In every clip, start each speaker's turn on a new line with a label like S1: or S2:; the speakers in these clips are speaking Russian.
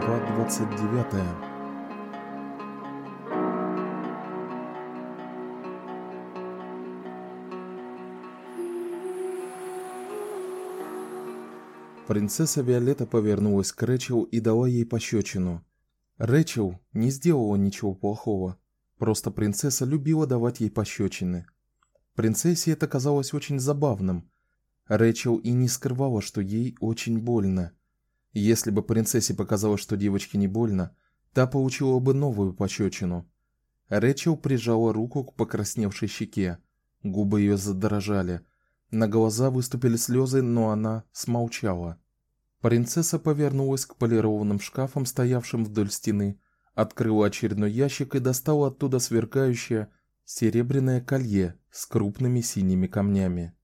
S1: Глава 29. Принцесса Виолетта повернулась к Рэчел и дала ей пощечину. Рэчел не сделала ничего плохого, просто принцесса любила давать ей пощечины. Принцессе это казалось очень забавным. Рэчел и не скрывала, что ей очень больно. Если бы принцессе показалось, что девочке не больно, та получила бы новую пощечину. Рэчел прижала руку к покрасневшей щеке. Губы ее задрожали. На глаза выступили слезы, но она смолчала. Принцесса повернулась к полированным шкафам, стоявшим вдоль стены, открыла очередной ящик и достала оттуда сверкающее серебряное колье с крупными синими камнями.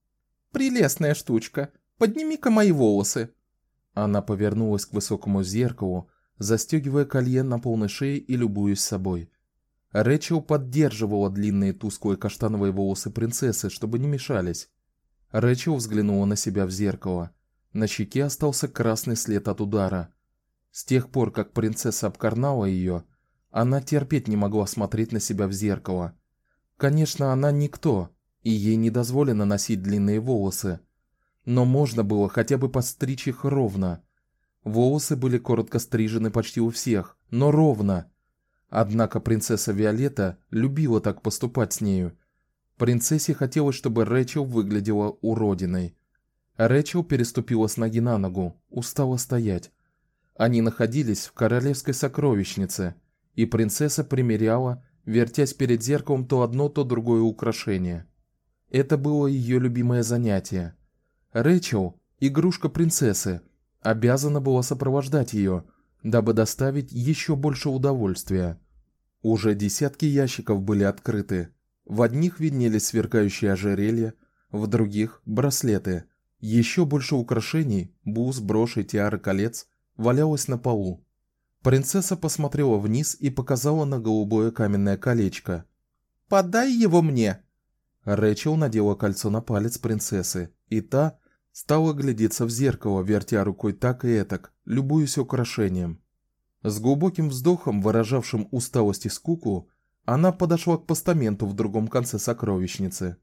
S2: Прелестная штучка. Подними-ка мои волосы,
S1: она повернулась к высокому зеркалу, застегивая колье на полной шее и любуясь собой. Рэчел поддерживала длинные тусклые каштановые волосы принцессы, чтобы не мешались. Рэчел взглянула на себя в зеркало. На щеке остался красный след от удара. С тех пор, как принцесса обкорнала ее, она терпеть не могла смотреть на себя в зеркало. Конечно, она никто, и ей не дозволено носить длинные волосы, но можно было хотя бы постричь их ровно. Волосы были коротко стрижены почти у всех, но ровно. Однако принцесса Виолетта любила так поступать с нею. Принцессе хотелось, чтобы Рэчел выглядела уродиной. Рэчел переступила с ноги на ногу, устала стоять. Они находились в королевской сокровищнице, и принцесса примеряла, вертясь перед зеркалом то одно, то другое украшение. Это было ее любимое занятие. Рэчел, игрушка принцессы, обязана была сопровождать ее, дабы доставить еще больше удовольствия. Уже десятки ящиков были открыты. В одних виднелись сверкающие ожерелья, в других браслеты. Еще больше украшений, бус, броши, тиары, колец валялось на полу. Принцесса посмотрела вниз и показала на голубое каменное колечко.
S2: "Подай его мне".
S1: Рэчел надела кольцо на палец принцессы, и та Стала глядеться в зеркало, вертя рукой так и этак, любуясь украшением. С глубоким вздохом, выражавшим усталость и скуку, она подошла к постаменту в другом конце сокровищницы.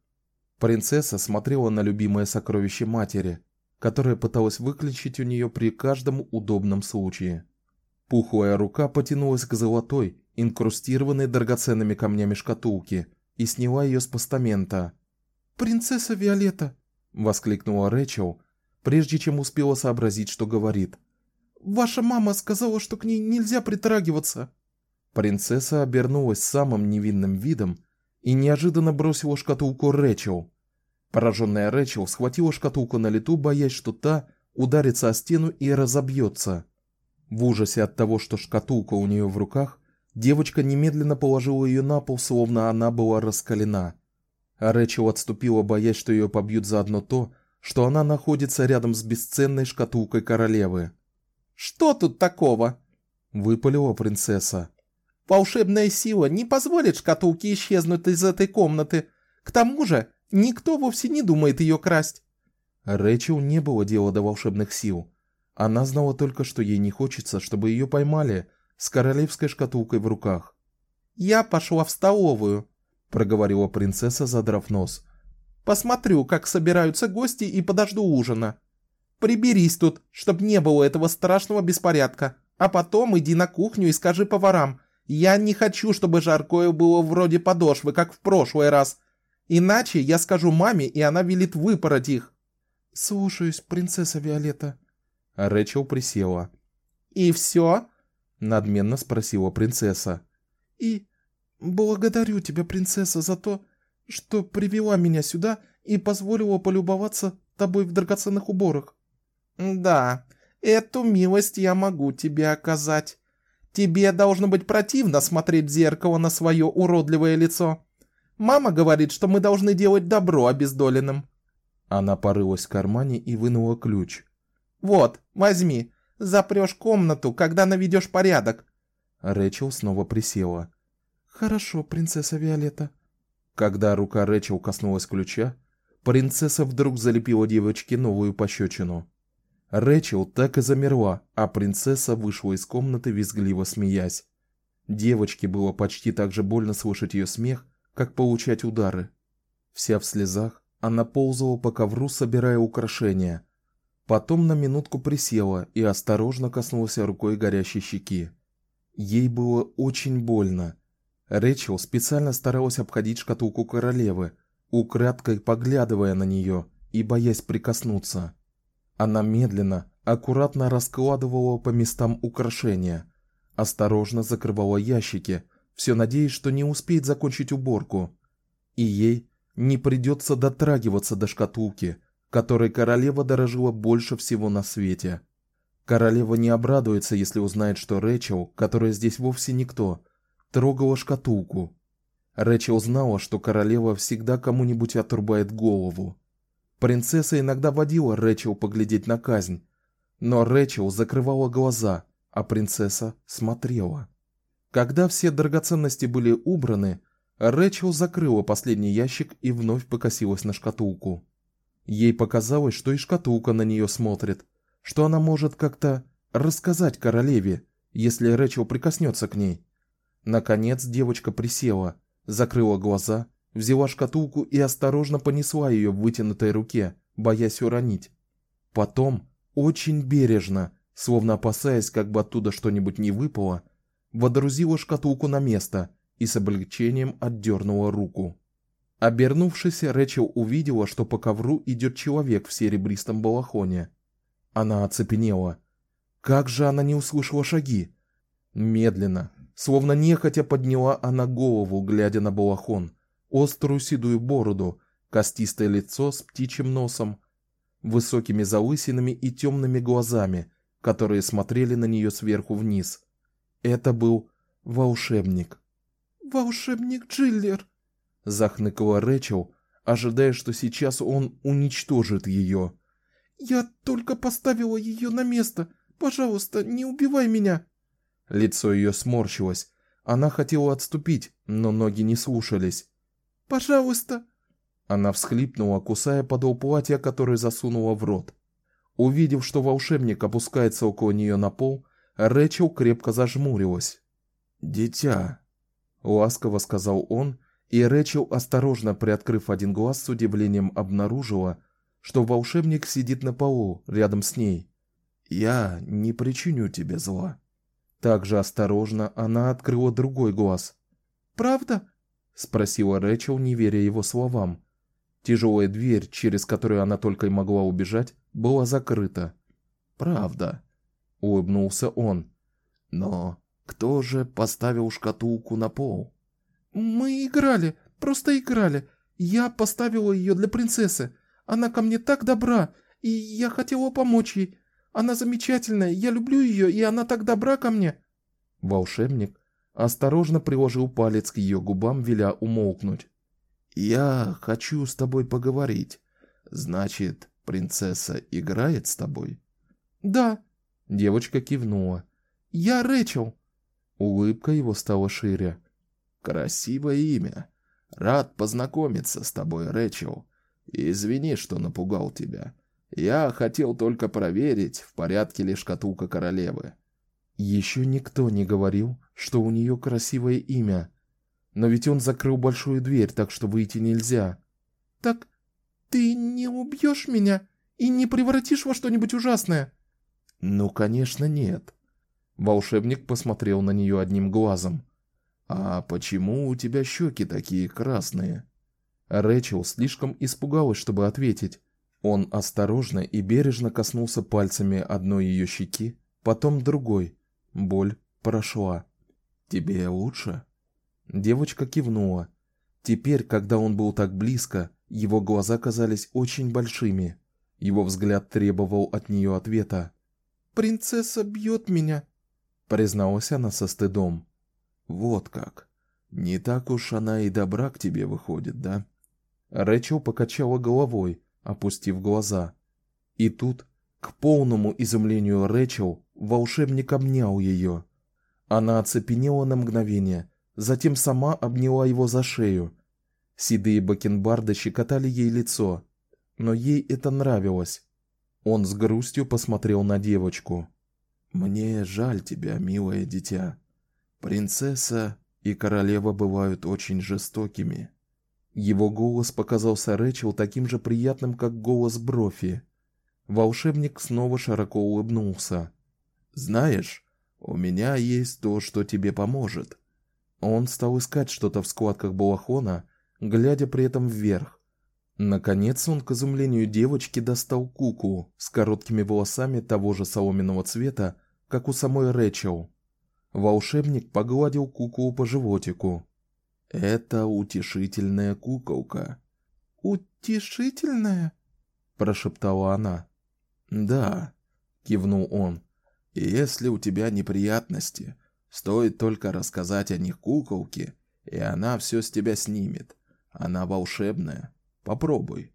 S1: Принцесса смотрела на любимое сокровище матери, которое пыталась выключить у нее при каждом удобном случае. Пухлая рука потянулась к золотой, инкрустированной драгоценными камнями шкатулке и сняла ее с постамента.
S2: "Принцесса Виолетта",
S1: воскликнула Рэчел, прежде чем успела сообразить, что говорит.
S2: Ваша мама сказала, что к ней нельзя притрагиваться.
S1: Принцесса обернулась самым невинным видом и неожиданно бросила шкатулку Рэчел. Пораженная Рэчел схватила шкатулку на лету, боясь, что та ударится о стену и разобьется. В ужасе от того, что шкатулка у нее в руках, девочка немедленно положила ее на пол, словно она была раскалена а Рэчел отступила, боясь, что ее побьют за одно то, что она находится рядом с бесценной шкатулкой королевы.
S2: Что тут такого?
S1: выпалила принцесса.
S2: Волшебная сила не позволит шкатулке исчезнуть из этой комнаты. К тому же, никто вовсе не думает ее красть.
S1: Рэчел не было дела до волшебных сил. Она знала только, что ей не хочется, чтобы ее поймали с королевской шкатулкой в руках.
S2: Я пошла в столовую,
S1: проговорила принцесса, задрав нос.
S2: Посмотрю, как собираются гости и подожду ужина. Приберись тут, чтоб не было этого страшного беспорядка, а потом иди на кухню и скажи поварам: "Я не хочу, чтобы жаркое было вроде подошвы, как в прошлый раз. Иначе я скажу маме, и она велит выпороть их".
S3: Слушаюсь, принцесса Виолетта.
S1: Рэчел присела.
S2: И все?
S1: надменно спросила принцесса.
S3: И Благодарю тебя, принцесса, за то, что привела меня сюда и позволила полюбоваться тобой в драгоценных уборах.
S2: Да, эту милость я могу тебе оказать. Тебе должно быть противно смотреть в зеркало на свое уродливое лицо. Мама говорит, что мы должны делать добро обездоленным.
S1: Она порылась в кармане и вынула ключ.
S2: Вот, возьми. Запрёшь комнату, когда наведёшь порядок.
S1: Рэчел снова присела.
S3: Хорошо, принцесса Виолетта.
S1: Когда рука Рэчел коснулась ключа, принцесса вдруг залепила девочке новую пощечину. Рэчел так и замерла, а принцесса вышла из комнаты визгливо смеясь. Девочке было почти так же больно слышать ее смех, как получать удары. Вся в слезах, она ползала по ковру, собирая украшения. Потом на минутку присела и осторожно коснулась рукой горящей щеки. Ей было очень больно. Рэчел специально старалась обходить шкатулку королевы, украдкой поглядывая на нее и боясь прикоснуться. Она медленно, аккуратно раскладывала по местам украшения, осторожно закрывала ящики, все надеясь, что не успеет закончить уборку, и ей не придется дотрагиваться до шкатулки, которой королева дорожила больше всего на свете. Королева не обрадуется, если узнает, что Рэчел, которая здесь вовсе никто, трогала шкатулку. Рэчел знала, что королева всегда кому-нибудь отрубает голову. Принцесса иногда водила Рэчел поглядеть на казнь, но Рэчел закрывала глаза, а принцесса смотрела. Когда все драгоценности были убраны, Рэчел закрыла последний ящик и вновь покосилась на шкатулку. Ей показалось, что и шкатулка на нее смотрит, что она может как-то рассказать королеве, если Рэчел прикоснется к ней. Наконец девочка присела, закрыла глаза, взяла шкатулку и осторожно понесла ее в вытянутой руке, боясь уронить. Потом, очень бережно, словно опасаясь, как бы оттуда что-нибудь не выпало, водрузила шкатулку на место и с облегчением отдернула руку. Обернувшись, Рэчел увидела, что по ковру идет человек в серебристом балахоне. Она оцепенела. Как же она не услышала шаги? Медленно, словно нехотя подняла она голову, глядя на балахон, острую седую бороду, костистое лицо с птичьим носом, высокими залысинами и темными глазами, которые смотрели на нее сверху вниз. Это был волшебник.
S3: Волшебник Джиллер,
S1: захныкала Рэчел, ожидая, что сейчас он уничтожит ее.
S3: Я только поставила ее на место. Пожалуйста, не убивай меня.
S1: Лицо ее сморщилось. Она хотела отступить, но ноги не слушались.
S3: Пожалуйста.
S1: Она всхлипнула, кусая подол платья, которое засунула в рот. Увидев, что волшебник опускается около нее на пол, Рэчел крепко зажмурилась. "Дитя", ласково сказал он и Рэчел, осторожно приоткрыв один глаз, с удивлением обнаружила, что волшебник сидит на полу рядом с ней. Я не причиню тебе зла. Также осторожно она открыла другой глаз.
S3: Правда?
S1: спросила Рэчел, не веря его словам. Тяжелая дверь, через которую она только и могла убежать, была закрыта. Правда, улыбнулся он. Но кто же поставил шкатулку на пол?
S3: Мы играли, просто играли. Я поставила ее для принцессы. Она ко мне так добра, и я хотела помочь ей. Она замечательная, я люблю ее, и она так добра ко мне.
S1: Волшебник осторожно приложил палец к ее губам, веля умолкнуть. Я хочу с тобой поговорить. Значит, принцесса играет с тобой?
S3: Да.
S1: Девочка кивнула.
S3: Я Рэчел.
S1: Улыбка его стала шире.
S4: Красивое имя. Рад познакомиться с тобой, Рэчел. Извини, что напугал тебя. Я хотел только проверить, в порядке ли шкатулка королевы.
S1: Еще никто не говорил, что у нее красивое имя. Но ведь он закрыл большую дверь, так что выйти нельзя.
S3: Так ты не убьешь меня и не превратишь во что-нибудь ужасное?
S1: Ну, конечно, нет. Волшебник посмотрел на нее одним глазом. А почему у тебя щеки такие красные? Рэчел слишком испугалась, чтобы ответить. Он осторожно и бережно коснулся пальцами одной ее щеки, потом другой. Боль прошла. Тебе лучше? Девочка кивнула. Теперь, когда он был так близко, его глаза казались очень большими. Его взгляд требовал от нее ответа.
S3: Принцесса бьет меня,
S1: призналась она со стыдом.
S4: Вот как. Не так уж она и добра к тебе выходит, да?
S1: Рэчел покачала головой, опустив глаза. И тут, к полному изумлению Рэчел, волшебник обнял ее. Она оцепенела на мгновение, затем сама обняла его за шею. Седые бакенбарды щекотали ей лицо, но ей это нравилось. Он с грустью посмотрел на девочку.
S4: Мне жаль тебя, милое дитя. Принцесса и королева бывают очень жестокими.
S1: Его голос показался Рэчел таким же приятным, как голос Брофи. Волшебник снова широко улыбнулся.
S4: Знаешь, у меня есть то, что тебе поможет.
S1: Он стал искать что-то в складках балахона, глядя при этом вверх. Наконец он к изумлению девочки достал куклу с короткими волосами того же соломенного цвета, как у самой Рэчел. Волшебник погладил куклу по животику.
S4: Это утешительная куколка.
S3: Утешительная?
S1: прошептала она.
S4: Да, кивнул он. Если у тебя неприятности, стоит только рассказать о них куколке, и она все с тебя снимет. Она волшебная. Попробуй.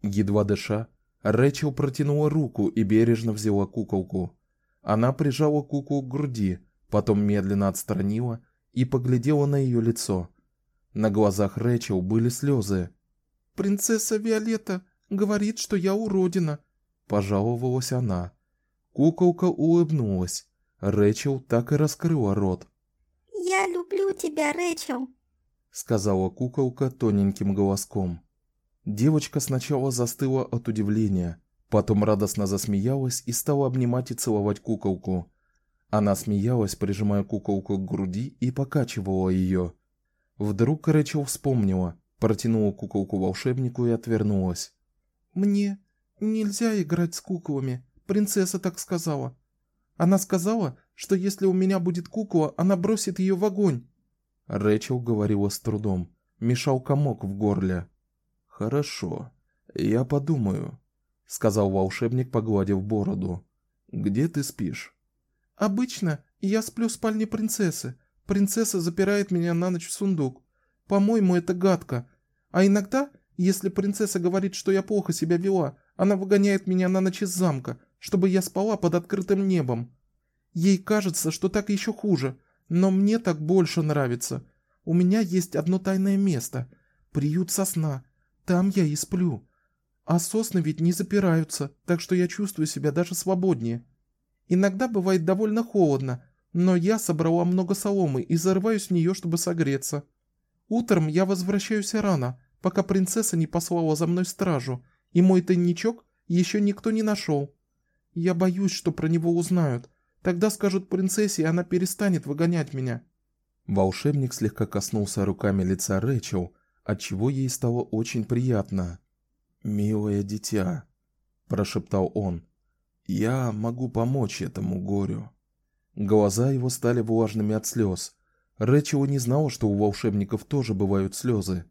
S1: Едва дыша, Рэчел протянула руку и бережно взяла куколку. Она прижала куклу к груди, потом медленно отстранила и поглядела на ее лицо. На глазах Рэчел были слезы.
S3: Принцесса Виолетта говорит, что я уродина,
S1: пожаловалась она. Куколка улыбнулась. Рэчел так и раскрыла рот.
S5: Я люблю тебя, Рэчел,
S1: сказала куколка тоненьким голоском. Девочка сначала застыла от удивления, потом радостно засмеялась и стала обнимать и целовать куколку. Она смеялась, прижимая куколку к груди и покачивала ее. Вдруг Рэчел вспомнила, протянула куколку волшебнику и отвернулась.
S3: Мне нельзя играть с куклами, принцесса так сказала. Она сказала, что если у меня будет кукла, она бросит ее в огонь.
S1: Рэчел говорила с трудом, мешал комок в горле.
S4: Хорошо. Я подумаю, сказал волшебник, погладив бороду. Где ты спишь?
S3: Обычно я сплю в спальне принцессы. Принцесса запирает меня на ночь в сундук. По-моему, это гадко. А иногда, если принцесса говорит, что я плохо себя вела, она выгоняет меня на ночь из замка, чтобы я спала под открытым небом. Ей кажется, что так еще хуже, но мне так больше нравится. У меня есть одно тайное место приют сосна. Там я и сплю. А сосны ведь не запираются, так что я чувствую себя даже свободнее. Иногда бывает довольно холодно, но я собрала много соломы и зарываюсь в нее, чтобы согреться. Утром я возвращаюсь рано, пока принцесса не послала за мной стражу, и мой тайничок еще никто не нашел. Я боюсь, что про него узнают. Тогда скажут принцессе, и она перестанет выгонять меня.
S1: Волшебник слегка коснулся руками лица Рэчел, отчего ей стало очень приятно.
S4: "Милое дитя", прошептал он. "Я могу помочь этому горю".
S1: Глаза его стали влажными от слез. Рэчел не знала, что у волшебников тоже бывают слезы.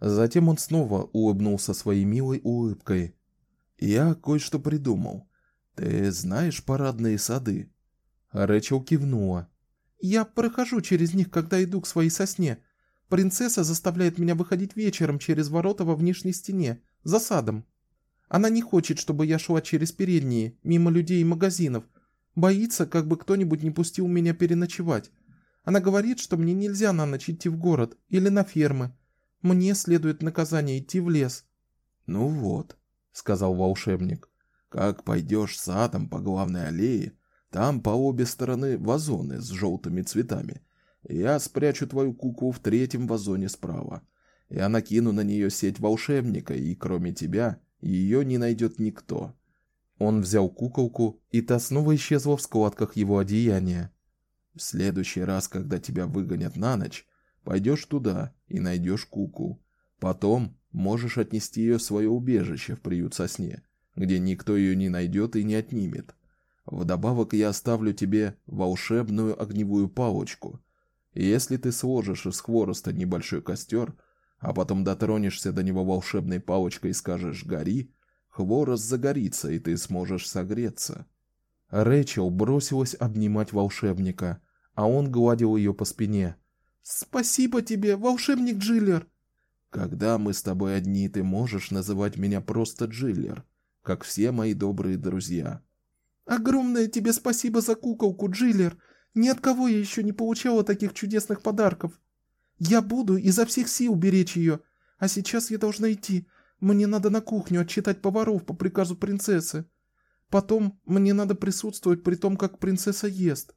S1: Затем он снова улыбнулся своей милой улыбкой.
S4: "Я кое-что придумал. Ты знаешь парадные сады?"
S1: Рэчел кивнула.
S3: "Я прохожу через них, когда иду к своей сосне. Принцесса заставляет меня выходить вечером через ворота во внешней стене, за садом. Она не хочет, чтобы я шла через передние, мимо людей и магазинов. Боится, как бы кто-нибудь не пустил меня переночевать. Она говорит, что мне нельзя на ночь идти в город или на фермы. Мне следует наказание идти в лес.
S4: Ну вот, сказал волшебник. Как пойдешь садом по главной аллее, там по обе стороны вазоны с желтыми цветами. Я спрячу твою куклу в третьем вазоне справа. Я накину на нее сеть волшебника, и кроме тебя ее не найдет никто.
S1: Он взял куколку, и та снова исчезла в складках его одеяния.
S4: В следующий раз, когда тебя выгонят на ночь, пойдешь туда и найдешь куклу. Потом можешь отнести ее в свое убежище в приют сосне, где никто ее не найдет и не отнимет. Вдобавок я оставлю тебе волшебную огневую палочку – если ты сложишь из хвороста небольшой костер, а потом дотронешься до него волшебной палочкой и скажешь «гори», хворост загорится, и ты сможешь согреться.
S1: Рэчел бросилась обнимать волшебника, а он гладил ее по спине.
S3: Спасибо тебе, волшебник Джиллер.
S4: Когда мы с тобой одни, ты можешь называть меня просто Джиллер, как все мои добрые друзья.
S3: Огромное тебе спасибо за куколку, Джиллер. Ни от кого я еще не получала таких чудесных подарков. Я буду изо всех сил беречь ее. А сейчас я должна идти. Мне надо на кухню отчитать поваров по приказу принцессы. Потом мне надо присутствовать при том, как принцесса ест.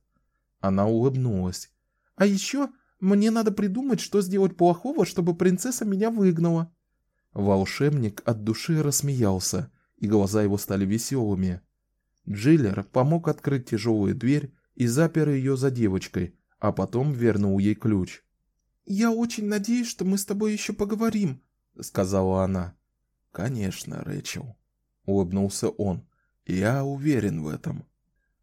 S1: Она улыбнулась.
S3: А еще мне надо придумать, что сделать плохого, чтобы принцесса меня выгнала.
S1: Волшебник от души рассмеялся, и глаза его стали веселыми. Джиллер помог открыть тяжелую дверь и запер ее за девочкой, а потом вернул ей ключ.
S3: "Я очень надеюсь, что мы с тобой еще поговорим", сказала она.
S4: "Конечно, Рэчел", улыбнулся он. "Я уверен в этом".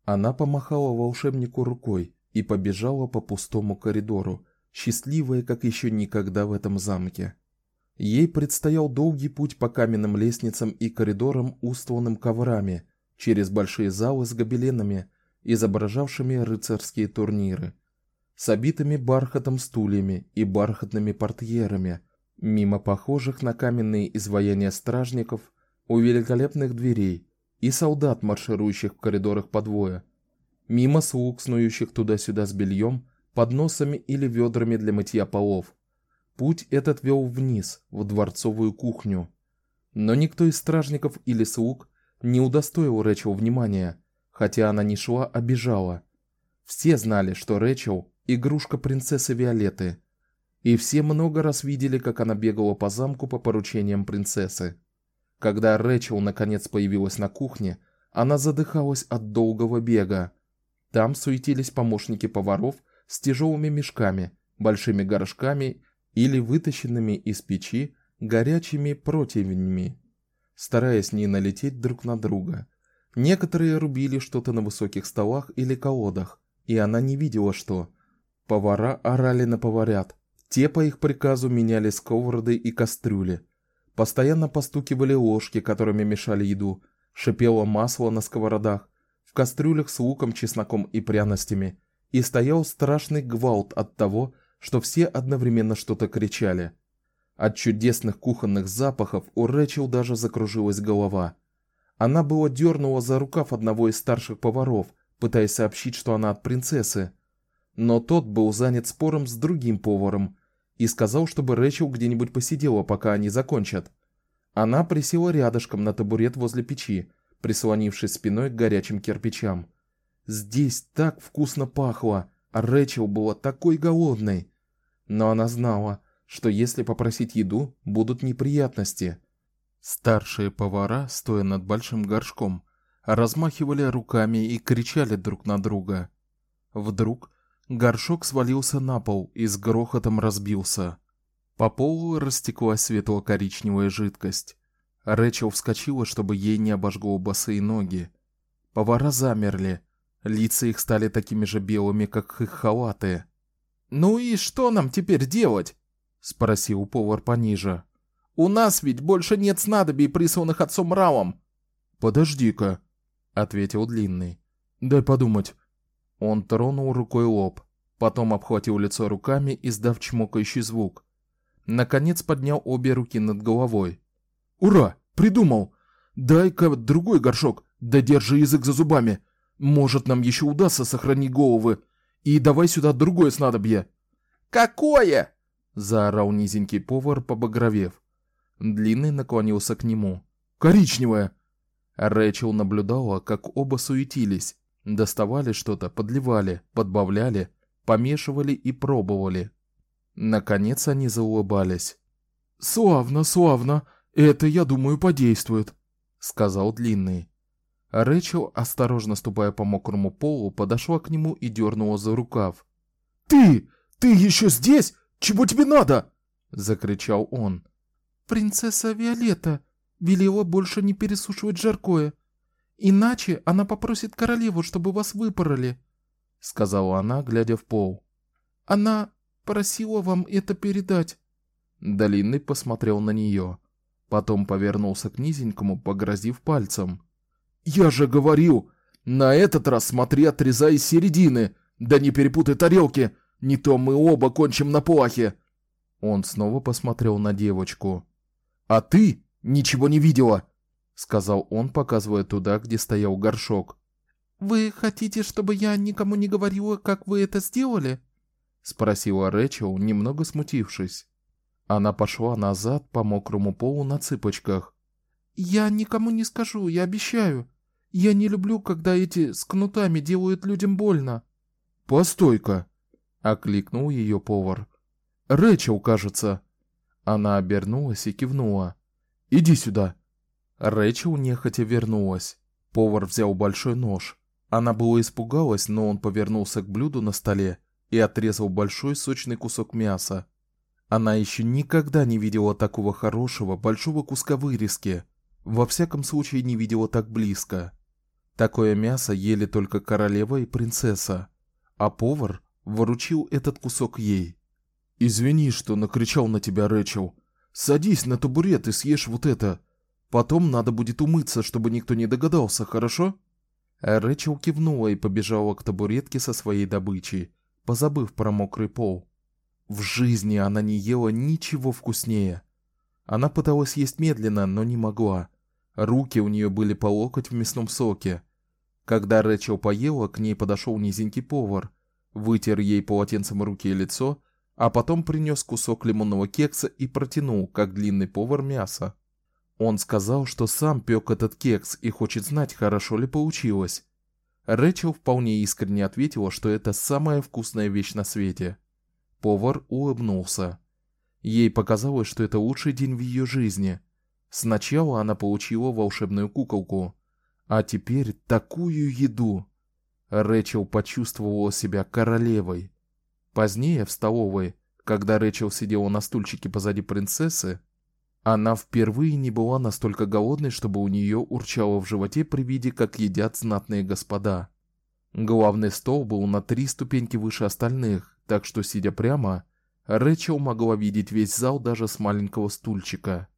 S1: Она помахала волшебнику рукой и побежала по пустому коридору, счастливая, как еще никогда в этом замке. Ей предстоял долгий путь по каменным лестницам и коридорам, устланным коврами, через большие залы с гобеленами, изображавшими рыцарские турниры, с обитыми бархатом стульями и бархатными портьерами, мимо похожих на каменные изваяния стражников, у великолепных дверей и солдат, марширующих в коридорах по двое, мимо слуг, снующих туда-сюда с бельем, подносами или ведрами для мытья полов. Путь этот вел вниз, в дворцовую кухню. Но никто из стражников или слуг не удостоил Рэчел внимания, хотя она не шла, а бежала. Все знали, что Рэчел игрушка принцессы Виолетты, и все много раз видели, как она бегала по замку по поручениям принцессы. Когда Рэчел наконец появилась на кухне, она задыхалась от долгого бега. Там суетились помощники поваров с тяжелыми мешками, большими горшками или вытащенными из печи горячими противнями стараясь не налететь друг на друга. Некоторые рубили что-то на высоких столах или колодах, и она не видела что. Повара орали на поварят. Те по их приказу меняли сковороды и кастрюли. Постоянно постукивали ложки, которыми мешали еду. Шипело масло на сковородах, в кастрюлях с луком, чесноком и пряностями. И стоял страшный гвалт от того, что все одновременно что-то кричали. От чудесных кухонных запахов у Рэчел даже закружилась голова. Она было дернула за рукав одного из старших поваров, пытаясь сообщить, что она от принцессы, но тот был занят спором с другим поваром и сказал, чтобы Рэчел где-нибудь посидела, пока они закончат. Она присела рядышком на табурет возле печи, прислонившись спиной к горячим кирпичам. Здесь так вкусно пахло, а Рэчел была такой голодной. Но она знала, что если попросить еду, будут неприятности. Старшие повара, стоя над большим горшком, размахивали руками и кричали друг на друга. Вдруг горшок свалился на пол и с грохотом разбился. По полу растеклась светло-коричневая жидкость. Рэчел вскочила, чтобы ей не обожгло босые ноги. Повара замерли. Лица их стали такими же белыми, как их халаты.
S2: Ну и что нам теперь делать?
S1: спросил повар пониже.
S2: У нас ведь больше нет снадобий, присланных отцом Раом.
S1: Подожди-ка, ответил длинный. Дай подумать. Он тронул рукой лоб, потом обхватил лицо руками, издав чмокающий звук. Наконец поднял обе руки над головой. Ура, придумал. Дай-ка другой горшок, да держи язык за зубами. Может, нам еще удастся сохранить головы. И давай сюда другое снадобье.
S2: Какое?
S1: заорал низенький повар, побагровев. Длинный наклонился к нему. Коричневое. Рэчел наблюдала, как оба суетились, доставали что-то, подливали, подбавляли, помешивали и пробовали. Наконец они заулыбались. Славно, славно. Это, я думаю, подействует, сказал длинный. Рэчел, осторожно ступая по мокрому полу, подошла к нему и дернула за рукав. Ты, ты еще здесь? Чего тебе надо? закричал он.
S3: Принцесса Виолетта велела больше не пересушивать жаркое, иначе она попросит королеву, чтобы вас выпороли,
S1: сказала она, глядя в пол.
S3: Она просила вам это передать.
S1: Долинный посмотрел на нее, потом повернулся к низенькому, погрозив пальцем. Я же говорил, на этот раз смотри, отрезай из середины, да не перепутай тарелки. Не то мы оба кончим на плахе. Он снова посмотрел на девочку. А ты ничего не видела, сказал он, показывая туда, где стоял горшок.
S3: Вы хотите, чтобы я никому не говорила, как вы это сделали?
S1: спросила Рэчел, немного смутившись. Она пошла назад по мокрому полу на цыпочках.
S3: Я никому не скажу, я обещаю. Я не люблю, когда эти с кнутами делают людям больно.
S1: Постой-ка, окликнул ее повар. Рэчел, кажется. Она обернулась и кивнула. Иди сюда. Рэчел нехотя вернулась. Повар взял большой нож. Она была испугалась, но он повернулся к блюду на столе и отрезал большой сочный кусок мяса. Она еще никогда не видела такого хорошего большого куска вырезки. Во всяком случае, не видела так близко. Такое мясо ели только королева и принцесса, а повар выручил этот кусок ей. Извини, что накричал на тебя, Рэчел. Садись на табурет и съешь вот это. Потом надо будет умыться, чтобы никто не догадался, хорошо? Рэчел кивнула и побежала к табуретке со своей добычей, позабыв про мокрый пол. В жизни она не ела ничего вкуснее. Она пыталась есть медленно, но не могла. Руки у нее были по локоть в мясном соке. Когда Рэчел поела, к ней подошел низенький повар, вытер ей полотенцем руки и лицо, а потом принес кусок лимонного кекса и протянул, как длинный повар, мясо. Он сказал, что сам пек этот кекс и хочет знать, хорошо ли получилось. Рэчел вполне искренне ответила, что это самая вкусная вещь на свете. Повар улыбнулся. Ей показалось, что это лучший день в ее жизни. Сначала она получила волшебную куколку, а теперь такую еду. Рэчел почувствовала себя королевой. Позднее в столовой, когда Рэчел сидела на стульчике позади принцессы, она впервые не была настолько голодной, чтобы у нее урчало в животе при виде, как едят знатные господа. Главный стол был на три ступеньки выше остальных, так что сидя прямо, Рэчел могла видеть весь зал даже с маленького стульчика.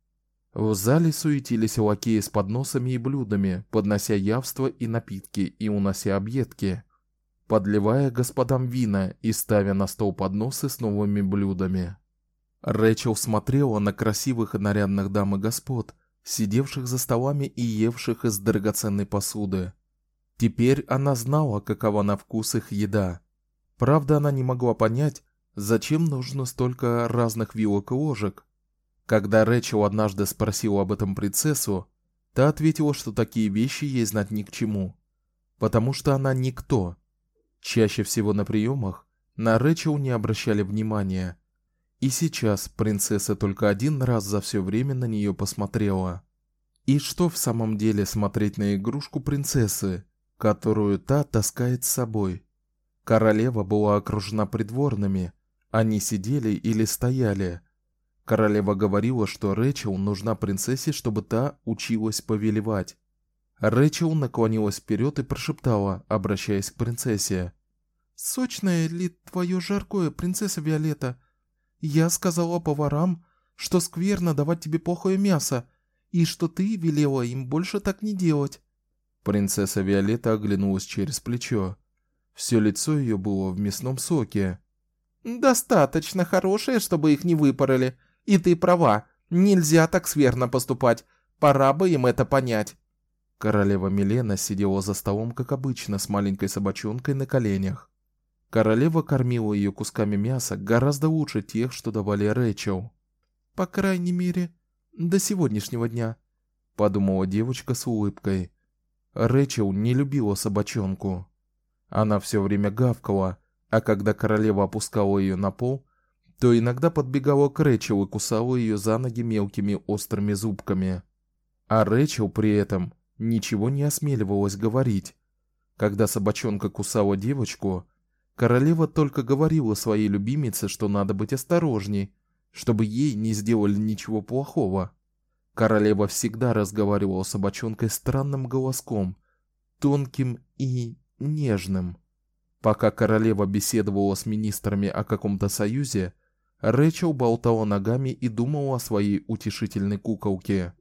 S1: В зале суетились лакеи с подносами и блюдами, поднося явства и напитки и унося объедки, подливая господам вина и ставя на стол подносы с новыми блюдами. Рэчел смотрела на красивых и нарядных дам и господ, сидевших за столами и евших из драгоценной посуды. Теперь она знала, какова на вкус их еда. Правда, она не могла понять, зачем нужно столько разных вилок и ложек. Когда Рэчел однажды спросила об этом принцессу, та ответила, что такие вещи ей знать ни к чему, потому что она никто. Чаще всего на приемах на Рэчел не обращали внимания. И сейчас принцесса только один раз за все время на нее посмотрела. И что в самом деле смотреть на игрушку принцессы, которую та таскает с собой? Королева была окружена придворными. Они сидели или стояли. Королева говорила, что Рэчел нужна принцессе, чтобы та училась повелевать. Рэчел наклонилась вперед и прошептала, обращаясь к принцессе:
S3: "Сочное ли твое жаркое, принцесса Виолетта? Я сказала поварам, что скверно давать тебе плохое мясо, и что ты велела им больше так не делать".
S1: Принцесса Виолетта оглянулась через плечо. Все лицо ее было в мясном соке.
S2: Достаточно хорошее, чтобы их не выпороли. И ты права, нельзя так скверно поступать. Пора бы им это понять.
S1: Королева Милена сидела за столом, как обычно, с маленькой собачонкой на коленях. Королева кормила ее кусками мяса гораздо лучше тех, что давали Рэчел.
S3: По крайней мере, до сегодняшнего дня,
S1: подумала девочка с улыбкой. Рэчел не любила собачонку. Она все время гавкала, а когда королева опускала ее на пол, то иногда подбегала к Рэчел и кусала ее за ноги мелкими острыми зубками. А Рэчел при этом ничего не осмеливалась говорить. Когда собачонка кусала девочку, королева только говорила своей любимице, что надо быть осторожней, чтобы ей не сделали ничего плохого. Королева всегда разговаривала с собачонкой странным голоском, тонким и нежным. Пока королева беседовала с министрами о каком-то союзе, Рэчел болтала ногами и думала о своей утешительной куколке.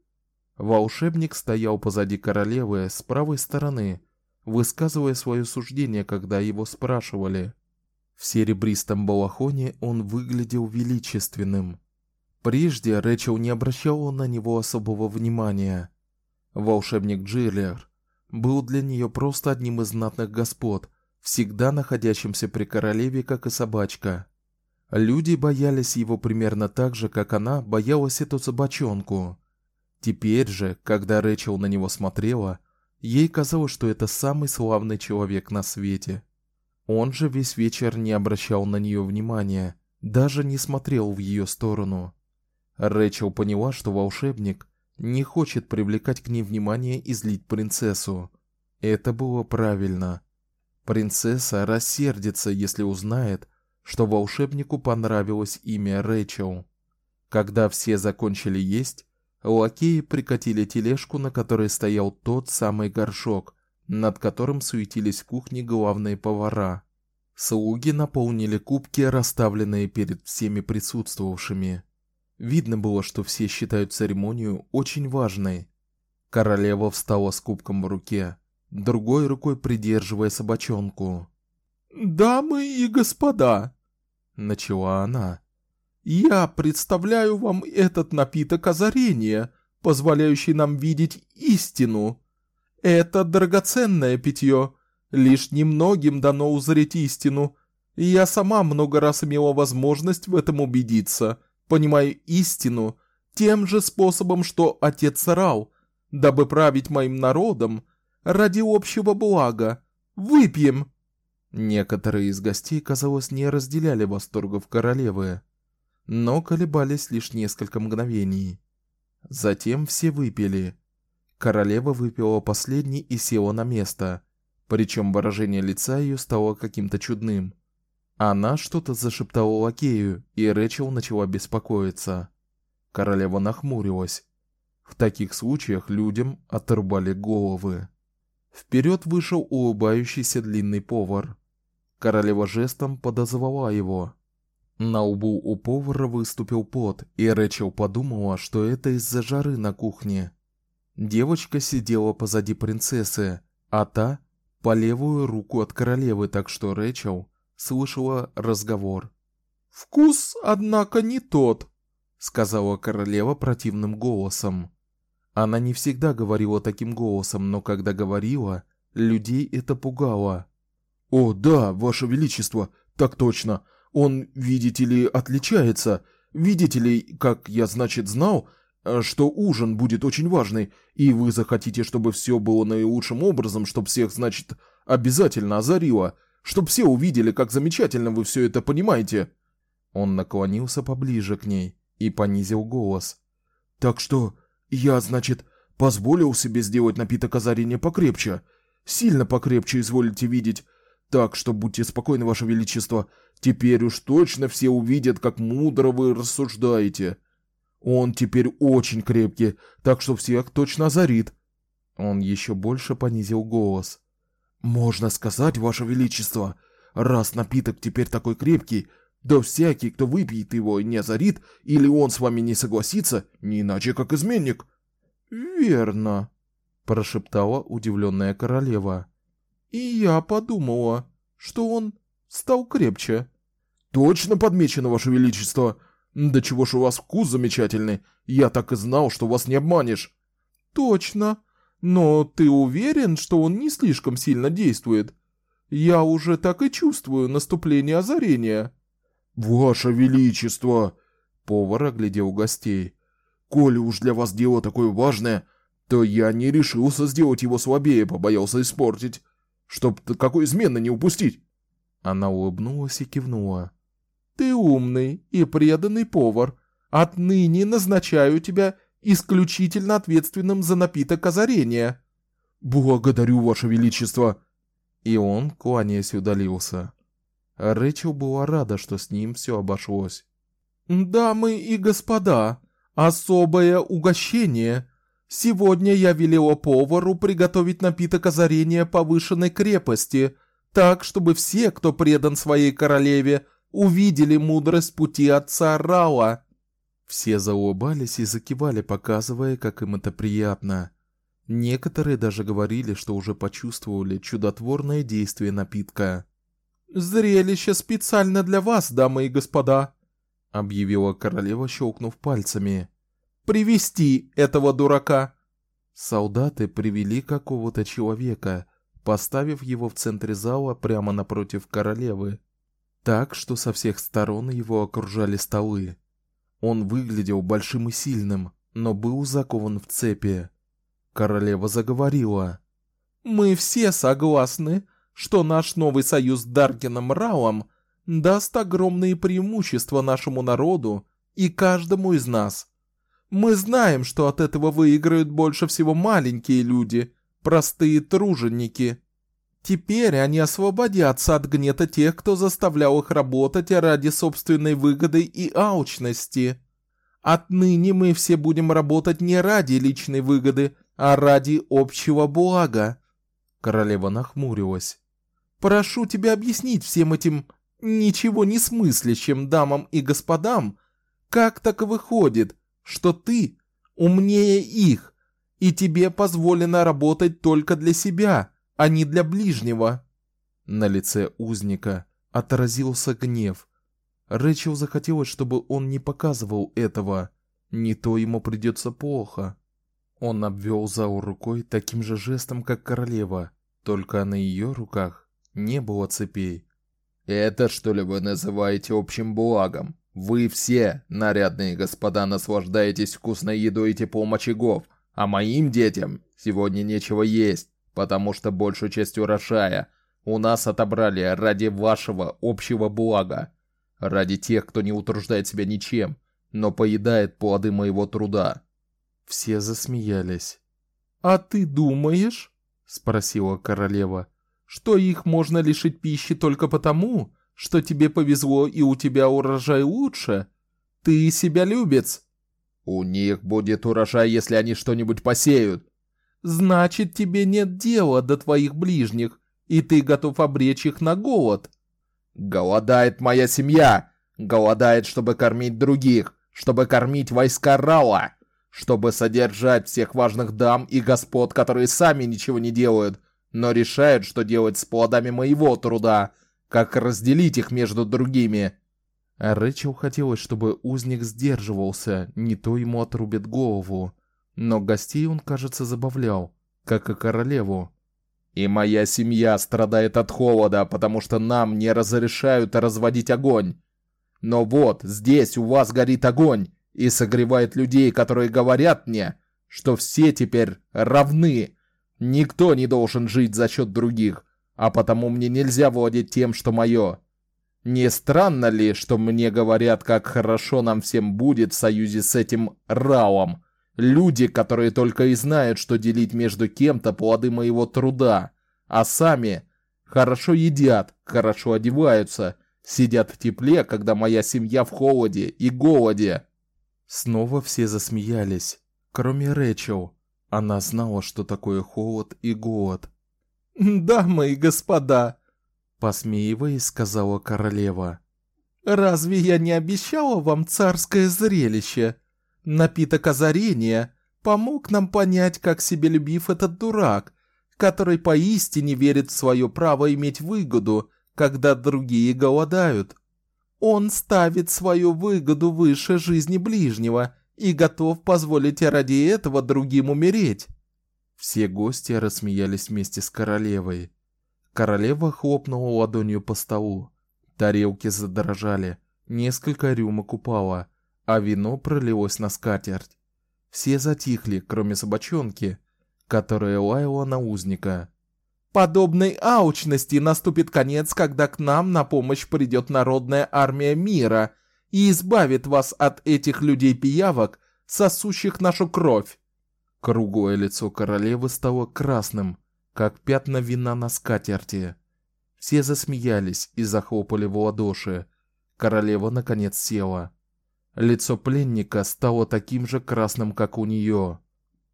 S1: Волшебник стоял позади королевы с правой стороны, высказывая свое суждение, когда его спрашивали. В серебристом балахоне он выглядел величественным. Прежде Рэчел не обращала на него особого внимания. Волшебник Джиллер был для нее просто одним из знатных господ, всегда находящимся при королеве, как и собачка. Люди боялись его примерно так же, как она боялась эту собачонку. Теперь же, когда Рэчел на него смотрела, Ей казалось, что это самый славный человек на свете. Он же весь вечер не обращал на нее внимания, даже не смотрел в ее сторону. Рэчел поняла, что волшебник не хочет привлекать к ней внимание и злить принцессу. Это было правильно. Принцесса рассердится, если узнает, что волшебнику понравилось имя Рэчел. Когда все закончили есть, лакеи прикатили тележку, на которой стоял тот самый горшок, над которым суетились в кухне главные повара. Слуги наполнили кубки, расставленные перед всеми присутствовавшими. Видно было, что все считают церемонию очень важной. Королева встала с кубком в руке, другой рукой придерживая собачонку.
S2: "Дамы и господа", начала она. "Я представляю вам этот напиток озарения, позволяющий нам видеть истину. Это драгоценное питье, лишь немногим дано узреть истину. Я сама много раз имела возможность в этом убедиться" понимаю истину тем же способом, что отец Рау, дабы править моим народом ради общего блага. Выпьем.
S1: Некоторые из гостей, казалось, не разделяли восторгов королевы, но колебались лишь несколько мгновений. Затем все выпили. Королева выпила последний и села на место, причем выражение лица ее стало каким-то чудным. Она что-то зашептала лакею, и Рэчел начала беспокоиться. Королева нахмурилась. В таких случаях людям отрубали головы. Вперед вышел улыбающийся длинный повар. Королева жестом подозвала его. На лбу у повара выступил пот, и Рэчел подумала, что это из-за жары на кухне. Девочка сидела позади принцессы, а та по левую руку от королевы, так что Рэчел слышала разговор.
S2: Вкус, однако, не тот,
S1: сказала королева противным голосом. Она не всегда говорила таким голосом, но когда говорила, людей это пугало.
S4: О, да, ваше величество, так точно. Он, видите ли, отличается. Видите ли, как я, значит, знал, э, что ужин будет очень важный, и вы захотите, чтобы все было наилучшим образом, чтобы всех, значит, обязательно озарило чтоб все увидели, как замечательно вы все это понимаете.
S1: Он наклонился поближе к ней и понизил голос.
S4: Так что я, значит, позволил себе сделать напиток озарения покрепче, сильно покрепче, изволите видеть. Так что будьте спокойны, ваше величество. Теперь уж точно все увидят, как мудро вы рассуждаете. Он теперь очень крепкий, так что всех точно озарит.
S1: Он еще больше понизил голос.
S4: Можно сказать, ваше величество, раз напиток теперь такой крепкий, да всякий, кто выпьет его, не озарит, или он с вами не согласится, не иначе как изменник.
S2: Верно, прошептала удивленная королева. И я подумала, что он стал крепче.
S4: Точно подмечено, ваше величество. Да чего ж у вас вкус замечательный. Я так и знал, что вас не обманешь.
S2: Точно. Но ты уверен, что он не слишком сильно действует? Я уже так и чувствую наступление озарения.
S4: Ваше величество, повар оглядел гостей. Коли уж для вас дело такое важное, то я не решился сделать его слабее, побоялся испортить, чтоб какой измены не упустить.
S1: Она улыбнулась и кивнула.
S2: Ты умный и преданный повар. Отныне назначаю тебя исключительно ответственным за напиток озарения.
S4: Благодарю, ваше величество.
S1: И он, кланяясь, удалился. Рэчел была рада, что с ним все обошлось.
S2: Дамы и господа, особое угощение. Сегодня я велела повару приготовить напиток озарения повышенной крепости, так чтобы все, кто предан своей королеве, увидели мудрость пути отца Рауа.
S1: Все заулыбались и закивали, показывая, как им это приятно. Некоторые даже говорили, что уже почувствовали чудотворное действие напитка.
S2: Зрелище специально для вас, дамы и господа, объявила королева, щелкнув пальцами. Привести этого дурака.
S1: Солдаты привели какого-то человека, поставив его в центре зала прямо напротив королевы, так что со всех сторон его окружали столы. Он выглядел большим и сильным, но был закован в цепи. Королева заговорила. Мы все согласны, что наш новый союз с Даркином Раум даст огромные преимущества нашему народу и каждому из нас. Мы знаем, что от этого выиграют больше всего маленькие люди, простые труженики. Теперь они освободятся от гнета тех, кто заставлял их работать ради собственной выгоды и алчности. Отныне мы все будем работать не ради личной выгоды, а ради общего блага.
S6: Королева нахмурилась.
S1: Прошу тебя объяснить всем этим ничего не смыслящим дамам и господам, как так выходит, что ты умнее их, и тебе позволено работать только для себя, а не для ближнего.
S6: На лице узника отразился гнев. Рэчел захотелось, чтобы он не показывал этого, не то ему придется плохо. Он обвел зал рукой таким же жестом, как королева, только на ее руках не было цепей.
S7: Это что ли вы называете общим благом? Вы все, нарядные господа, наслаждаетесь вкусной едой и теплом очагов, а моим детям сегодня нечего есть, потому что большую часть урожая у нас отобрали ради вашего общего блага, ради тех, кто не утруждает себя ничем, но поедает плоды моего труда.
S6: Все засмеялись.
S1: А ты думаешь, спросила королева, что их можно лишить пищи только потому, что тебе повезло и у тебя урожай лучше? Ты себя любец.
S7: У них будет урожай, если они что-нибудь посеют.
S1: Значит, тебе нет дела до твоих ближних, и ты готов обречь их на голод.
S7: Голодает моя семья, голодает, чтобы кормить других, чтобы кормить войска Рауа чтобы содержать всех важных дам и господ, которые сами ничего не делают, но решают, что делать с плодами моего труда, как разделить их между другими.
S6: А Рэчел хотелось, чтобы узник сдерживался, не то ему отрубят голову. Но гостей он, кажется, забавлял, как и королеву.
S7: И моя семья страдает от холода, потому что нам не разрешают разводить огонь. Но вот, здесь у вас горит огонь, и согревает людей, которые говорят мне, что все теперь равны. Никто не должен жить за счет других, а потому мне нельзя владеть тем, что мое. Не странно ли, что мне говорят, как хорошо нам всем будет в союзе с этим Раом? Люди, которые только и знают, что делить между кем-то плоды моего труда, а сами хорошо едят, хорошо одеваются, сидят в тепле, когда моя семья в холоде и голоде.
S6: Снова все засмеялись, кроме Рэчел. Она знала, что такое холод и голод.
S1: "Дамы и господа",
S6: посмеиваясь, сказала королева.
S1: "Разве я не обещала вам царское зрелище? Напиток озарения помог нам понять, как себелюбив этот дурак, который поистине верит в свое право иметь выгоду, когда другие голодают. Он ставит свою выгоду выше жизни ближнего и готов позволить ради этого другим умереть.
S6: Все гости рассмеялись вместе с королевой. Королева хлопнула ладонью по столу. Тарелки задрожали, несколько рюмок упало, а вино пролилось на скатерть. Все затихли, кроме собачонки, которая лаяла на узника.
S1: Подобной аучности наступит конец, когда к нам на помощь придет народная армия мира и избавит вас от этих людей-пиявок, сосущих нашу кровь.
S6: Круглое лицо королевы стало красным, как пятна вина на скатерти. Все засмеялись и захлопали в ладоши. Королева наконец села. Лицо пленника стало таким же красным, как у нее.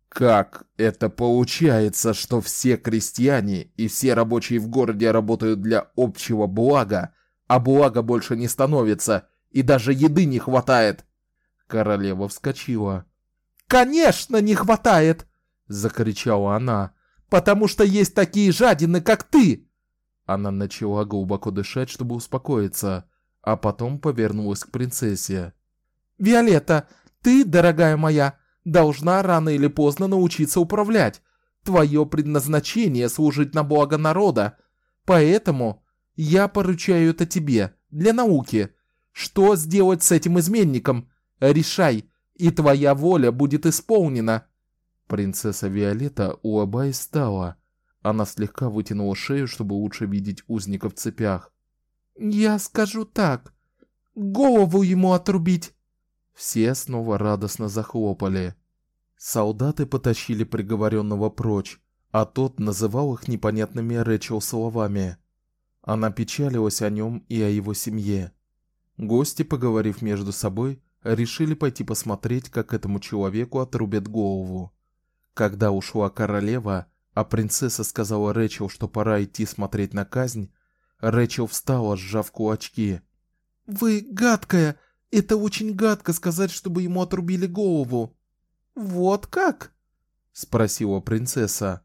S7: Как это получается, что все крестьяне и все рабочие в городе работают для общего блага, а блага больше не становится, и даже еды не хватает?
S6: Королева вскочила.
S1: Конечно, не хватает, закричала она. Потому что есть такие жадины, как ты.
S6: Она начала глубоко дышать, чтобы успокоиться, а потом повернулась к принцессе.
S1: Виолетта, ты, дорогая моя, должна рано или поздно научиться управлять. Твое предназначение служить на благо народа. Поэтому я поручаю это тебе для науки. Что сделать с этим изменником? Решай, и твоя воля будет исполнена.
S6: Принцесса Виолетта улыбаясь стала.
S1: Она слегка вытянула шею, чтобы лучше видеть узника в цепях.
S3: Я скажу так: голову ему отрубить.
S1: Все снова радостно захлопали. Солдаты потащили приговоренного прочь, а тот называл их непонятными Рэчел словами. Она печалилась о нем и о его семье. Гости, поговорив между собой, решили пойти посмотреть, как этому человеку отрубят голову. Когда ушла королева, а принцесса сказала Рэчел, что пора идти смотреть на казнь, Рэчел встала, сжав кулачки.
S3: Вы гадкая, это очень гадко сказать, чтобы ему отрубили голову. Вот как?
S1: спросила принцесса.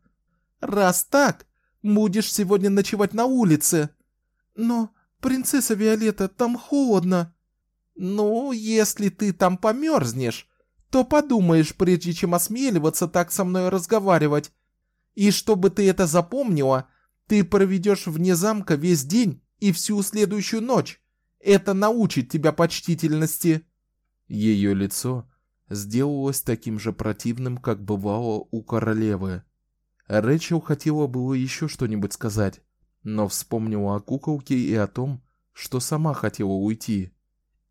S3: Раз так, будешь сегодня ночевать на улице. Но, принцесса Виолетта, там холодно. Ну, если ты там померзнешь, то подумаешь, прежде чем осмеливаться так со мной разговаривать. И чтобы ты это запомнила, ты проведешь вне замка весь день и всю следующую ночь. Это научит тебя почтительности.
S1: Ее лицо сделалось таким же противным, как бывало у королевы. Рэчел хотела было еще что-нибудь сказать, но вспомнила о куколке и о том, что сама хотела уйти.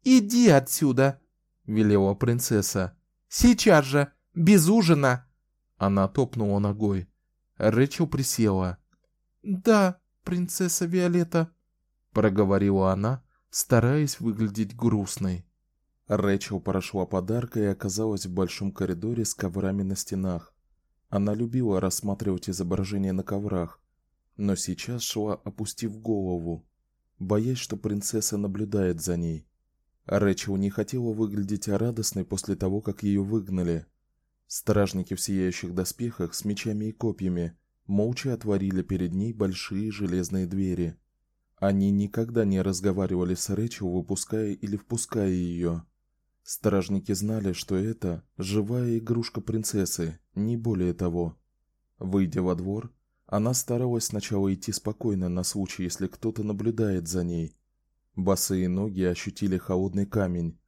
S3: "Иди отсюда", велела принцесса. "Сейчас же, без ужина".
S1: Она топнула ногой. Рэчел присела.
S3: "Да, принцесса Виолетта",
S1: проговорила она, стараясь выглядеть грустной. Рэчел прошла подарка и оказалась в большом коридоре с коврами на стенах. Она любила рассматривать изображения на коврах, но сейчас шла, опустив голову, боясь, что принцесса наблюдает за ней. Рэчел не хотела выглядеть радостной после того, как ее выгнали. Стражники в сияющих доспехах с мечами и копьями молча отворили перед ней большие железные двери. Они никогда не разговаривали с Рэчел, выпуская или впуская ее. Стражники знали, что это живая игрушка принцессы, не более того. Выйдя во двор, она старалась сначала идти спокойно на случай, если кто-то наблюдает за ней. Босые ноги ощутили холодный камень.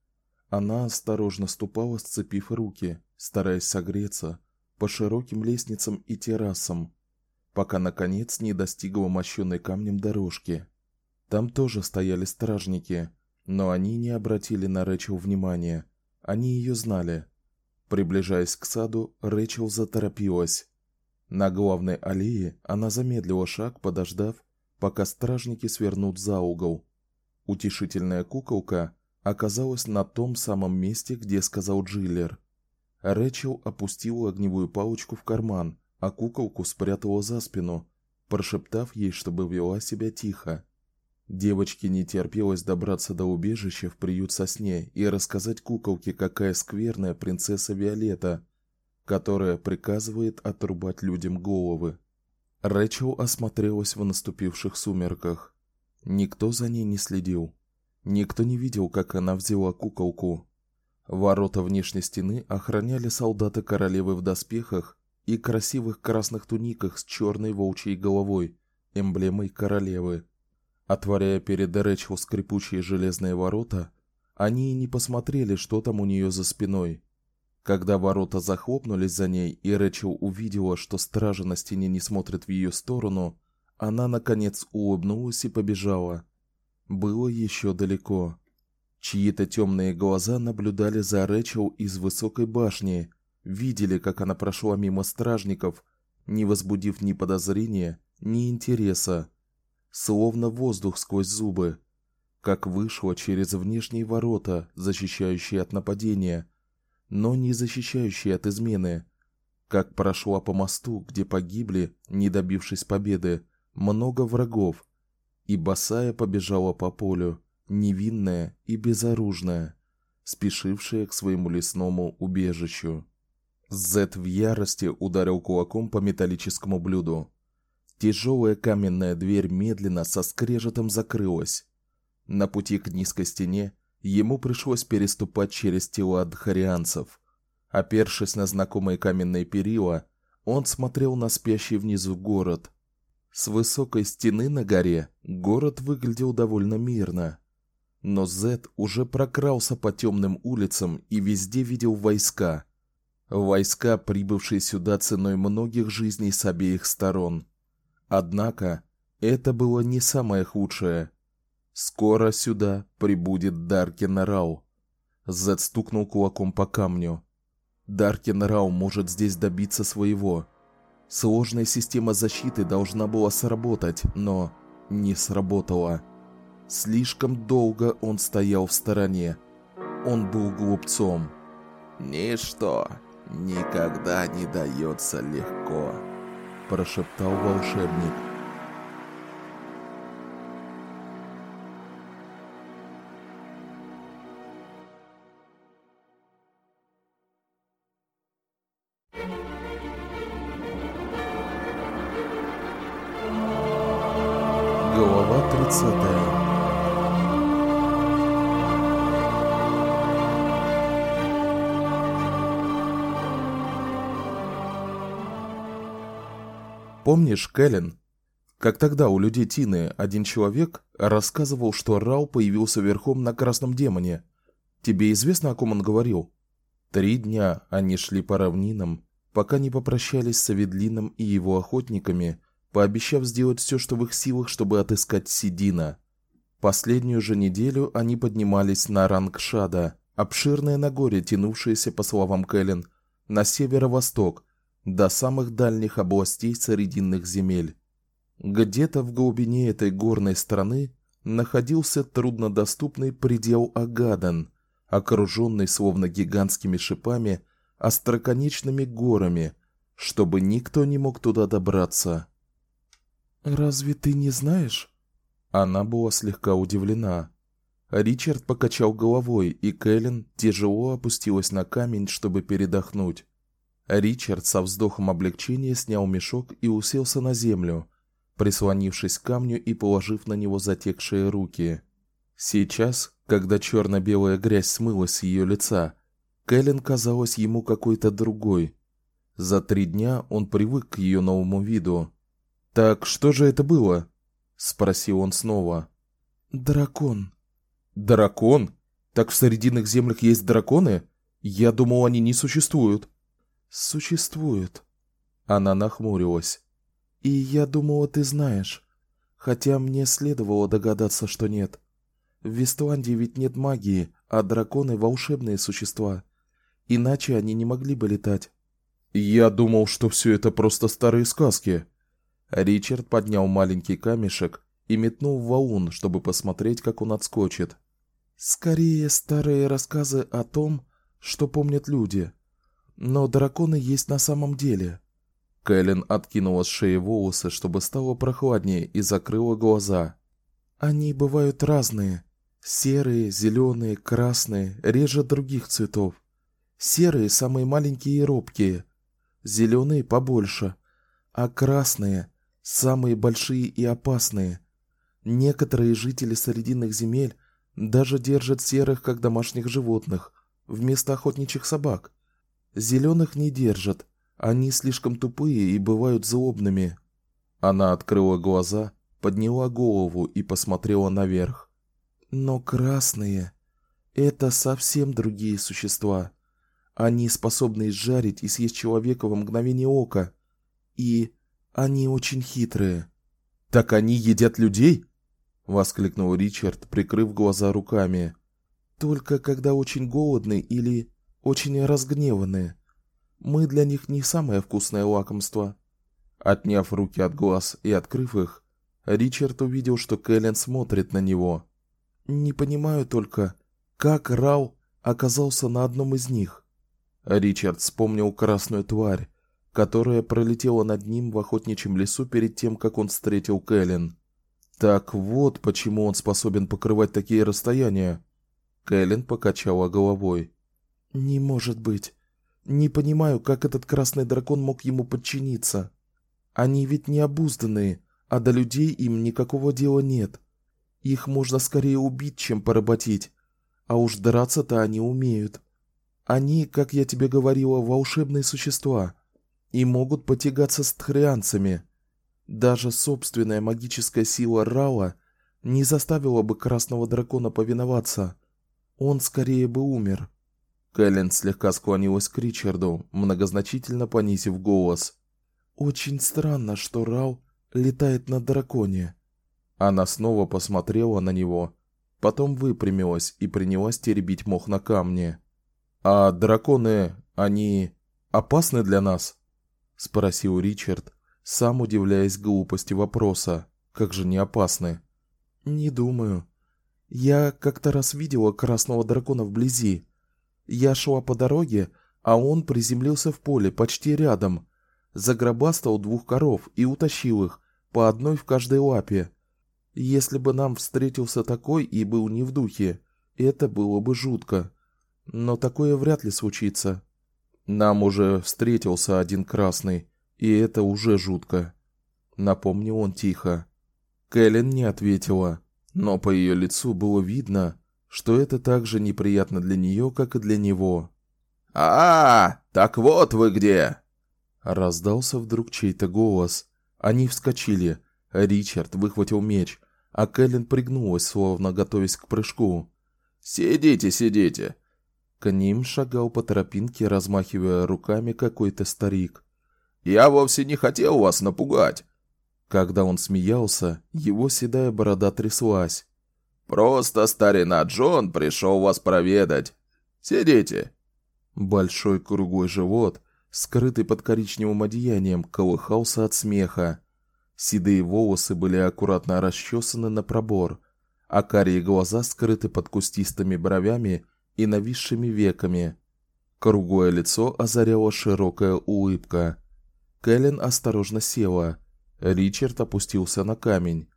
S1: Она осторожно ступала, сцепив руки, стараясь согреться по широким лестницам и террасам, пока наконец не достигла мощёной камнем дорожки. Там тоже стояли стражники, но они не обратили на Рэчел внимания. Они ее знали. Приближаясь к саду, Рэчел заторопилась. На главной аллее она замедлила шаг, подождав, пока стражники свернут за угол. Утешительная куколка оказалась на том самом месте, где сказал Джиллер. Рэчел опустила огневую палочку в карман, а куколку спрятала за спину, прошептав ей, чтобы вела себя тихо. Девочке не терпелось добраться до убежища в приют сосне и рассказать куколке, какая скверная принцесса Виолетта, которая приказывает отрубать людям головы. Рэчел осмотрелась в наступивших сумерках. Никто за ней не следил. Никто не видел, как она взяла куколку. Ворота внешней стены охраняли солдаты королевы в доспехах и красивых красных туниках с черной волчьей головой, эмблемой королевы. Отворяя перед Рэчел скрипучие железные ворота, они и не посмотрели, что там у нее за спиной. Когда ворота захлопнулись за ней, и Рэчел увидела, что стража на стене не смотрит в ее сторону, она наконец улыбнулась и побежала. Было еще далеко. Чьи-то темные глаза наблюдали за Рэчел из высокой башни, видели, как она прошла мимо стражников, не возбудив ни подозрения, ни интереса словно воздух сквозь зубы, как вышла через внешние ворота, защищающие от нападения, но не защищающие от измены, как прошла по мосту, где погибли, не добившись победы, много врагов, и босая побежала по полю, невинная и безоружная, спешившая к своему лесному убежищу. Зет в ярости ударил кулаком по металлическому блюду. Тяжелая каменная дверь медленно со скрежетом закрылась. На пути к низкой стене ему пришлось переступать через тела дхарианцев. Опершись на знакомые каменные перила, он смотрел на спящий внизу город. С высокой стены на горе город выглядел довольно мирно. Но Зет уже прокрался по темным улицам и везде видел войска. Войска, прибывшие сюда ценой многих жизней с обеих сторон. Однако это было не самое худшее. Скоро сюда прибудет Даркен Рау. Зет стукнул кулаком по камню. Даркен Рау может здесь добиться своего. Сложная система защиты должна была сработать, но не сработала. Слишком долго он стоял в стороне. Он был глупцом.
S4: Ничто никогда не дается легко,
S1: прошептал волшебник. Помнишь, Кэлен, как тогда у людей Тины один человек рассказывал, что Рау появился верхом на красном демоне? Тебе известно, о ком он говорил? Три дня они шли по равнинам, пока не попрощались с Аведлином и его охотниками, пообещав сделать все, что в их силах, чтобы отыскать Сидина. Последнюю же неделю они поднимались на Рангшада, обширное нагорье, тянувшееся, по словам Кэлен, на северо-восток, до самых дальних областей Срединных земель. Где-то в глубине этой горной страны находился труднодоступный предел Агадан, окружённый словно гигантскими шипами остроконечными горами, чтобы никто не мог туда добраться. Разве ты не знаешь? Она была слегка удивлена. Ричард покачал головой, и Кэлен тяжело опустилась на камень, чтобы передохнуть. Ричард со вздохом облегчения снял мешок и уселся на землю, прислонившись к камню и положив на него затекшие руки. Сейчас, когда черно белая грязь смылась с ее лица, Кэлен казалась ему какой-то другой. За три дня он привык к ее новому виду. Так что же это было? спросил он снова. Дракон. Дракон? Так в срединных землях есть драконы? Я думал, они не существуют существует. Она нахмурилась. И я думала, ты знаешь, хотя мне следовало догадаться, что нет. В Вестландии ведь нет магии, а драконы волшебные существа. Иначе они не могли бы летать. Я думал, что все это просто старые сказки. Ричард поднял маленький камешек и метнул в валун, чтобы посмотреть, как он отскочит. Скорее старые рассказы о том, что помнят люди. Но драконы есть на самом деле. Кэлен откинула с шеи волосы, чтобы стало прохладнее, и закрыла глаза. Они бывают разные: серые, зеленые, красные, реже других цветов. Серые самые маленькие и робкие, зеленые побольше, а красные самые большие и опасные. Некоторые жители срединных земель даже держат серых как домашних животных вместо охотничьих собак. Зеленых не держат. Они слишком тупые и бывают злобными. Она открыла глаза, подняла голову и посмотрела наверх. Но красные это совсем другие существа. Они способны изжарить и съесть человека в мгновение ока. И они очень хитрые. Так они едят людей? воскликнул Ричард, прикрыв глаза руками. Только когда очень голодны или очень разгневанные. Мы для них не самое вкусное лакомство. Отняв руки от глаз и открыв их, Ричард увидел, что Кэлен смотрит на него. Не понимаю только, как Рау оказался на одном из них. Ричард вспомнил красную тварь, которая пролетела над ним в охотничьем лесу перед тем, как он встретил Кэлен. Так вот, почему он способен покрывать такие расстояния. Кэлен покачала головой. Не может быть. Не понимаю, как этот красный дракон мог ему подчиниться. Они ведь не обузданные, а до людей им никакого дела нет. Их можно скорее убить, чем поработить. А уж драться-то они умеют. Они, как я тебе говорила, волшебные существа и могут потягаться с тхрианцами. Даже собственная магическая сила Рала не заставила бы красного дракона повиноваться. Он скорее бы умер. Кэлен слегка склонилась к Ричарду, многозначительно понизив голос. Очень странно, что Рау летает на драконе. Она снова посмотрела на него, потом выпрямилась и принялась теребить мох на камне. А драконы, они опасны для нас? спросил Ричард, сам удивляясь глупости вопроса. Как же не опасны? Не думаю. Я как-то раз видела красного дракона вблизи. Я шла по дороге, а он приземлился в поле почти рядом. Загробастал двух коров и утащил их, по одной в каждой лапе. Если бы нам встретился такой и был не в духе, это было бы жутко. Но такое вряд ли случится. Нам уже встретился один красный, и это уже жутко, напомнил он тихо. Кэлен не ответила, но по ее лицу было видно, что это так же неприятно для нее, как и для него. А, -а, -а так вот вы где. Раздался вдруг чей-то голос. Они вскочили. Ричард выхватил меч, а Кэлен пригнулась, словно готовясь к прыжку. "Сидите, сидите". К ним шагал по тропинке, размахивая руками какой-то старик. "Я вовсе не хотел вас напугать". Когда он смеялся, его седая борода тряслась. Просто старина Джон пришел вас проведать. Сидите. Большой круглый живот, скрытый под коричневым одеянием, колыхался от смеха. Седые волосы были аккуратно расчесаны на пробор, а карие глаза скрыты под кустистыми бровями и нависшими веками. Круглое лицо озаряла широкая улыбка. Кэлен осторожно села. Ричард опустился на камень.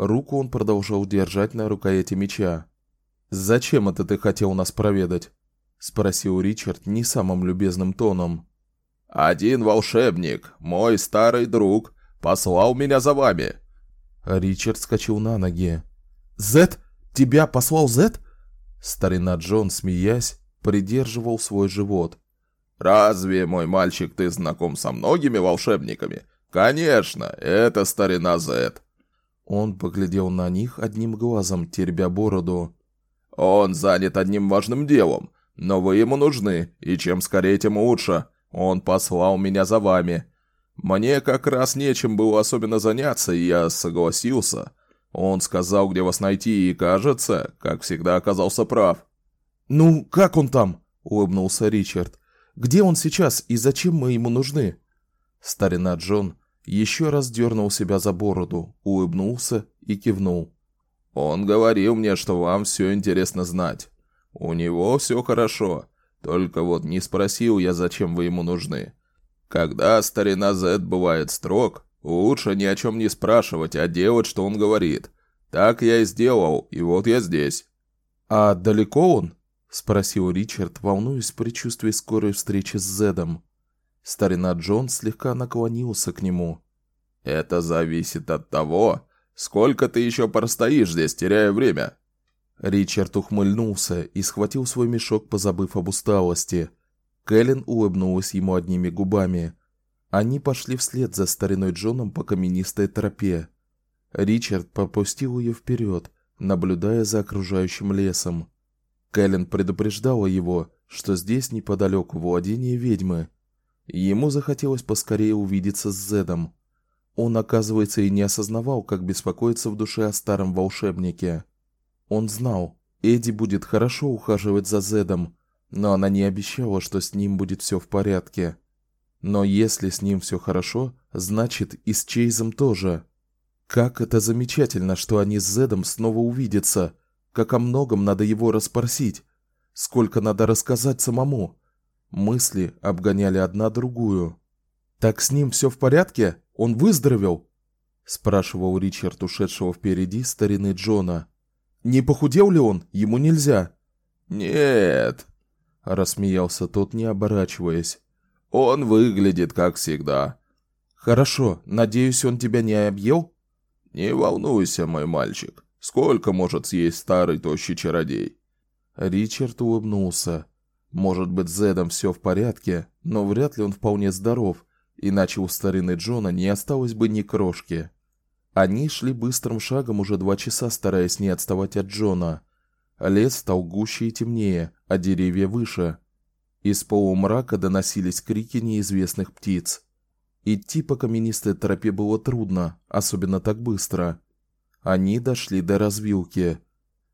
S1: Руку он продолжал держать на рукояти меча. "Зачем это ты хотел нас проведать?" спросил Ричард не самым любезным тоном. "Один волшебник, мой старый друг, послал меня за вами". Ричард скочил на ноги. "Зет, тебя послал Зет?" Старина Джон, смеясь, придерживал свой живот. Разве, мой мальчик, ты знаком со многими волшебниками? Конечно, это старина Зет. Он поглядел на них одним глазом, теребя бороду. Он занят одним важным делом, но вы ему нужны, и чем скорее, тем лучше. Он послал меня за вами. Мне как раз нечем было особенно заняться, и я согласился. Он сказал, где вас найти, и, кажется, как всегда оказался прав. Ну, как он там? улыбнулся Ричард. Где он сейчас и зачем мы ему нужны? Старина Джон еще раз дернул себя за бороду, улыбнулся и кивнул. Он говорил мне, что вам все интересно знать. У него все хорошо, только вот не спросил я, зачем вы ему нужны. Когда старина Зет бывает строг, лучше ни о чем не спрашивать, а делать, что он говорит. Так я и сделал, и вот я здесь. А далеко он? спросил Ричард, волнуясь в предчувствии скорой встречи с Зедом. Старина Джон слегка наклонился к нему. Это зависит от того, сколько ты еще простоишь здесь, теряя время. Ричард ухмыльнулся и схватил свой мешок, позабыв об усталости. Кэлен улыбнулась ему одними губами. Они пошли вслед за стариной Джоном по каменистой тропе. Ричард пропустил ее вперед, наблюдая за окружающим лесом. Кэлен предупреждала его, что здесь неподалеку владение ведьмы. Ему захотелось поскорее увидеться с Зедом. Он, оказывается, и не осознавал, как беспокоится в душе о старом волшебнике. Он знал, Эдди будет хорошо ухаживать за Зедом, но она не обещала, что с ним будет все в порядке. Но если с ним все хорошо, значит и с Чейзом тоже. Как это замечательно, что они с Зедом снова увидятся. Как о многом надо его расспросить. Сколько надо рассказать самому. Мысли обгоняли одна другую. Так с ним все в порядке? Он выздоровел? спрашивал Ричард, ушедшего впереди старины Джона. Не похудел ли он? Ему нельзя. Нет, рассмеялся тот, не оборачиваясь. Он выглядит как всегда. Хорошо, надеюсь, он тебя не объел? Не волнуйся, мой мальчик. Сколько может съесть старый тощий чародей? Ричард улыбнулся. Может быть, с Зедом все в порядке, но вряд ли он вполне здоров, иначе у старины Джона не осталось бы ни крошки. Они шли быстрым шагом уже два часа, стараясь не отставать от Джона. Лес стал гуще и темнее, а деревья выше. Из полумрака доносились крики неизвестных птиц. Идти по каменистой тропе было трудно, особенно так быстро. Они дошли до развилки.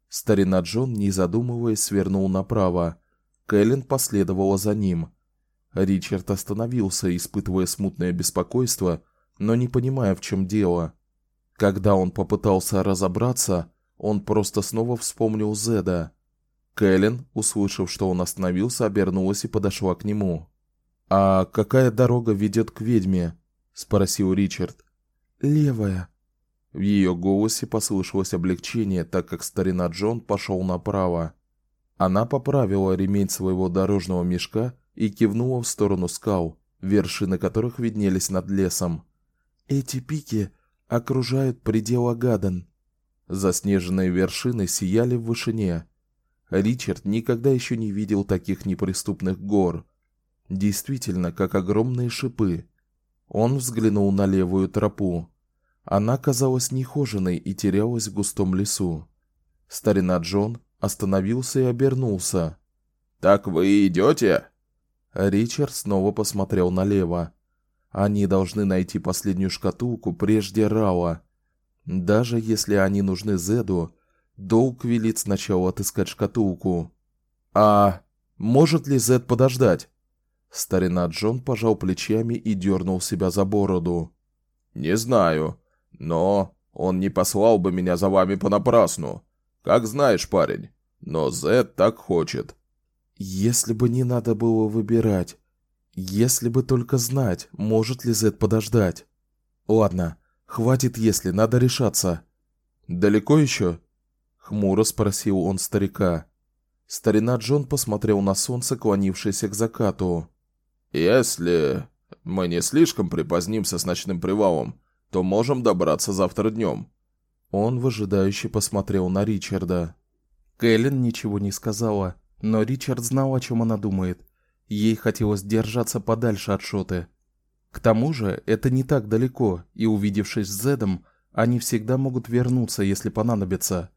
S1: Старина Джон, не задумываясь, свернул направо. Кэлен последовала за ним. Ричард остановился, испытывая смутное беспокойство, но не понимая, в чем дело. Когда он попытался разобраться, он просто снова вспомнил Зеда. Кэлен, услышав, что он остановился, обернулась и подошла к нему. А какая дорога ведет к ведьме? спросил Ричард.
S3: Левая.
S1: В ее голосе послышалось облегчение, так как старина Джон пошел направо. Она поправила ремень своего дорожного мешка и кивнула в сторону скал, вершины которых виднелись над лесом.
S3: Эти пики окружают предел Агаден.
S1: Заснеженные вершины сияли в вышине. Ричард никогда еще не видел таких неприступных гор. Действительно, как огромные шипы. Он взглянул на левую тропу. Она казалась нехоженной и терялась в густом лесу. Старина Джон остановился и обернулся.
S4: Так вы идете?
S1: Ричард снова посмотрел налево. Они должны найти последнюю шкатулку прежде Рауа. Даже если они нужны Зеду, долг велит сначала отыскать шкатулку. А может ли Зед подождать? Старина Джон пожал плечами и дернул себя за бороду.
S4: Не знаю, но он не послал бы меня за вами понапрасну. Как знаешь, парень. Но Зед так хочет.
S1: Если бы не надо было выбирать, если бы только знать, может ли Зед подождать. Ладно, хватит, если надо решаться. Далеко еще? хмуро спросил он старика. Старина Джон посмотрел на солнце, клонившееся к закату.
S4: Если мы не слишком припозднимся с ночным привалом, то можем добраться завтра днем.
S1: Он выжидающе посмотрел на Ричарда. Кэлен ничего не сказала, но Ричард знал, о чем она думает. Ей хотелось держаться подальше от Шоты. К тому же, это не так далеко, и увидевшись с Зедом, они всегда могут вернуться, если понадобится.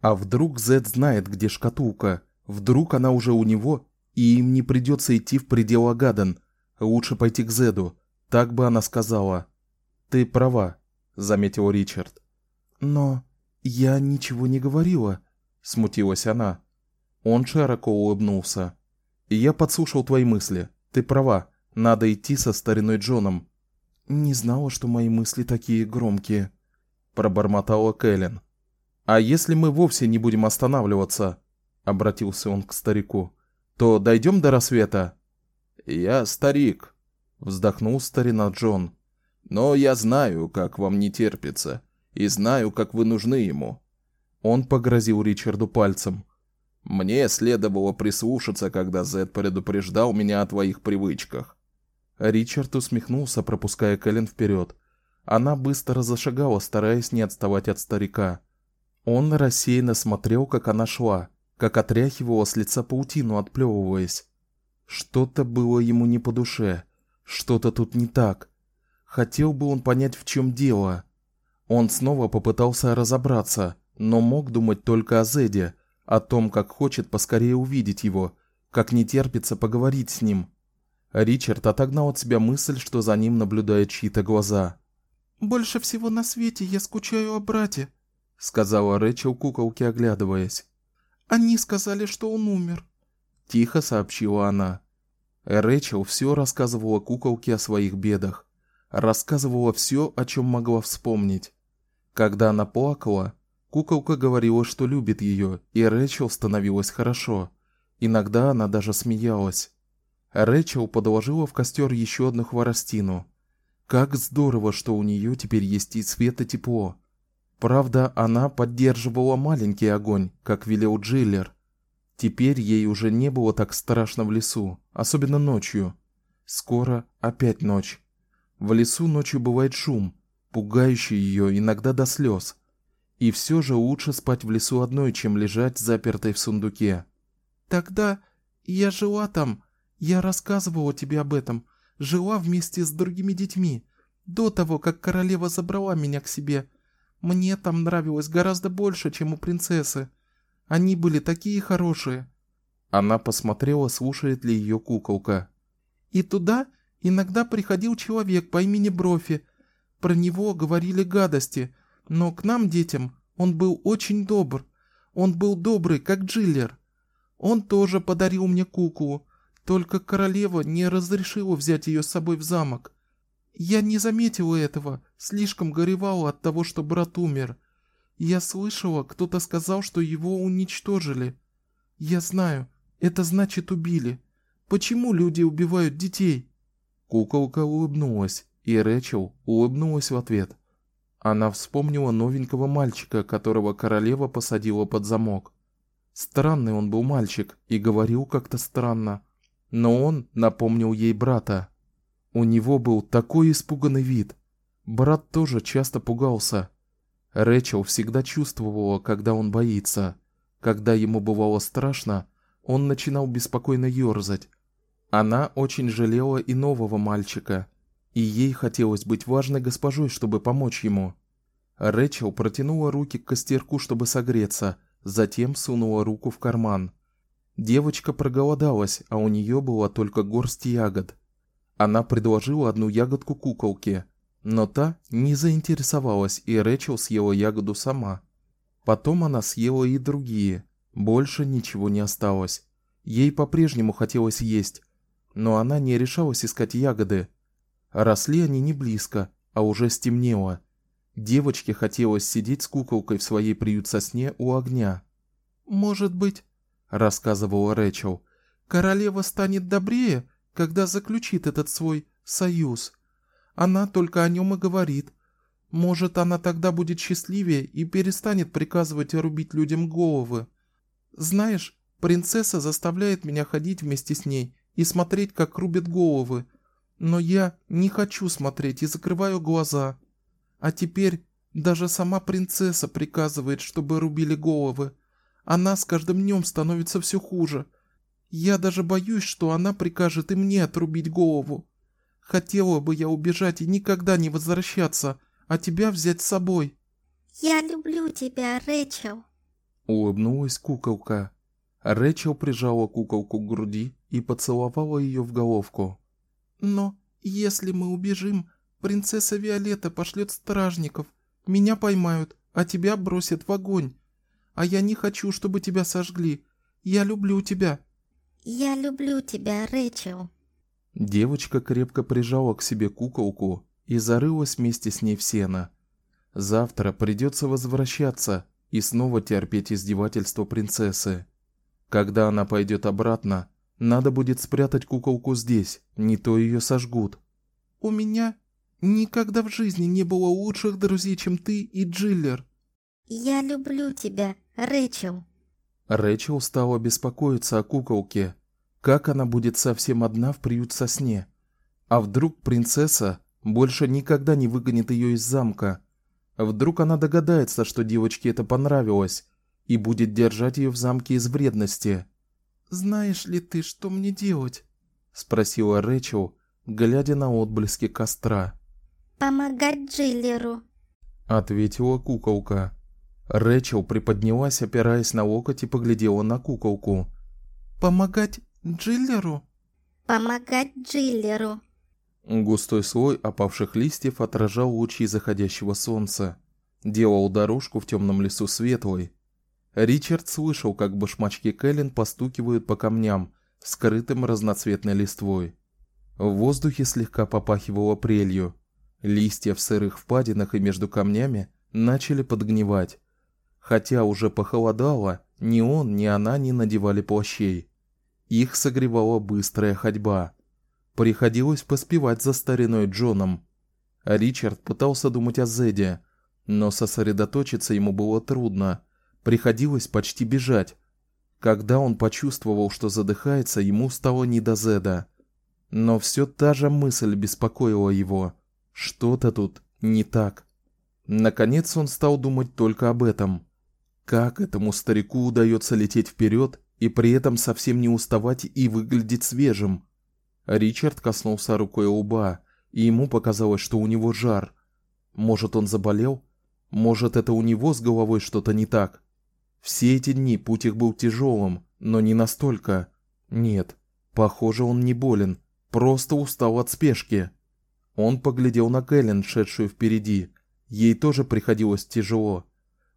S1: А вдруг Зед знает, где шкатулка? Вдруг она уже у него, и им не придется идти в предел Агаден. Лучше пойти к Зеду, так бы она сказала. Ты права, заметил Ричард.
S3: Но я ничего не говорила, смутилась она.
S1: Он широко улыбнулся. Я подслушал твои мысли. Ты права, надо идти со стариной Джоном.
S3: Не знала, что мои мысли такие громкие,
S1: пробормотала Кэлен. А если мы вовсе не будем останавливаться, обратился он к старику, то дойдем до рассвета.
S4: Я старик, вздохнул старина Джон. Но я знаю, как вам не терпится, и знаю, как вы нужны ему.
S1: Он погрозил Ричарду пальцем.
S4: Мне следовало прислушаться, когда Зед предупреждал меня о твоих привычках.
S1: Ричард усмехнулся, пропуская Кэлен вперед. Она быстро зашагала, стараясь не отставать от старика. Он рассеянно смотрел, как она шла, как отряхивала с лица паутину, отплевываясь. Что-то было ему не по душе, что-то тут не так. Хотел бы он понять, в чем дело. Он снова попытался разобраться, но мог думать только о Зеде, о том, как хочет поскорее увидеть его, как не терпится поговорить с ним. Ричард отогнал от себя мысль, что за ним наблюдают чьи-то глаза.
S3: Больше всего на свете я скучаю о брате,
S1: сказала Рэчел куколке, оглядываясь.
S3: Они сказали, что он умер,
S1: тихо сообщила она. Рэчел все рассказывала куколке о своих бедах, рассказывала все, о чем могла вспомнить. Когда она плакала, Куколка говорила, что любит ее, и Рэчел становилось хорошо. Иногда она даже смеялась. Рэчел подложила в костер еще одну хворостину. Как здорово, что у нее теперь есть и свет, и тепло. Правда, она поддерживала маленький огонь, как велел Джиллер. Теперь ей уже не было так страшно в лесу, особенно ночью. Скоро опять ночь. В лесу ночью бывает шум, пугающий ее иногда до слез. И все же лучше спать в лесу одной, чем лежать запертой в сундуке.
S3: Тогда я жила там. Я рассказывала тебе об этом. Жила вместе с другими детьми. До того, как королева забрала меня к себе. Мне там нравилось гораздо больше, чем у принцессы. Они были такие хорошие.
S1: Она посмотрела, слушает ли ее куколка.
S3: И туда Иногда приходил человек по имени Брофи. Про него говорили гадости, но к нам, детям, он был очень добр. Он был добрый, как Джиллер. Он тоже подарил мне куклу, только королева не разрешила взять ее с собой в замок. Я не заметила этого, слишком горевала от того, что брат умер. Я слышала, кто-то сказал, что его уничтожили. Я знаю, это значит убили. Почему люди убивают детей?
S1: Куколка улыбнулась, и Рэчел улыбнулась в ответ. Она вспомнила новенького мальчика, которого королева посадила под замок. Странный он был мальчик и говорил как-то странно, но он напомнил ей брата. У него был такой испуганный вид. Брат тоже часто пугался. Рэчел всегда чувствовала, когда он боится. Когда ему бывало страшно, он начинал беспокойно ёрзать. Она очень жалела и нового мальчика, и ей хотелось быть важной госпожой, чтобы помочь ему. Рэчел протянула руки к костерку, чтобы согреться, затем сунула руку в карман. Девочка проголодалась, а у нее была только горсть ягод. Она предложила одну ягодку куколке, но та не заинтересовалась, и Рэчел съела ягоду сама. Потом она съела и другие. Больше ничего не осталось. Ей по-прежнему хотелось есть, но она не решалась искать ягоды. Росли они не близко, а уже стемнело. Девочке хотелось сидеть с куколкой в своей приют-сосне у огня.
S3: Может быть, рассказывала Рэчел, королева станет добрее, когда заключит этот свой союз. Она только о нем и говорит. Может, она тогда будет счастливее и перестанет приказывать рубить людям головы. Знаешь, принцесса заставляет меня ходить вместе с ней и смотреть, как рубят головы. Но я не хочу смотреть и закрываю глаза. А теперь даже сама принцесса приказывает, чтобы рубили головы. Она с каждым днем становится все хуже. Я даже боюсь, что она прикажет и мне отрубить голову. Хотела бы я убежать и никогда не возвращаться, а тебя взять с собой.
S5: Я люблю тебя, Рэчел.
S1: Улыбнулась куколка. Рэчел прижала куколку к груди и поцеловала ее в головку.
S3: Но если мы убежим, принцесса Виолетта пошлет стражников. Меня поймают, а тебя бросят в огонь. А я не хочу, чтобы тебя сожгли. Я люблю тебя.
S5: Я люблю тебя, Рэчел.
S1: Девочка крепко прижала к себе куколку и зарылась вместе с ней в сено. Завтра придется возвращаться и снова терпеть издевательства принцессы. Когда она пойдет обратно, надо будет спрятать куколку здесь, не то ее сожгут.
S3: У меня никогда в жизни не было лучших друзей, чем ты и Джиллер.
S5: Я люблю тебя, Рэчел.
S1: Рэчел стала беспокоиться о куколке. Как она будет совсем одна в приют сосне? А вдруг принцесса больше никогда не выгонит ее из замка? Вдруг она догадается, что девочке это понравилось и будет держать ее в замке из вредности?
S3: Знаешь ли ты, что мне делать?
S1: спросила Рэчел, глядя на отблески костра.
S5: Помогать Джиллеру,
S1: ответила куколка. Рэчел приподнялась, опираясь на локоть и поглядела на куколку.
S3: Помогать Джиллеру?
S5: Помогать Джиллеру.
S1: Густой слой опавших листьев отражал лучи заходящего солнца, делал дорожку в темном лесу светлой. Ричард слышал, как башмачки Кэлен постукивают по камням, скрытым разноцветной листвой. В воздухе слегка попахивало прелью. Листья в сырых впадинах и между камнями начали подгнивать. Хотя уже похолодало, ни он, ни она не надевали плащей. Их согревала быстрая ходьба. Приходилось поспевать за стариной Джоном. Ричард пытался думать о Зеде, но сосредоточиться ему было трудно. Приходилось почти бежать. Когда он почувствовал, что задыхается, ему стало не до Зеда. Но все та же мысль беспокоила его. Что-то тут не так. Наконец он стал думать только об этом. Как этому старику удается лететь вперед и при этом совсем не уставать и выглядеть свежим? Ричард коснулся рукой лба, и ему показалось, что у него жар. Может, он заболел? Может, это у него с головой что-то не так? Все эти дни путь их был тяжелым, но не настолько. Нет, похоже, он не болен. просто устал от спешки. Он поглядел на Кэлен, шедшую впереди. Ей тоже приходилось тяжело.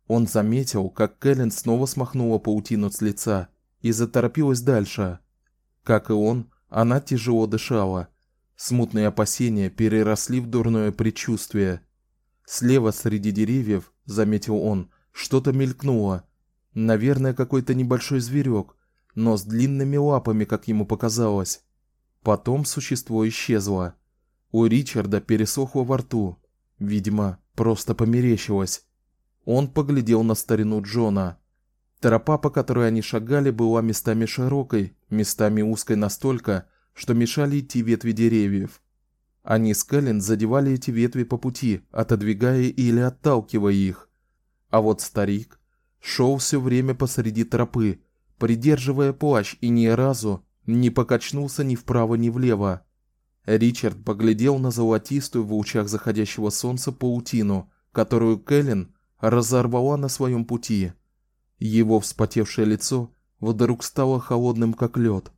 S1: Он заметил, как Кэлен снова смахнула паутину с лица и заторопилась дальше. Как и он, она тяжело дышала. Смутные опасения переросли в дурное предчувствие. Слева среди деревьев, заметил он, что-то мелькнуло. Наверное, какой-то небольшой зверек, но с длинными лапами, как ему показалось. Потом существо исчезло. У Ричарда пересохло во рту. Видимо, просто померещилось. Он поглядел на старину Джона. Тропа, по которой они шагали, была местами широкой, местами узкой настолько, что мешали идти ветви деревьев. Они с Кэлен задевали эти ветви по пути, отодвигая или отталкивая их. А вот старик шел все время посреди тропы, придерживая плащ и ни разу не покачнулся ни вправо, ни влево. Ричард поглядел на золотистую в лучах заходящего солнца паутину, которую Кэлен разорвала на своем пути. Его вспотевшее лицо вдруг стало холодным как лед.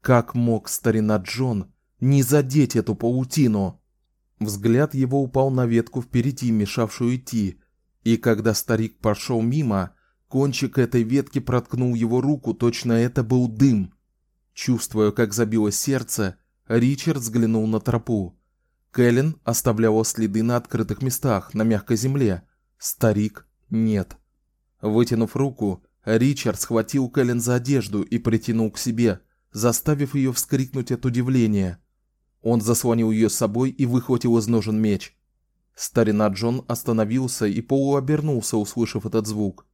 S1: Как мог старина Джон не задеть эту паутину? Взгляд его упал на ветку впереди, мешавшую идти, и когда старик прошел мимо, кончик этой ветки проткнул его руку, точно это был дым. Чувствуя, как забилось сердце, Ричард взглянул на тропу. Кэлен оставляла следы на открытых местах, на мягкой земле. Старик нет. Вытянув руку, Ричард схватил Кэлен за одежду и притянул к себе, заставив ее вскрикнуть от удивления. Он заслонил ее собой и выхватил из ножен меч. Старина Джон остановился и полуобернулся, услышав этот звук.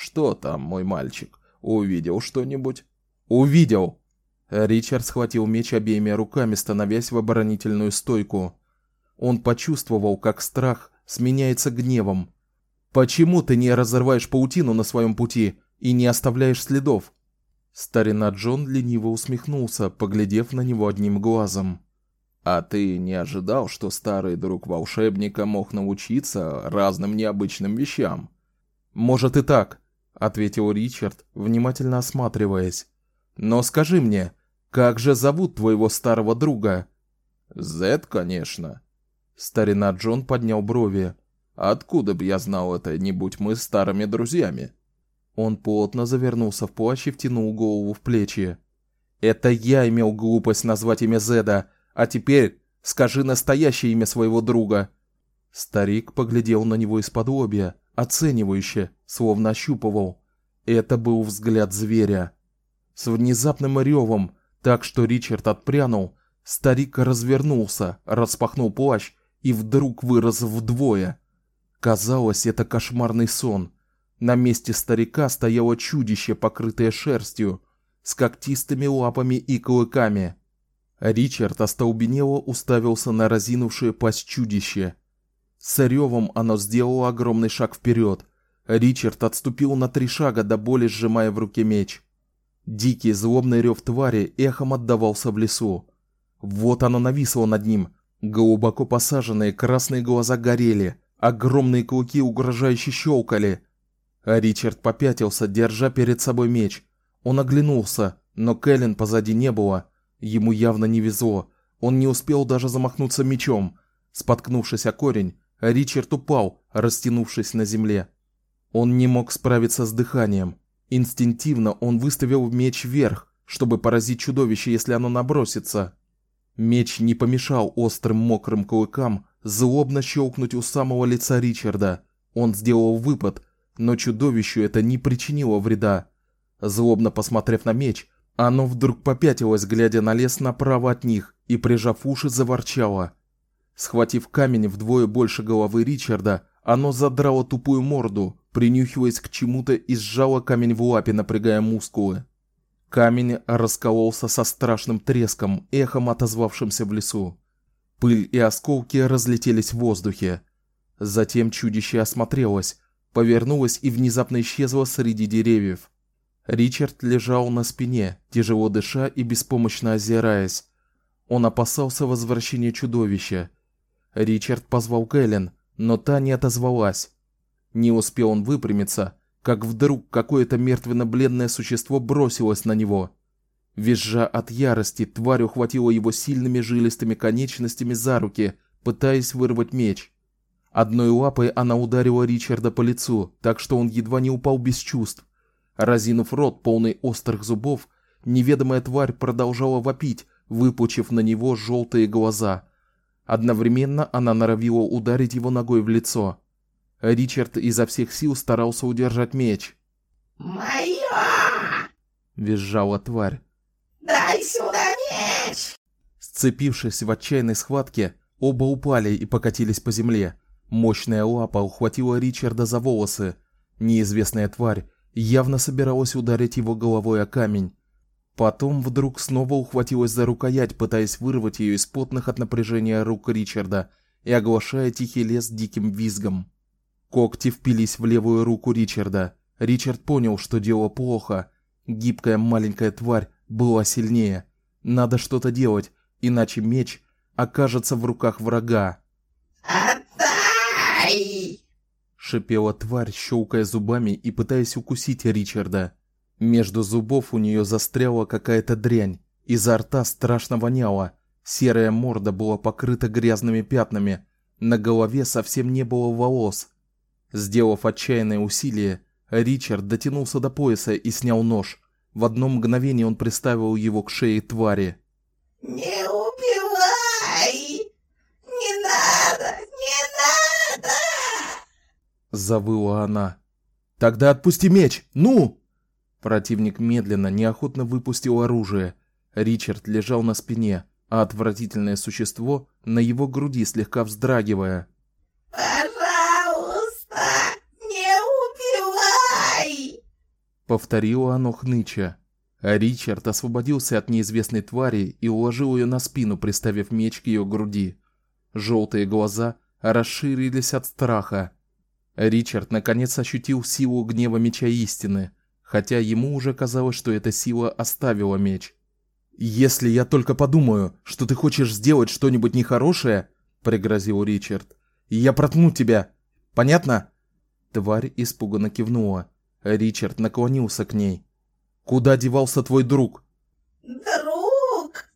S4: Что там, мой мальчик? Увидел что-нибудь?
S1: Увидел. Ричард схватил меч обеими руками, становясь в оборонительную стойку. Он почувствовал, как страх сменяется гневом. Почему ты не разорваешь паутину на своем пути и не оставляешь следов? Старина Джон лениво усмехнулся, поглядев на него одним глазом.
S4: А ты не ожидал, что старый друг волшебника мог научиться разным необычным вещам?
S1: Может и так, ответил Ричард, внимательно осматриваясь. Но скажи мне, как же зовут твоего старого друга?
S4: Зед, конечно.
S1: Старина Джон поднял брови.
S4: Откуда бы я знал это, не будь мы старыми друзьями?
S1: Он плотно завернулся в плащ и втянул голову в плечи. Это я имел глупость назвать имя Зеда, а теперь скажи настоящее имя своего друга. Старик поглядел на него из-под лобья, оценивающе, словно ощупывал. Это был взгляд зверя. С внезапным ревом, так что Ричард отпрянул, старик развернулся, распахнул плащ и вдруг вырос вдвое. Казалось, это кошмарный сон. На месте старика стояло чудище, покрытое шерстью, с когтистыми лапами и клыками. Ричард остолбенело уставился на разинувшее пасть чудище. С ревом оно сделало огромный шаг вперед. Ричард отступил на три шага, до боли сжимая в руке меч. Дикий злобный рев твари эхом отдавался в лесу. Вот оно нависло над ним. Глубоко посаженные красные глаза горели, огромные клыки угрожающе щелкали. Ричард попятился, держа перед собой меч. Он оглянулся, но Кэлен позади не было. Ему явно не везло. Он не успел даже замахнуться мечом. Споткнувшись о корень, Ричард упал, растянувшись на земле. Он не мог справиться с дыханием. Инстинктивно он выставил меч вверх, чтобы поразить чудовище, если оно набросится. Меч не помешал острым мокрым клыкам злобно щелкнуть у самого лица Ричарда. Он сделал выпад, но чудовищу это не причинило вреда. Злобно посмотрев на меч, оно вдруг попятилось, глядя на лес направо от них, и прижав уши, заворчало. Схватив камень вдвое больше головы Ричарда, оно задрало тупую морду, принюхиваясь к чему-то и сжало камень в лапе, напрягая мускулы. Камень раскололся со страшным треском, эхом отозвавшимся в лесу. Пыль и осколки разлетелись в воздухе. Затем чудище осмотрелось, повернулось и внезапно исчезло среди деревьев. Ричард лежал на спине, тяжело дыша и беспомощно озираясь. Он опасался возвращения чудовища. Ричард позвал Кэлен, но та не отозвалась. Не успел он выпрямиться, как вдруг какое-то мертвенно-бледное существо бросилось на него. Визжа от ярости, тварь ухватила его сильными жилистыми конечностями за руки, пытаясь вырвать меч. Одной лапой она ударила Ричарда по лицу, так что он едва не упал без чувств. Разинув рот, полный острых зубов, неведомая тварь продолжала вопить, выпучив на него желтые глаза. Одновременно она норовила ударить его ногой в лицо. Ричард изо всех сил старался удержать меч.
S8: «Моё!»
S1: — визжала тварь.
S8: «Дай сюда меч!»
S1: Сцепившись в отчаянной схватке, оба упали и покатились по земле. Мощная лапа ухватила Ричарда за волосы. Неизвестная тварь явно собиралась ударить его головой о камень. Потом вдруг снова ухватилась за рукоять, пытаясь вырвать ее из потных от напряжения рук Ричарда и оглашая тихий лес диким визгом. Когти впились в левую руку Ричарда. Ричард понял, что дело плохо. Гибкая маленькая тварь была сильнее. Надо что-то делать, иначе меч окажется в руках врага.
S8: «Отдай!»
S1: шипела тварь, щелкая зубами и пытаясь укусить Ричарда. Между зубов у нее застряла какая-то дрянь, изо рта страшно воняло. Серая морда была покрыта грязными пятнами, на голове совсем не было волос. Сделав отчаянное усилие, Ричард дотянулся до пояса и снял нож. В одно мгновение он приставил его к шее твари.
S8: «Не убивай! Не надо! Не надо!»
S1: Завыла она. Тогда отпусти меч. Ну! Противник медленно, неохотно выпустил оружие. Ричард лежал на спине, а отвратительное существо на его груди слегка вздрагивая.
S8: «Пожалуйста, не убивай!»
S1: Повторило оно хныча. А Ричард освободился от неизвестной твари и уложил ее на спину, приставив меч к ее груди. Желтые глаза расширились от страха. Ричард наконец ощутил силу гнева меча истины, хотя ему уже казалось, что эта сила оставила меч. Если я только подумаю, что ты хочешь сделать что-нибудь нехорошее, пригрозил Ричард, я проткну тебя. Понятно? Тварь испуганно кивнула. Ричард наклонился к ней. Куда девался твой друг?
S8: «Друг!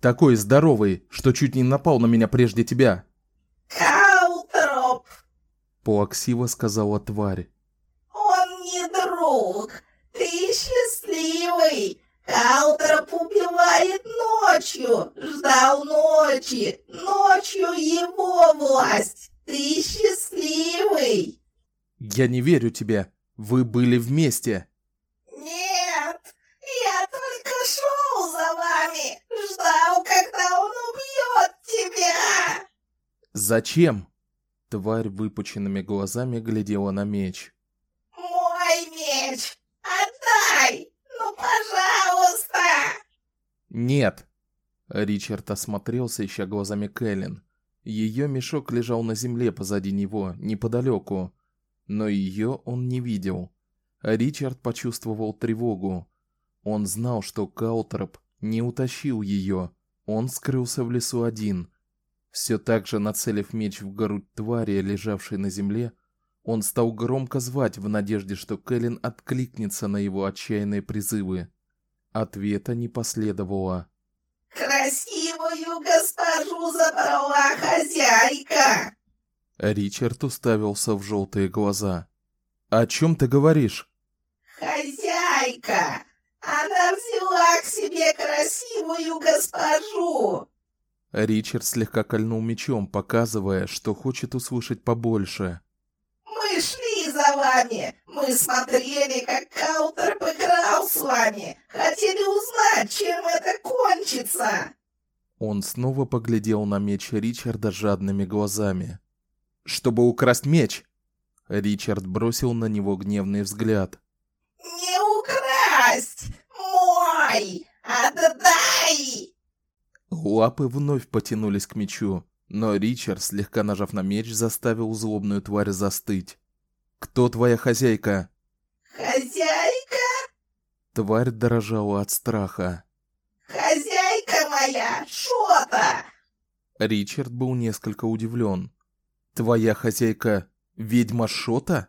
S1: Такой здоровый, что чуть не напал на меня прежде тебя,
S8: Каутроп!
S1: плаксиво сказала тварь.
S8: Он не друг! Ты счастливый! Каутроп убивает ночью! Ждал ночи! Ночью его власть! Ты счастливый!
S1: Я не верю тебе. Вы были вместе.
S8: Нет! Я только шел за вами! Ждал, когда он убьет тебя!
S1: Зачем? Тварь выпученными глазами глядела на меч.
S8: Мой меч! Отдай! Ну, пожалуйста!
S1: Нет. Ричард осмотрелся, ища глазами Кэлен. Ее мешок лежал на земле позади него, неподалеку, но ее он не видел. Ричард почувствовал тревогу. Он знал, что Каутроп не утащил ее. Он скрылся в лесу один. Все так же нацелив меч в грудь твари, лежавшей на земле, он стал громко звать в надежде, что Кэлен откликнется на его отчаянные призывы. Ответа не последовало.
S8: Красивую госпожу забрала хозяйка!
S1: Ричард уставился в желтые глаза. О чем ты говоришь?
S8: Хозяйка! Она взяла к себе красивую госпожу!
S1: Ричард слегка кольнул мечом, показывая, что хочет услышать побольше.
S8: Мы шли за вами! Мы смотрели, как Каутер играл с вами! Хотели узнать, чем это кончится!
S1: Он снова поглядел на меч Ричарда жадными глазами. Чтобы украсть меч, Ричард бросил на него гневный взгляд.
S8: Не украсть! Мой! Отдай!
S1: Лапы вновь потянулись к мечу, но Ричард, слегка нажав на меч, заставил злобную тварь застыть. Кто твоя хозяйка?
S8: Хозяйка?
S1: Тварь дрожала от страха.
S8: Хозяйка моя! Шота!
S1: Ричард был несколько удивлен. Твоя хозяйка ведьма Шота?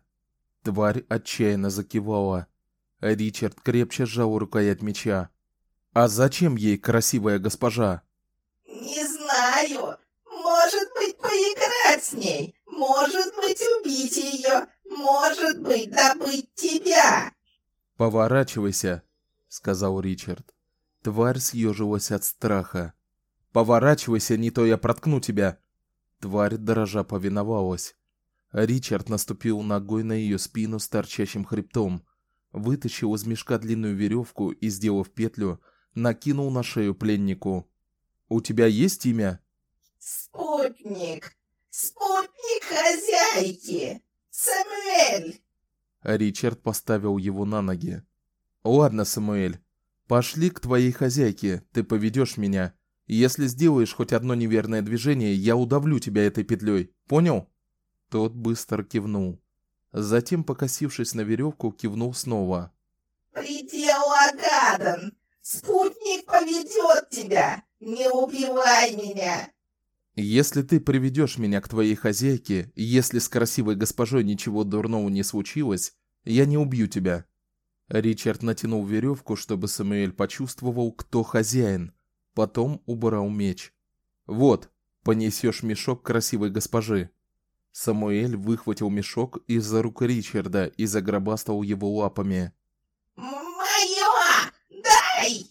S1: Тварь отчаянно закивала. Ричард крепче сжал рукоять меча. А зачем ей красивая госпожа?
S8: Не знаю. Может быть, поиграть с ней. Может быть, убить ее. Может быть, добыть тебя.
S1: Поворачивайся, сказал Ричард. Тварь съежилась от страха. Поворачивайся, не то я проткну тебя. Тварь дрожа повиновалась. Ричард наступил ногой на ее спину с торчащим хребтом, вытащил из мешка длинную веревку и, сделав петлю, накинул на шею пленнику. У тебя есть имя?
S8: Спутник. Спутник хозяйки. Самуэль.
S1: Ричард поставил его на ноги. Ладно, Самуэль. Пошли к твоей хозяйке. Ты поведешь меня. Если сделаешь хоть одно неверное движение, я удавлю тебя этой петлей. Понял? Тот быстро кивнул. Затем, покосившись на веревку, кивнул снова.
S8: Предел Агадан. Спутник поведет тебя. Не убивай меня.
S1: Если ты приведешь меня к твоей хозяйке, если с красивой госпожой ничего дурного не случилось, я не убью тебя. Ричард натянул веревку, чтобы Самуэль почувствовал, кто хозяин. Потом убрал меч. Вот, понесешь мешок красивой госпожи. Самуэль выхватил мешок из рук Ричарда и загробастал его лапами.
S8: Моё! Дай!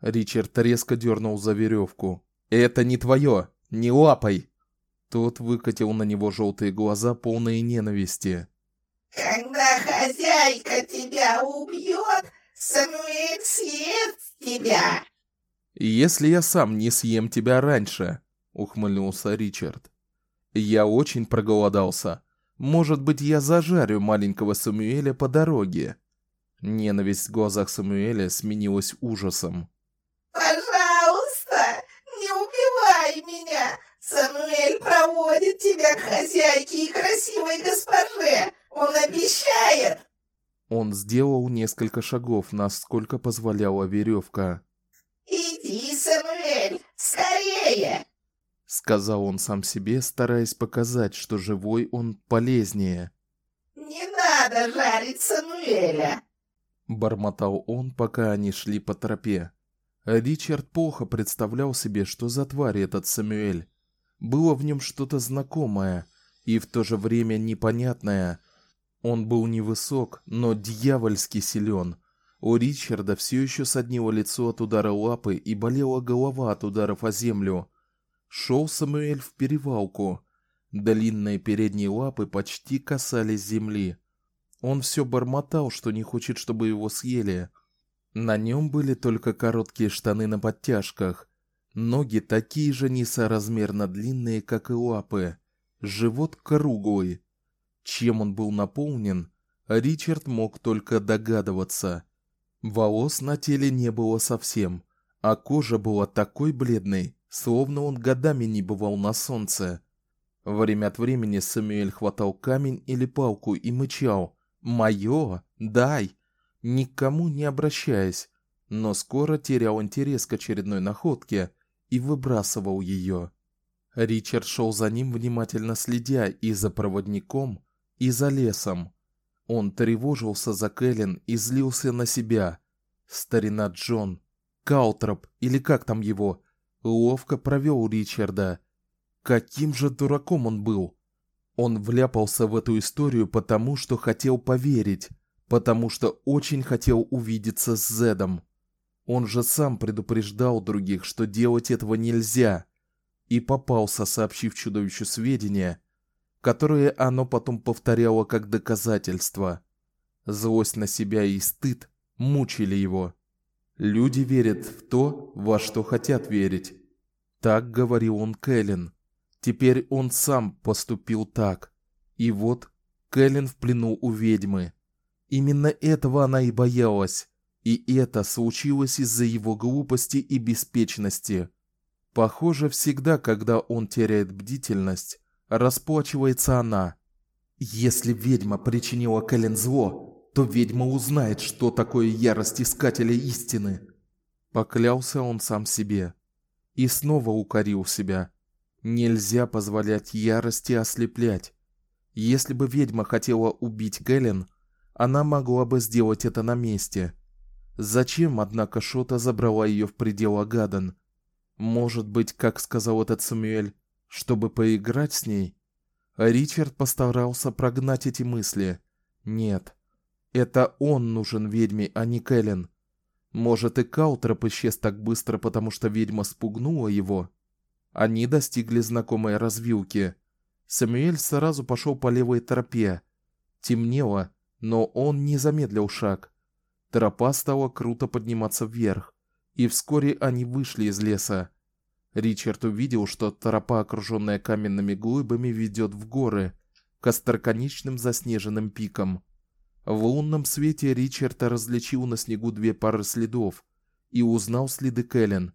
S1: Ричард резко дернул за веревку. Это не твое, не лапай. Тот выкатил на него желтые глаза, полные ненависти.
S8: Когда хозяйка тебя убьет, Самуэль съест тебя.
S1: Если я сам не съем тебя раньше, ухмыльнулся Ричард. Я очень проголодался. Может быть, я зажарю маленького Самуэля по дороге. Ненависть в глазах Самуэля сменилась ужасом.
S8: Пожалуйста, не убивай меня. Самуэль проводит тебя к хозяйке и красивой госпоже. Он обещает.
S1: Он сделал несколько шагов, насколько позволяла веревка.
S8: Иди, Самуэль, скорее!
S1: Сказал он сам себе, стараясь показать, что живой он полезнее.
S8: Не надо жарить Самуэля!
S1: Бормотал он, пока они шли по тропе. Ричард плохо представлял себе, что за тварь этот Самуэль. Было в нем что-то знакомое и в то же время непонятное. Он был невысок, но дьявольски силен. У Ричарда все еще соднило лицо от удара лапы и болела голова от ударов о землю. Шел Самуэль в перевалку. Длинные передние лапы почти касались земли. Он все бормотал, что не хочет, чтобы его съели. На нем были только короткие штаны на подтяжках, ноги такие же несоразмерно длинные, как и лапы, живот круглый. Чем он был наполнен, Ричард мог только догадываться. Волос на теле не было совсем, а кожа была такой бледной, словно он годами не бывал на солнце. Время от времени Самуэль хватал камень или палку и мычал: "Моё, дай!" никому не обращаясь, но скоро терял интерес к очередной находке и выбрасывал ее. Ричард шел за ним внимательно следя и за проводником, и за лесом. Он тревожился за Кэлен и злился на себя. Старина Джон, Каутроп или как там его, ловко провел Ричарда. Каким же дураком он был. Он вляпался в эту историю потому, что хотел поверить, потому что очень хотел увидеться с Зедом. Он же сам предупреждал других, что делать этого нельзя, и попался, сообщив чудовищу сведения, которые оно потом повторяло как доказательство. Злость на себя и стыд мучили его. Люди верят в то, во что хотят верить. Так говорил он Кэлен. Теперь он сам поступил так. И вот Кэлен в плену у ведьмы. Именно этого она и боялась, и это случилось из-за его глупости и беспечности. Похоже, всегда, когда он теряет бдительность, расплачивается она. Если ведьма причинила Кэлен зло, то ведьма узнает, что такое ярость искателя истины. Поклялся он сам себе и снова укорил себя. Нельзя позволять ярости ослеплять. Если бы ведьма хотела убить Кэлен, она могла бы сделать это на месте. Зачем, однако, Шота забрала ее в предел Агадан? Может быть, как сказал этот Самуэль, чтобы поиграть с ней? А Ричард постарался прогнать эти мысли. Нет. Это он нужен ведьме, а не Кэлен. Может, и Каутроп исчез так быстро, потому что ведьма спугнула его. Они достигли знакомой развилки. Самуэль сразу пошел по левой тропе. Темнело, но он не замедлил шаг. Тропа стала круто подниматься вверх, и вскоре они вышли из леса. Ричард увидел, что тропа, окружённая каменными глыбами, ведёт в горы, к остроконечным заснеженным пикам. В лунном свете Ричард различил на снегу две пары следов и узнал следы Кэлен.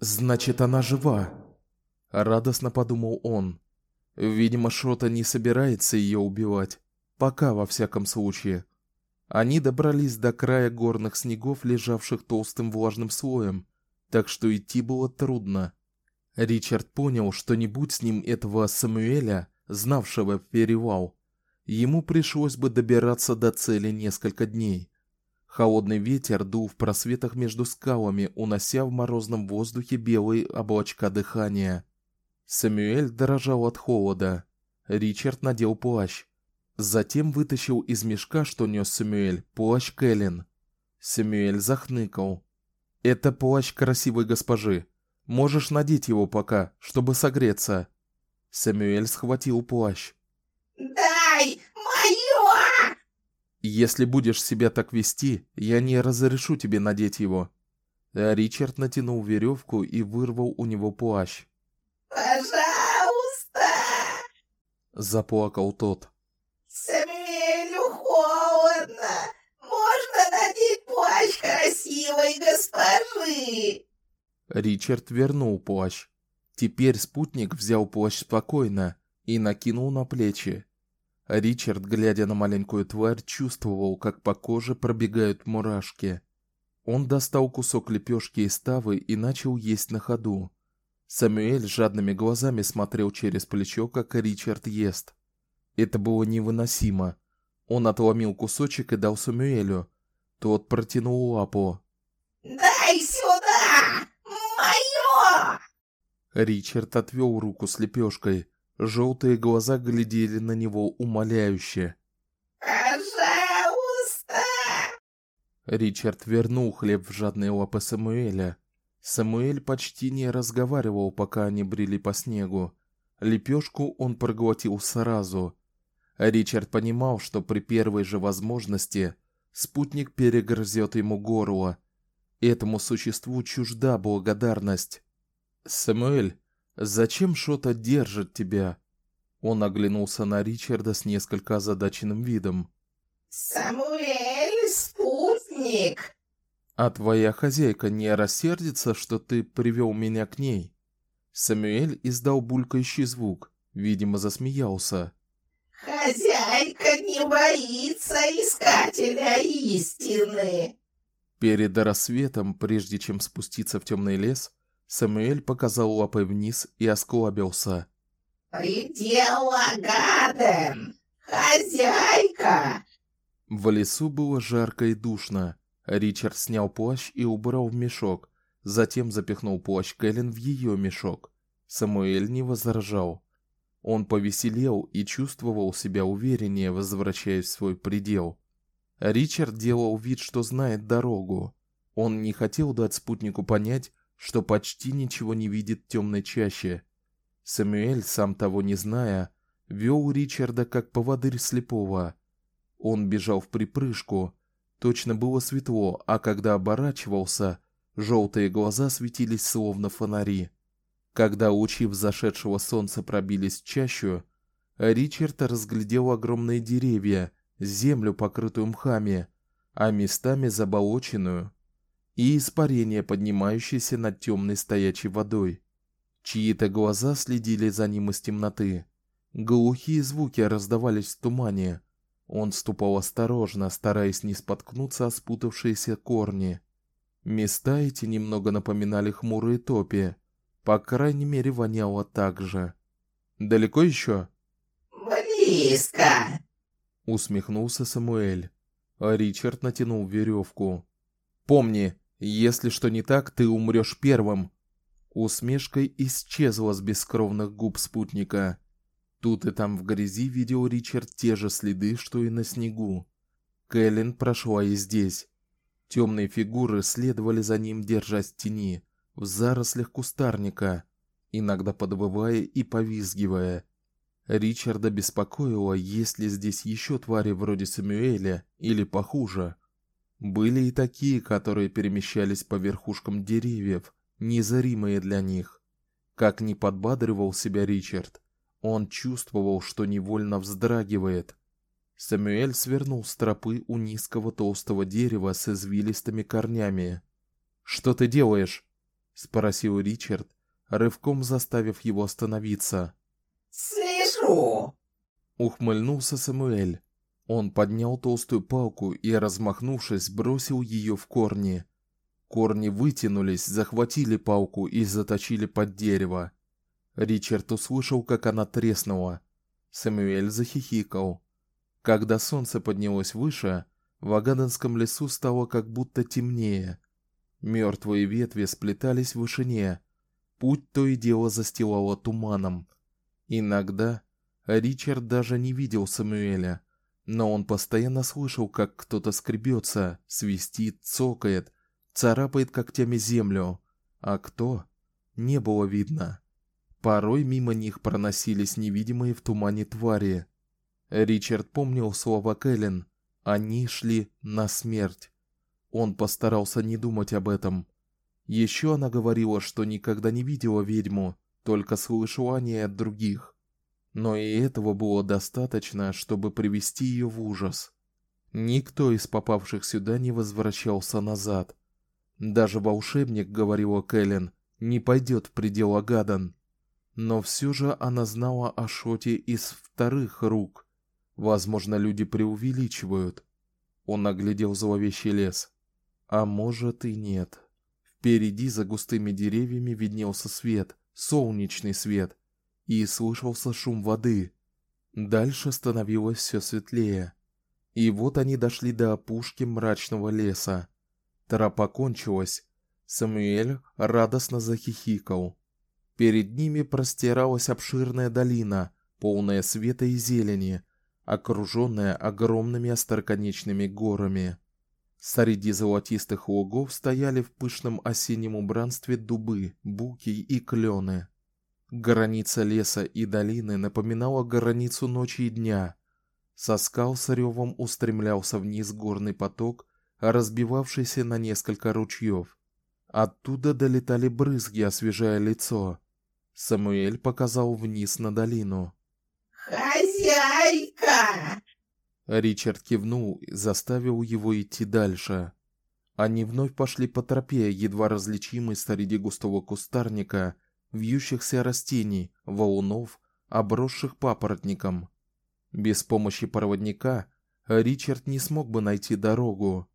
S1: Значит, она жива. Радостно подумал он. Видимо, Шота не собирается её убивать, пока во всяком случае. Они добрались до края горных снегов, лежавших толстым влажным слоем, так что идти было трудно. Ричард понял, что не будь с ним этого Самуэля, знавшего перевал, ему пришлось бы добираться до цели несколько дней. Холодный ветер дул в просветах между скалами, унося в морозном воздухе белые облачка дыхания. Самуэль дрожал от холода. Ричард надел плащ. Затем вытащил из мешка, что нёс Самуэль, плащ Кэлен. Самуэль захныкал. Это плащ красивой госпожи. Можешь надеть его пока, чтобы согреться. Самуэль схватил плащ.
S8: Дай моё!
S1: Если будешь себя так вести, я не разрешу тебе надеть его. А Ричард натянул веревку и вырвал у него плащ.
S8: Пожалуйста!
S1: Заплакал тот.
S8: Самуэлю холодно. Можно надеть плащ красивой госпожи?
S1: Ричард вернул плащ. Теперь спутник взял плащ спокойно и накинул на плечи. Ричард, глядя на маленькую тварь, чувствовал, как по коже пробегают мурашки. Он достал кусок лепешки из тавы и начал есть на ходу. Самуэль жадными глазами смотрел через плечо, как Ричард ест. Это было невыносимо. Он отломил кусочек и дал Самуэлю. Тот протянул лапу.
S8: Моё!
S1: Ричард отвёл руку с лепёшкой. Жёлтые глаза глядели на него умоляюще.
S8: Пожалуйста!
S1: Ричард вернул хлеб в жадные лапы Самуэля. Самуэль почти не разговаривал, пока они брели по снегу. Лепёшку он проглотил сразу. Ричард понимал, что при первой же возможности спутник перегрызет ему горло. Этому существу чужда благодарность. Самуэль, зачем что-то держит тебя? Он оглянулся на Ричарда с несколько озадаченным видом.
S8: Самуэль спутник.
S1: А твоя хозяйка не рассердится, что ты привел меня к ней? Самуэль издал булькающий звук, видимо, засмеялся.
S8: Хозяйка не боится искателя истины.
S1: Перед рассветом, прежде чем спуститься в темный лес, Самуэль показал лапой вниз и осклабился.
S8: Предел Агаден! Хозяйка!
S1: В лесу было жарко и душно. Ричард снял плащ и убрал в мешок, затем запихнул плащ Кэлен в ее мешок. Самуэль не возражал. Он повеселел и чувствовал себя увереннее, возвращаясь в свой предел. Ричард делал вид, что знает дорогу. Он не хотел дать спутнику понять, что почти ничего не видит в темной чаще. Самуэль, сам того не зная, вел Ричарда как поводырь слепого. Он бежал в припрыжку. Точно было светло, а когда оборачивался, желтые глаза светились словно фонари. Когда лучи взошедшего солнца пробились в чащу, Ричард разглядел огромные деревья, землю, покрытую мхами, а местами заболоченную, и испарение, поднимающееся над темной стоячей водой. Чьи-то глаза следили за ним из темноты. Глухие звуки раздавались в тумане. Он ступал осторожно, стараясь не споткнуться о спутавшиеся корни. Места эти немного напоминали хмурые топи, по крайней мере, воняло так же. Далеко еще?
S8: Близко.
S1: Усмехнулся Самуэль. А Ричард натянул веревку. Помни, если что не так, ты умрёшь первым. Усмешкой исчезла с бескровных губ спутника. Тут и там в грязи видел Ричард те же следы, что и на снегу. Кэлен прошла и здесь. Темные фигуры следовали за ним, держась в тени, в зарослях кустарника, иногда подвывая и повизгивая. Ричарда беспокоило, есть ли здесь еще твари вроде Самуэля или похуже. Были и такие, которые перемещались по верхушкам деревьев, незримые для них. Как ни подбадривал себя Ричард, он чувствовал, что невольно вздрагивает. Самуэль свернул с тропы у низкого толстого дерева с извилистыми корнями. "Что ты делаешь?" спросил Ричард, рывком заставив его остановиться.
S8: "Слежу",
S1: ухмыльнулся Самуэль. Он поднял толстую палку и, размахнувшись, бросил ее в корни. Корни вытянулись, захватили палку и заточили под дерево. Ричард услышал, как она треснула. Самуэль захихикал. Когда солнце поднялось выше, в Агаденском лесу стало как будто темнее. Мертвые ветви сплетались в вышине. Путь то и дело застилало туманом. Иногда Ричард даже не видел Самуэля, но он постоянно слышал, как кто-то скребется, свистит, цокает, царапает когтями землю, а кто не было видно. Порой мимо них проносились невидимые в тумане твари. Ричард помнил слова Кэлен. Они шли на смерть. Он постарался не думать об этом. Еще она говорила, что никогда не видела ведьму, только слышала о ней от других. Но и этого было достаточно, чтобы привести ее в ужас. Никто из попавших сюда не возвращался назад. Даже волшебник, говорила Кэлен, не пойдет в предел Агадан. Но все же она знала о Шоте из вторых рук. Возможно, люди преувеличивают. Он оглядел зловещий лес. А может и нет. Впереди за густыми деревьями виднелся свет, солнечный свет, и слышался шум воды. Дальше становилось все светлее. И вот они дошли до опушки мрачного леса. Тропа кончилась. Самуэль радостно захихикал. Перед ними простиралась обширная долина, полная света и зелени, окружённая огромными остроконечными горами. Среди золотистых лугов стояли в пышном осеннем убранстве дубы, буки и клены. Граница леса и долины напоминала границу ночи и дня. Со скал с рёвом устремлялся вниз горный поток, разбивавшийся на несколько ручьёв. Оттуда долетали брызги, освежая лицо. Самуэль показал вниз на долину.
S8: Хозяйка!
S1: Ричард кивнул, и заставил его идти дальше. Они вновь пошли по тропе, едва различимой среди густого кустарника, вьющихся растений, валунов, обросших папоротником. Без помощи проводника Ричард не смог бы найти дорогу.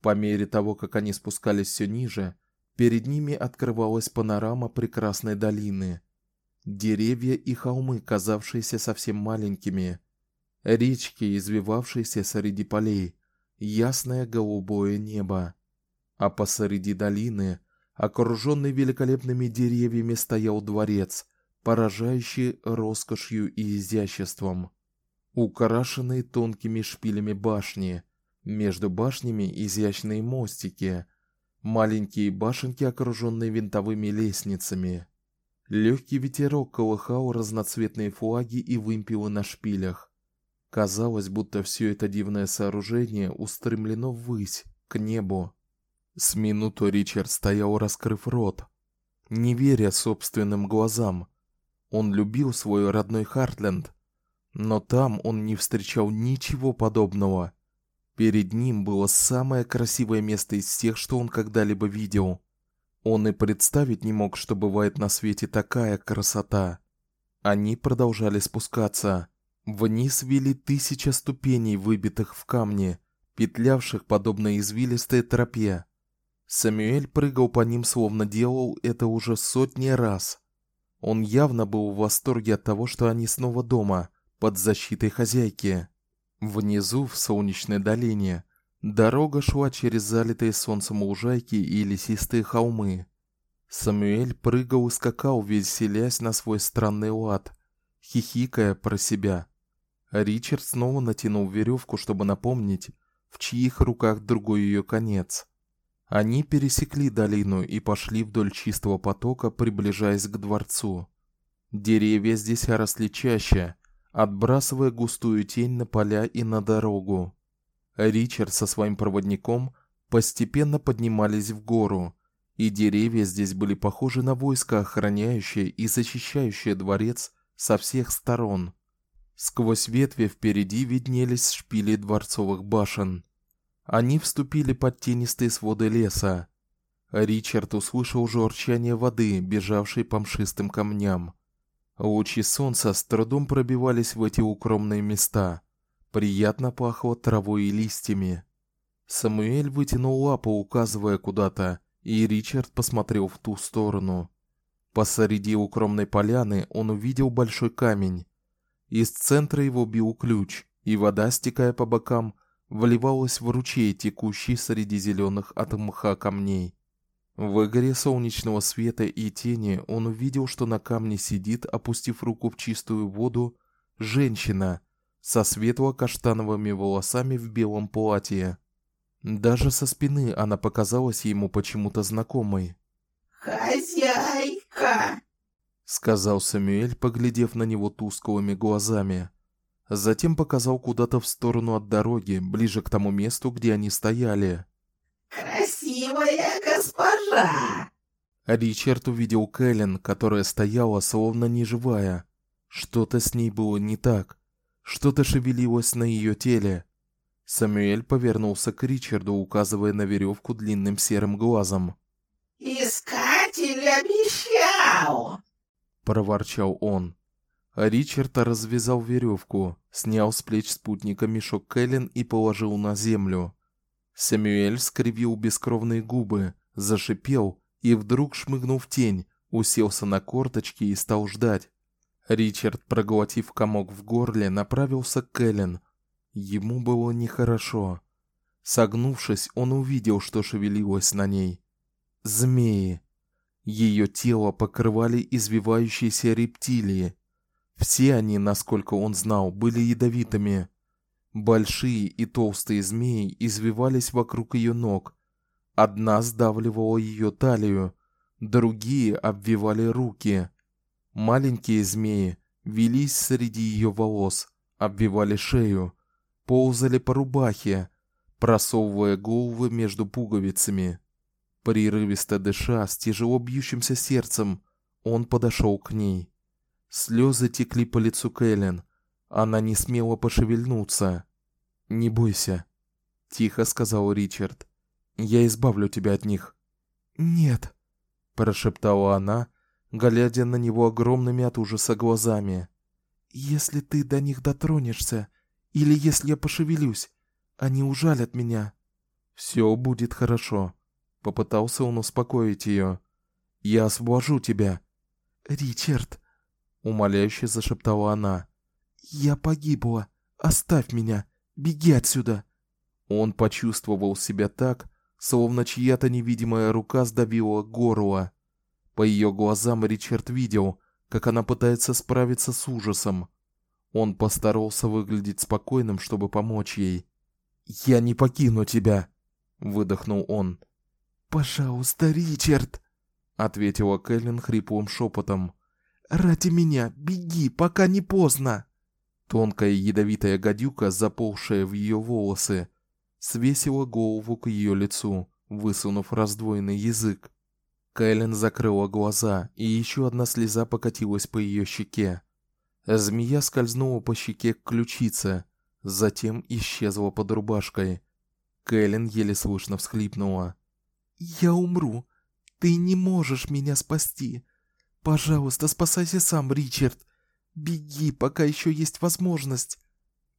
S1: По мере того, как они спускались все ниже, Перед ними открывалась панорама прекрасной долины. Деревья и холмы, казавшиеся совсем маленькими, речки, извивавшиеся среди полей, ясное голубое небо. А посреди долины, окружённый великолепными деревьями, стоял дворец, поражающий роскошью и изяществом, украшенный тонкими шпилями башни, между башнями изящные мостики, Маленькие башенки, окружённые винтовыми лестницами. Лёгкий ветерок колыхал разноцветные флаги и вымпелы на шпилях. Казалось, будто всё это дивное сооружение устремлено ввысь, к небу. С минуту Ричард стоял, раскрыв рот, не веря собственным глазам. Он любил свой родной Хартленд, но там он не встречал ничего подобного. Перед ним было самое красивое место из всех, что он когда-либо видел. Он и представить не мог, что бывает на свете такая красота. Они продолжали спускаться. Вниз вели тысяча ступеней, выбитых в камне, петлявших подобно извилистой тропе. Самуэль прыгал по ним, словно делал это уже сотни раз. Он явно был в восторге от того, что они снова дома, под защитой хозяйки. Внизу, в солнечной долине, Дорога шла через залитые солнцем лужайки и лесистые холмы. Самуэль прыгал и скакал, веселясь на свой странный лад, хихикая про себя. Ричард снова натянул веревку, чтобы напомнить, в чьих руках другой ее конец. Они пересекли долину и пошли вдоль чистого потока, приближаясь к дворцу. Деревья здесь росли чаще, отбрасывая густую тень на поля и на дорогу. Ричард со своим проводником постепенно поднимались в гору, и деревья здесь были похожи на войско, охраняющее и защищающее дворец со всех сторон. Сквозь ветви впереди виднелись шпили дворцовых башен. Они вступили под тенистые своды леса. Ричард услышал журчание воды, бежавшей по мшистым камням. Лучи солнца с трудом пробивались в эти укромные места. Приятно пахло травой и листьями. Самуэль вытянул лапу, указывая куда-то, и Ричард посмотрел в ту сторону. Посреди укромной поляны он увидел большой камень. Из центра его бил ключ, и вода, стекая по бокам, вливалась в ручей, текущий среди зеленых от мха камней. В игре солнечного света и тени он увидел, что на камне сидит, опустив руку в чистую воду, женщина со светло-каштановыми волосами в белом платье. Даже со спины она показалась ему почему-то знакомой.
S8: «Хозяйка!»
S1: — сказал Самуэль, поглядев на него тусклыми глазами. Затем показал куда-то в сторону от дороги, ближе к тому месту, где они стояли.
S8: «Красивая госпожа!»
S1: Ричард увидел Кэлен, которая стояла словно неживая. Что-то с ней было не так. Что-то шевелилось на ее теле. Самуэль повернулся к Ричарду, указывая на веревку длинным серым глазом.
S8: «Искатель обещал!»
S1: — проворчал он. Ричард развязал веревку, снял с плеч спутника мешок Кэлен и положил на землю. Самуэль скривил бескровные губы, зашипел и вдруг шмыгнул в тень, уселся на корточки и стал ждать. Ричард, проглотив комок в горле, направился к Эллен. Ему было нехорошо. Согнувшись, он увидел, что шевелилось на ней. Змеи. Ее тело покрывали извивающиеся рептилии. Все они, насколько он знал, были ядовитыми. Большие и толстые змеи извивались вокруг ее ног. Одна сдавливала ее талию, другие обвивали руки. Маленькие змеи велись среди ее волос, обвивали шею, ползали по рубахе, просовывая головы между пуговицами. Прерывисто дыша, с тяжело бьющимся сердцем, он подошел к ней. Слезы текли по лицу Кэлен. Она не смела пошевельнуться. "Не бойся", тихо сказал Ричард. "Я избавлю тебя от них".
S3: "Нет",
S1: прошептала она, глядя на него огромными от ужаса глазами.
S3: Если ты до них дотронешься, или если я пошевелюсь, они ужалят меня.
S1: Все будет хорошо, попытался он успокоить ее. Я освобожу тебя.
S3: Ричард,
S1: умоляюще зашептала она.
S3: Я погибла. Оставь меня. Беги отсюда.
S1: Он почувствовал себя так, словно чья-то невидимая рука сдавила горло. По ее глазам Ричард видел, как она пытается справиться с ужасом. Он постарался выглядеть спокойным, чтобы помочь ей. "Я не покину тебя", выдохнул он.
S3: "Пожалуйста, Ричард",
S1: ответила Кэлен хриплым шепотом.
S3: "Ради меня, беги, пока не поздно".
S1: Тонкая ядовитая гадюка, заползшая в ее волосы, свесила голову к ее лицу, высунув раздвоенный язык. Кэлен закрыла глаза, и еще одна слеза покатилась по ее щеке. Змея скользнула по щеке к ключице, затем исчезла под рубашкой. Кэлен еле слышно всхлипнула.
S3: "Я умру. Ты не можешь меня спасти. Пожалуйста, спасайся сам, Ричард. Беги, пока еще есть возможность".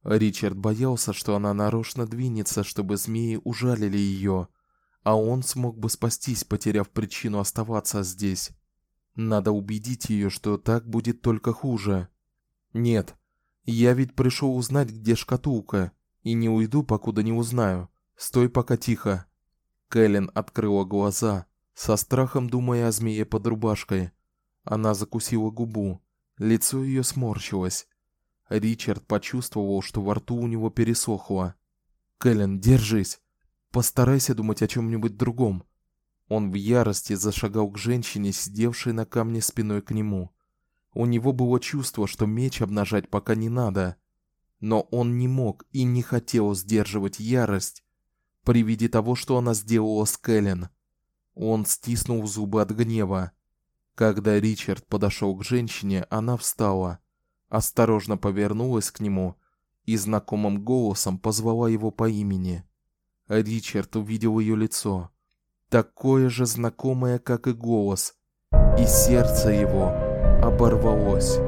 S1: Ричард боялся, что она нарочно двинется, чтобы змеи ужалили ее а он смог бы спастись, потеряв причину оставаться здесь. Надо убедить ее, что так будет только хуже. Нет. Я ведь пришел узнать, где шкатулка, и не уйду, покуда не узнаю. Стой пока тихо. Кэлен открыла глаза, со страхом думая о змее под рубашкой. Она закусила губу, лицо ее сморщилось. Ричард почувствовал, что во рту у него пересохло. Кэлен, держись. Постарайся думать о чем нибудь другом. Он в ярости зашагал к женщине, сидевшей на камне спиной к нему. У него было чувство, что меч обнажать пока не надо, но он не мог и не хотел сдерживать ярость при виде того, что она сделала с Кэлен. Он стиснул зубы от гнева. Когда Ричард подошел к женщине, она встала, осторожно повернулась к нему и знакомым голосом позвала его по имени. Ричард увидел ее лицо, такое же знакомое, как и голос, и сердце его оборвалось.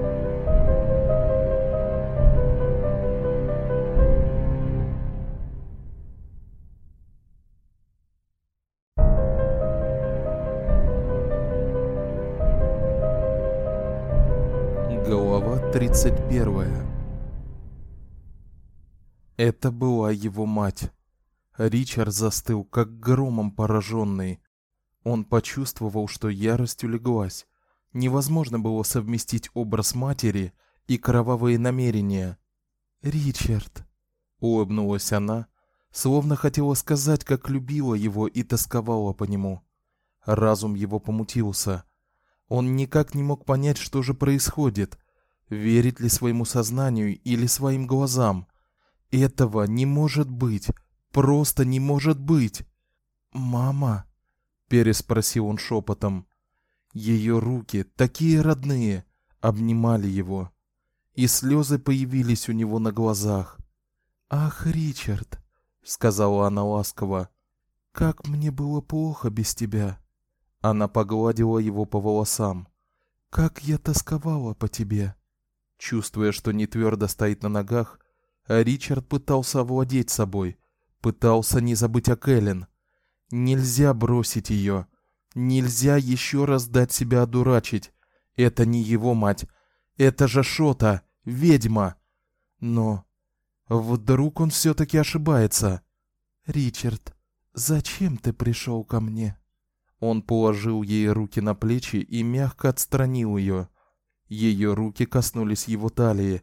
S1: 31. Это была его мать. Ричард застыл, как громом пораженный. Он почувствовал, что ярость улеглась. Невозможно было совместить образ матери и кровавые намерения. "Ричард", улыбнулась она, словно хотела сказать, как любила его и тосковала по нему. Разум его помутился. Он никак не мог понять, что же происходит. Верить ли своему сознанию или своим глазам? Этого не может быть. Просто не может быть. Мама, переспросил он шепотом. Ее руки, такие родные, обнимали его, и слезы появились у него на глазах. "Ах, Ричард", сказала она ласково. "Как мне было плохо без тебя". Она погладила его по волосам. Как я тосковала по тебе. Чувствуя, что не твердо стоит на ногах, Ричард пытался овладеть собой, пытался не забыть о Кэлен. Нельзя бросить ее, нельзя еще раз дать себя одурачить. Это не его мать, это же Шота, ведьма. Но вдруг он все таки ошибается. Ричард, зачем ты пришел ко мне? Он положил ей руки на плечи и мягко отстранил ее. Ее руки коснулись его талии,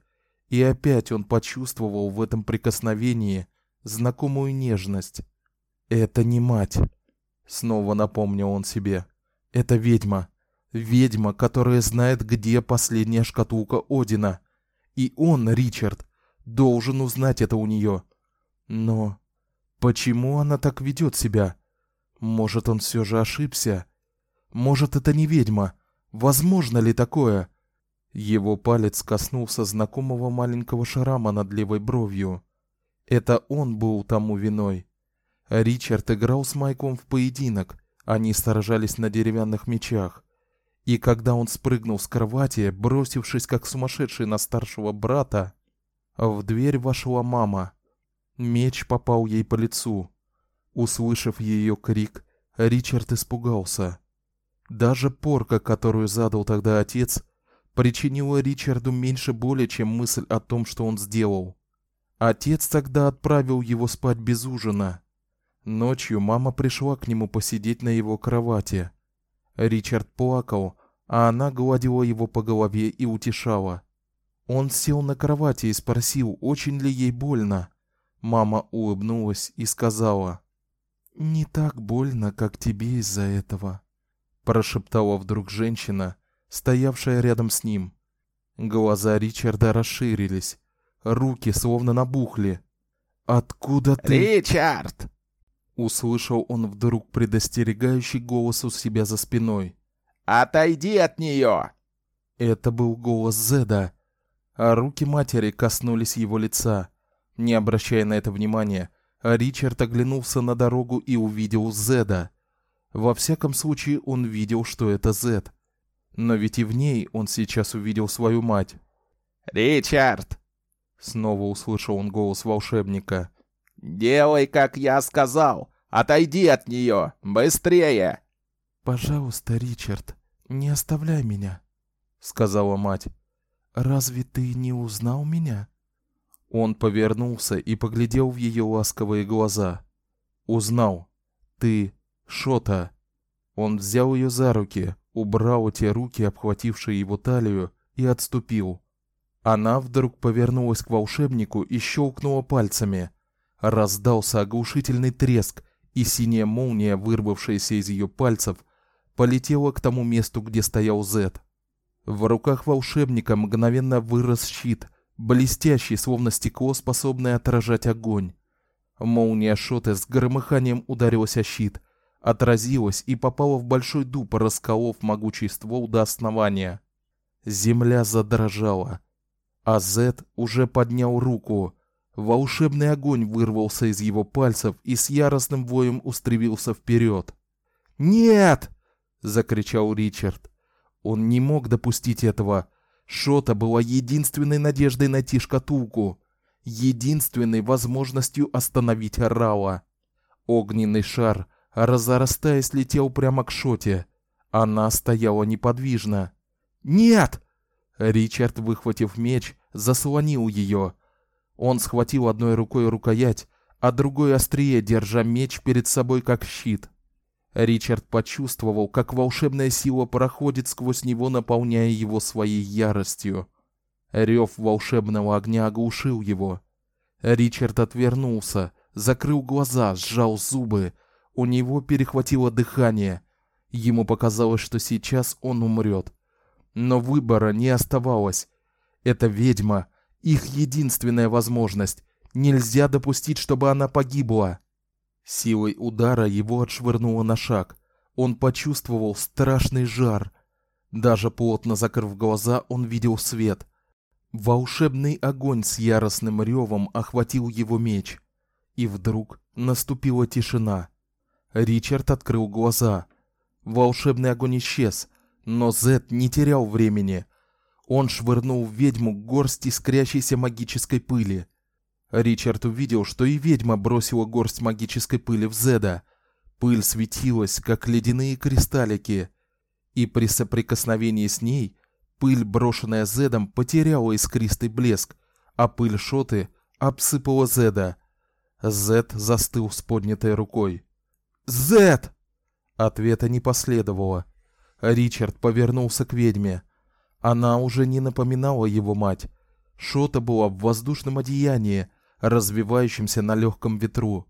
S1: и опять он почувствовал в этом прикосновении знакомую нежность. Это не мать, снова напомнил он себе. Это ведьма, ведьма, которая знает, где последняя шкатулка Одина. И он, Ричард, должен узнать это у нее. Но почему она так ведет себя? Может, он все же ошибся? Может, это не ведьма? Возможно ли такое? Его палец коснулся знакомого маленького шрама над левой бровью. Это он был тому виной. Ричард играл с Майком в поединок. Они сражались на деревянных мечах. И когда он спрыгнул с кровати, бросившись как сумасшедший на старшего брата, в дверь вошла мама. Меч попал ей по лицу. Услышав ее крик, Ричард испугался. Даже порка, которую задал тогда отец, причинила Ричарду меньше боли, чем мысль о том, что он сделал. Отец тогда отправил его спать без ужина. Ночью мама пришла к нему посидеть на его кровати. Ричард плакал, а она гладила его по голове и утешала. Он сел на кровати и спросил, очень ли ей больно. Мама улыбнулась и сказала: не так больно, как тебе из-за этого, прошептала вдруг женщина, стоявшая рядом с ним. Глаза Ричарда расширились, руки словно набухли. Откуда ты?
S2: Ричард!
S1: услышал он вдруг предостерегающий голос у себя за спиной.
S2: Отойди от нее!
S1: Это был голос Зеда, а руки матери коснулись его лица. Не обращая на это внимания, Ричард оглянулся на дорогу и увидел Зеда. Во всяком случае, он видел, что это Зед. Но ведь и в ней он сейчас увидел свою мать.
S2: "Ричард!"
S1: снова услышал он голос волшебника.
S2: "Делай, как я сказал. Отойди от нее, быстрее!"
S3: "Пожалуйста, Ричард, не оставляй меня", сказала мать. "Разве ты не узнал меня?"
S1: Он повернулся и поглядел в ее ласковые глаза. Узнал. Ты Шота. Он взял ее за руки, убрал те руки, обхватившие его талию, и отступил. Она вдруг повернулась к волшебнику и щелкнула пальцами. Раздался оглушительный треск, и синяя молния, вырвавшаяся из ее пальцев, полетела к тому месту, где стоял Зет. В руках волшебника мгновенно вырос щит, блестящий, словно стекло, способное отражать огонь. Молния Шоты с громыханием ударилась о щит, отразилась и попала в большой дуб, расколов могучий ствол до основания. Земля задрожала, а Зет уже поднял руку. Волшебный огонь вырвался из его пальцев и с яростным воем устремился вперед. "Нет!" закричал Ричард. Он не мог допустить этого. Шота была единственной надеждой найти шкатулку, единственной возможностью остановить Рауа. Огненный шар, разрастаясь, летел прямо к Шоте. Она стояла неподвижно. "Нет!" Ричард, выхватив меч, заслонил ее. Он схватил одной рукой рукоять, а другой острие, держа меч перед собой как щит. Ричард почувствовал, как волшебная сила проходит сквозь него, наполняя его своей яростью. Рев волшебного огня оглушил его. Ричард отвернулся, закрыл глаза, сжал зубы. У него перехватило дыхание. Ему показалось, что сейчас он умрет. Но выбора не оставалось. Эта ведьма их единственная возможность. Нельзя допустить, чтобы она погибла. Силой удара его отшвырнуло на шаг. Он почувствовал страшный жар. Даже плотно закрыв глаза, он видел свет. Волшебный огонь с яростным ревом охватил его меч. И вдруг наступила тишина. Ричард открыл глаза. Волшебный огонь исчез, но Зет не терял времени. Он швырнул в ведьму горсть искрящейся магической пыли. Ричард увидел, что и ведьма бросила горсть магической пыли в Зеда. Пыль светилась, как ледяные кристаллики, и при соприкосновении с ней пыль, брошенная Зедом, потеряла искристый блеск, а пыль Шоты обсыпала Зеда. Зед застыл с поднятой рукой. "Зед!" Ответа не последовало. Ричард повернулся к ведьме. Она уже не напоминала его мать. Шота была в воздушном одеянии, развивающимся на легком ветру.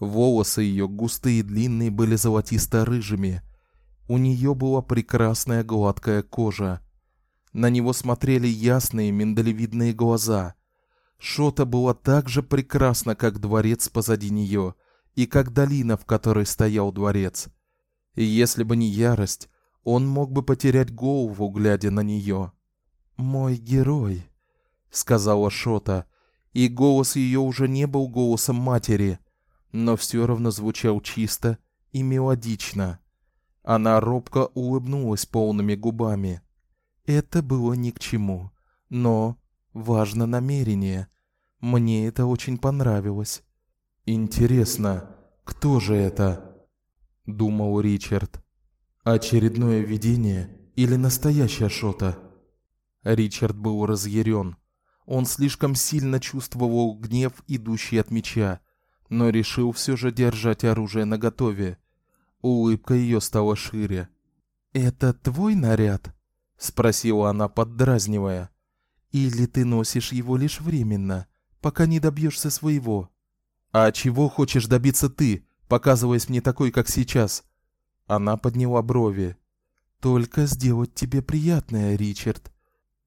S1: Волосы ее густые и длинные были золотисто-рыжими. У нее была прекрасная гладкая кожа. На него смотрели ясные миндалевидные глаза. Шота была так же прекрасна, как дворец позади нее и как долина, в которой стоял дворец. И если бы не ярость, он мог бы потерять голову, глядя на нее. "Мой герой", сказала Шота, и голос ее уже не был голосом матери, но все равно звучал чисто и мелодично. Она робко улыбнулась полными губами. Это было ни к чему, но важно намерение. Мне это очень понравилось. Интересно, кто же это? думал Ричард. Очередное видение или настоящая шота? Ричард был разъярен. Он слишком сильно чувствовал гнев, идущий от меча, но решил все же держать оружие наготове. Улыбка ее стала шире. "Это твой наряд?" спросила она, поддразнивая. "Или ты носишь его лишь временно, пока не добьешься своего?" "А чего хочешь добиться ты, показываясь мне такой, как сейчас?" Она подняла брови. Только сделать тебе приятное, Ричард.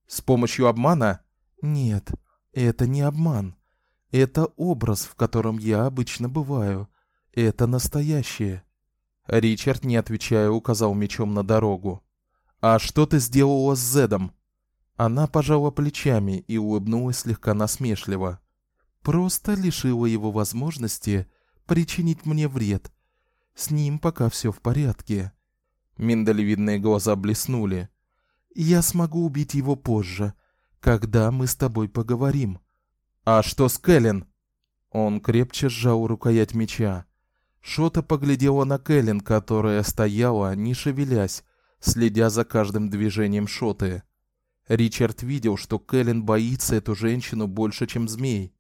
S1: С помощью обмана? Нет, это не обман. Это образ, в котором я обычно бываю. Это настоящее. Ричард, не отвечая, указал мечом на дорогу. А что ты сделала с Зедом? Она пожала плечами и улыбнулась слегка насмешливо. Просто лишила его возможности причинить мне вред. С ним пока все в порядке. Миндалевидные глаза блеснули. Я смогу убить его позже, когда мы с тобой поговорим. А что с Кэлен? Он крепче сжал рукоять меча. Шота поглядела на Кэлен, которая стояла, не шевелясь, следя за каждым движением Шоты. Ричард видел, что Кэлен боится эту женщину больше, чем змей.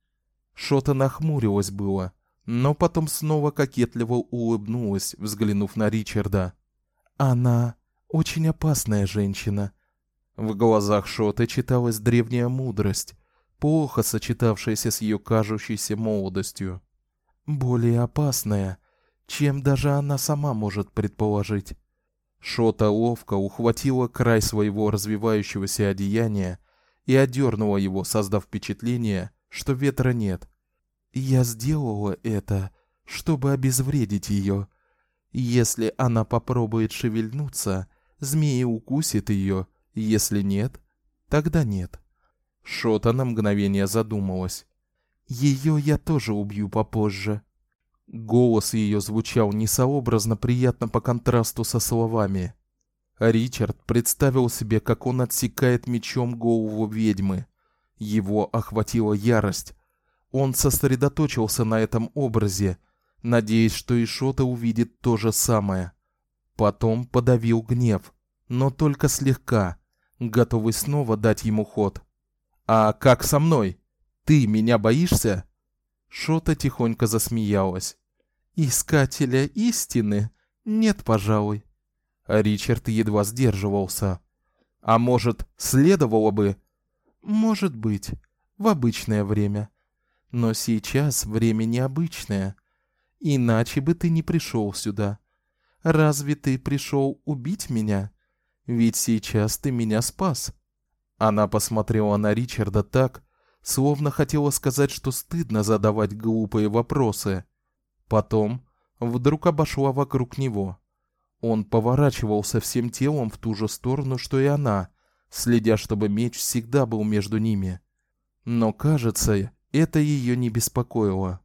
S1: Шота нахмурилась было, но потом снова кокетливо улыбнулась, взглянув на Ричарда. Она очень опасная женщина. В глазах Шоты читалась древняя мудрость, плохо сочетавшаяся с ее кажущейся молодостью. Более опасная, чем даже она сама может предположить. Шота ловко ухватила край своего развивающегося одеяния и одернула его, создав впечатление, что ветра нет. Я сделала это, чтобы обезвредить ее. Если она попробует шевельнуться, змея укусит ее, если нет, тогда нет. Шота на мгновение задумалась. Ее я тоже убью попозже. Голос ее звучал несообразно приятно по контрасту со словами. Ричард представил себе, как он отсекает мечом голову ведьмы. Его охватила ярость. Он сосредоточился на этом образе, надеясь, что Ишота увидит то же самое. Потом подавил гнев, но только слегка, готовый снова дать ему ход. А как со мной? Ты меня боишься? Шота тихонько засмеялась. Искателя истины? Нет, пожалуй. Ричард едва сдерживался. А может, следовало бы? Может быть, в обычное время. Но сейчас время необычное. Иначе бы ты не пришел сюда. Разве ты пришел убить меня? Ведь сейчас ты меня спас. Она посмотрела на Ричарда так, словно хотела сказать, что стыдно задавать глупые вопросы. Потом вдруг обошла вокруг него. Он поворачивался всем телом в ту же сторону, что и она, следя, чтобы меч всегда был между ними. Но, кажется, это ее не беспокоило.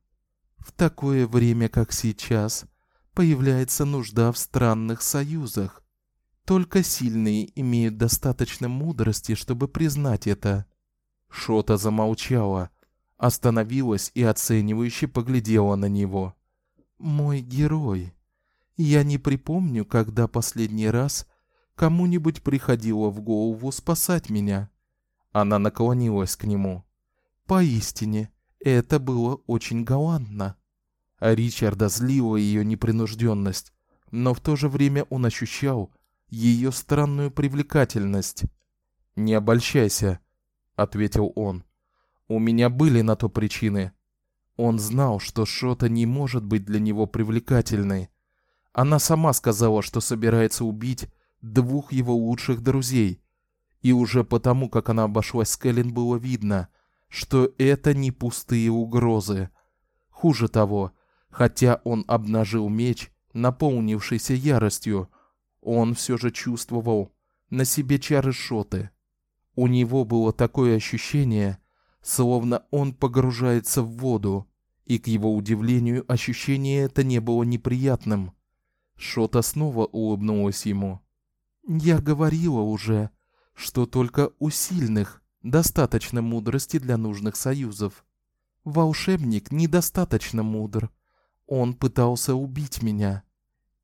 S1: В такое время, как сейчас, появляется нужда в странных союзах. Только сильные имеют достаточно мудрости, чтобы признать это. Шота замолчала, остановилась и оценивающе поглядела на него. Мой герой. Я не припомню, когда последний раз кому-нибудь приходило в голову спасать меня. Она наклонилась к нему. Поистине, это было очень галантно. А Ричарда злила ее непринужденность, но в то же время он ощущал, ее странную привлекательность. Не обольщайся, ответил он. У меня были на то причины. Он знал, что Шота не может быть для него привлекательной. Она сама сказала, что собирается убить двух его лучших друзей. И уже потому, как она обошлась с Кэлен, было видно, что это не пустые угрозы. Хуже того, хотя он обнажил меч, наполнившийся яростью, он все же чувствовал на себе чары шоты. У него было такое ощущение, словно он погружается в воду, и к его удивлению ощущение это не было неприятным. Шота снова улыбнулась ему. Я говорила уже, что только у сильных достаточно мудрости для нужных союзов. Волшебник недостаточно мудр. Он пытался убить меня.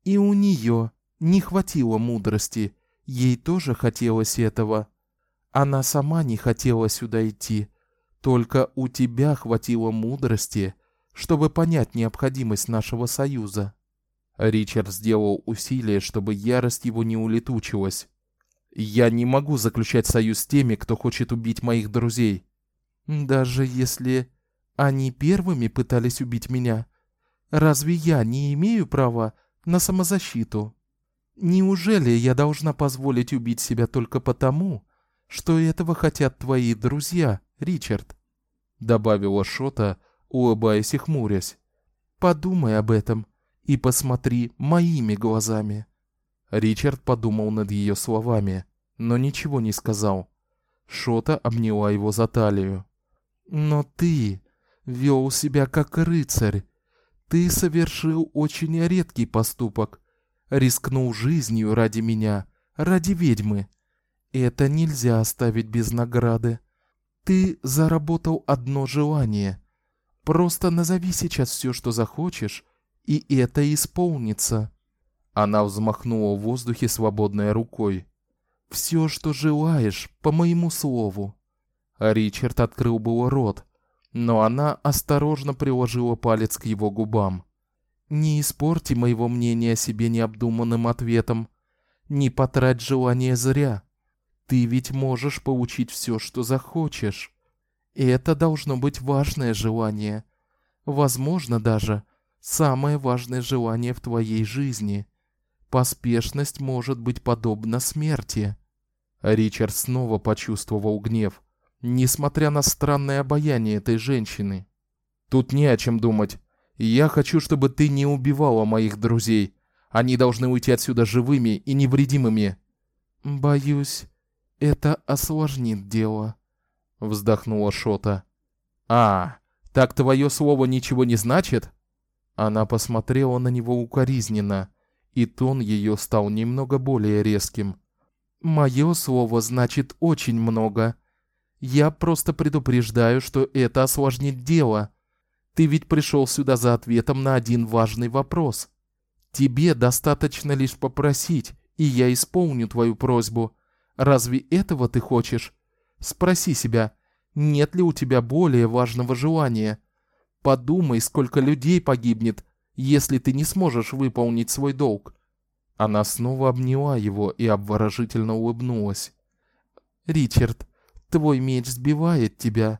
S1: И у нее не хватило мудрости, ей тоже хотелось этого. Она сама не хотела сюда идти, только у тебя хватило мудрости, чтобы понять необходимость нашего союза. Ричард сделал усилие, чтобы ярость его не улетучилась. Я не могу заключать союз с теми, кто хочет убить моих друзей, даже если они первыми пытались убить меня. Разве я не имею права на самозащиту? Неужели я должна позволить убить себя только потому, что этого хотят твои друзья, Ричард? добавила Шота, улыбаясь и хмурясь. Подумай об этом и посмотри моими глазами. Ричард подумал над ее словами, но ничего не сказал. Шота обняла его за талию. Но ты вел себя как рыцарь. Ты совершил очень редкий поступок, рискнул жизнью ради меня, ради ведьмы. Это нельзя оставить без награды. Ты заработал одно желание. Просто назови сейчас все, что захочешь, и это исполнится. Она взмахнула в воздухе свободной рукой. Все, что желаешь, по моему слову. Ричард открыл было рот, Но она осторожно приложила палец к его губам. Не испорти моего мнения о себе необдуманным ответом. Не потрать желание зря. Ты ведь можешь получить все, что захочешь. И это должно быть важное желание. Возможно, даже самое важное желание в твоей жизни. Поспешность может быть подобна смерти. Ричард снова почувствовал гнев, несмотря на странное обаяние этой женщины. Тут не о чем думать. Я хочу, чтобы ты не убивала моих друзей. Они должны уйти отсюда живыми и невредимыми.
S3: Боюсь, это осложнит дело,
S1: вздохнула Шота. А, так твое слово ничего не значит? Она посмотрела на него укоризненно, и тон ее стал немного более резким.
S3: Мое слово значит очень много. Я просто предупреждаю, что это осложнит дело. Ты ведь пришел сюда за ответом на один важный вопрос. Тебе достаточно лишь попросить, и я исполню твою просьбу. Разве этого ты хочешь? Спроси себя, нет ли у тебя более важного желания? Подумай, сколько людей погибнет, если ты не сможешь выполнить свой долг.
S1: Она снова обняла его и обворожительно улыбнулась.
S3: Ричард, твой меч сбивает тебя.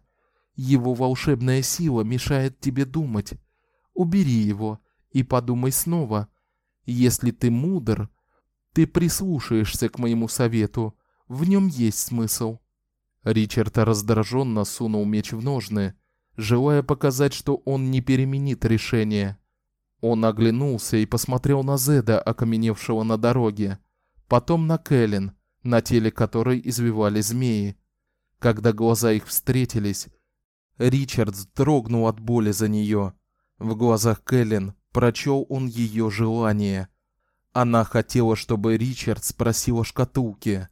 S3: Его волшебная сила мешает тебе думать. Убери его и подумай снова. Если ты мудр, ты прислушаешься к моему совету в нем есть смысл.
S1: Ричард раздраженно сунул меч в ножны, желая показать, что он не переменит решение. Он оглянулся и посмотрел на Зеда, окаменевшего на дороге, потом на Кэлен, на теле которой извивались змеи. Когда глаза их встретились, Ричард вздрогнул от боли за нее. В глазах Кэлен прочел он ее желание. Она хотела, чтобы Ричард спросил о шкатулке.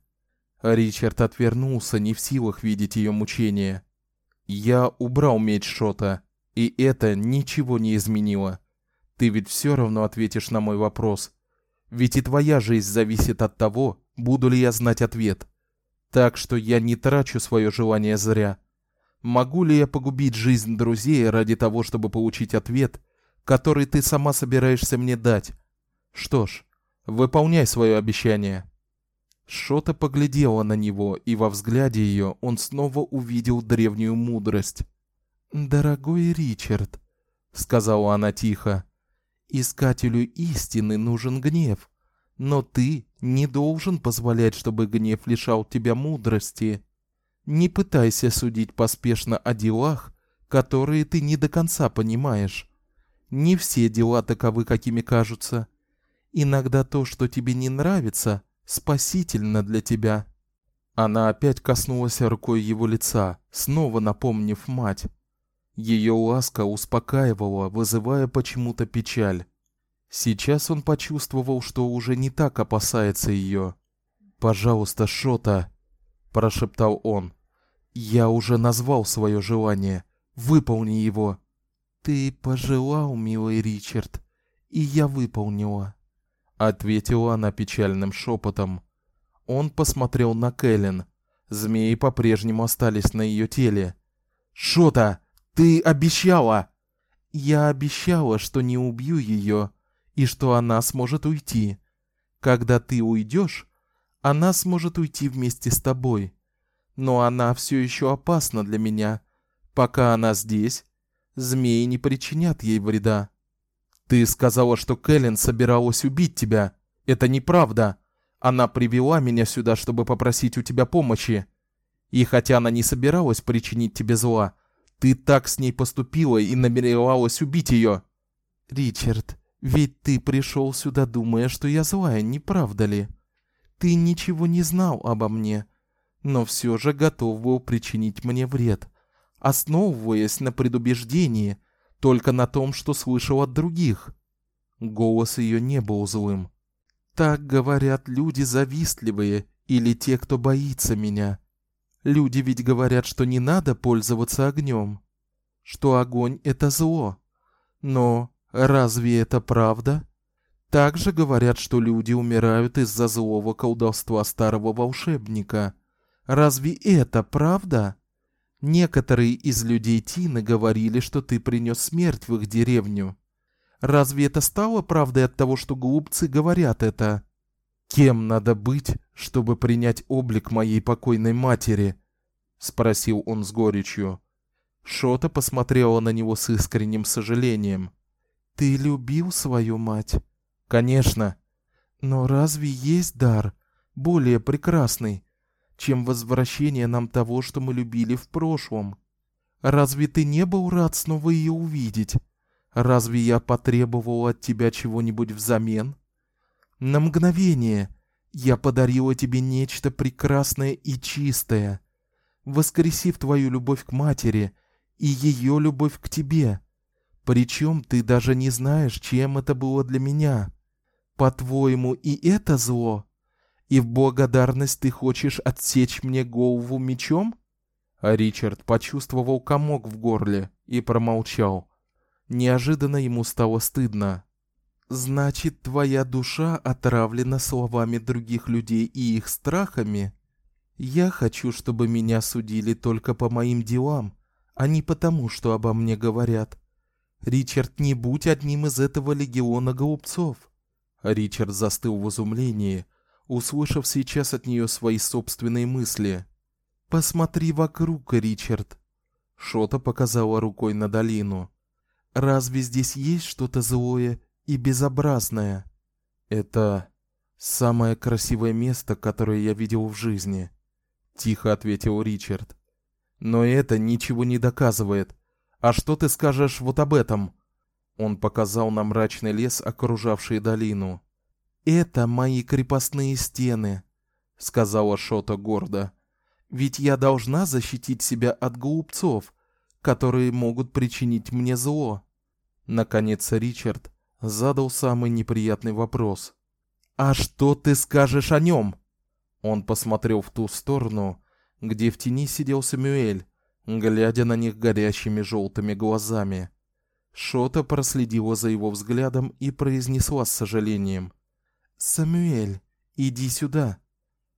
S1: Ричард отвернулся, не в силах видеть ее мучения. Я убрал меч Шота, и это ничего не изменило. Ты ведь все равно ответишь на мой вопрос. Ведь и твоя жизнь зависит от того, буду ли я знать ответ. Так что я не трачу свое желание зря. Могу ли я погубить жизнь друзей ради того, чтобы получить ответ, который ты сама собираешься мне дать? Что ж, выполняй свое обещание. Шота поглядела на него, и во взгляде ее он снова увидел древнюю мудрость.
S3: "Дорогой Ричард", сказала она тихо. "Искателю истины нужен гнев, но ты не должен позволять, чтобы гнев лишал тебя мудрости. Не пытайся судить поспешно о делах, которые ты не до конца понимаешь. Не все дела таковы, какими кажутся. Иногда то, что тебе не нравится, спасительно для тебя.
S1: Она опять коснулась рукой его лица, снова напомнив мать. Ее ласка успокаивала, вызывая почему-то печаль. Сейчас он почувствовал, что уже не так опасается ее. "Пожалуйста, Шота", прошептал он. "Я уже назвал свое желание. Выполни его".
S3: "Ты пожелал, милый Ричард, и я выполнила"
S1: ответила она печальным шепотом. Он посмотрел на Кэлен. Змеи по-прежнему остались на ее теле. "Шота, ты обещала!"
S3: "Я обещала, что не убью ее и что она сможет уйти. Когда ты уйдешь, она сможет уйти вместе с тобой. Но она все еще опасна для меня. Пока она здесь, змеи не причинят ей вреда.
S1: Ты сказала, что Кэлен собиралась убить тебя. Это неправда. Она привела меня сюда, чтобы попросить у тебя помощи. И хотя она не собиралась причинить тебе зла, ты так с ней поступила и намеревалась убить ее.
S3: Ричард, ведь ты пришел сюда, думая, что я злая, не правда ли? Ты ничего не знал обо мне, но все же готов был причинить мне вред, основываясь на предубеждении, только на том, что слышал от других. Голос ее не был злым. Так говорят люди завистливые или те, кто боится меня. Люди ведь говорят, что не надо пользоваться огнем, что огонь это зло. Но разве это правда? Также говорят, что люди умирают из-за злого колдовства старого волшебника. Разве это правда?
S1: Некоторые из людей Тины говорили, что ты принес смерть в их деревню. Разве это стало правдой от того, что глупцы говорят это? Кем надо быть, чтобы принять облик моей покойной матери? спросил он с горечью. Шота посмотрела на него с искренним сожалением. Ты любил свою мать? Конечно. Но разве есть дар более прекрасный, чем возвращение нам того, что мы любили в прошлом? Разве ты не был рад снова ее увидеть? Разве я потребовал от тебя чего-нибудь взамен? На мгновение я подарила тебе нечто прекрасное и чистое, воскресив твою любовь к матери и ее любовь к тебе. Причем ты даже не знаешь, чем это было для меня. По-твоему, и это зло? И в благодарность ты хочешь отсечь мне голову мечом? А Ричард почувствовал комок в горле и промолчал. Неожиданно ему стало стыдно. Значит, твоя душа отравлена словами других людей и их страхами? Я хочу, чтобы меня судили только по моим делам, а не потому, что обо мне говорят. Ричард, не будь одним из этого легиона голубцов. Ричард застыл в изумлении, услышав сейчас от нее свои собственные мысли. Посмотри вокруг, Ричард. Шота показала рукой на долину. Разве здесь есть что-то злое и безобразное? Это самое красивое место, которое я видел в жизни, тихо ответил Ричард. Но это ничего не доказывает. А что ты скажешь вот об этом? Он показал на мрачный лес, окружавший долину. Это мои крепостные стены, сказала Шота гордо. Ведь я должна защитить себя от глупцов, которые могут причинить мне зло. Наконец Ричард задал самый неприятный вопрос. А что ты скажешь о нем? Он посмотрел в ту сторону, где в тени сидел Самуэль, глядя на них горящими желтыми глазами. Шота проследила за его взглядом и произнесла с сожалением: "Самуэль, иди сюда".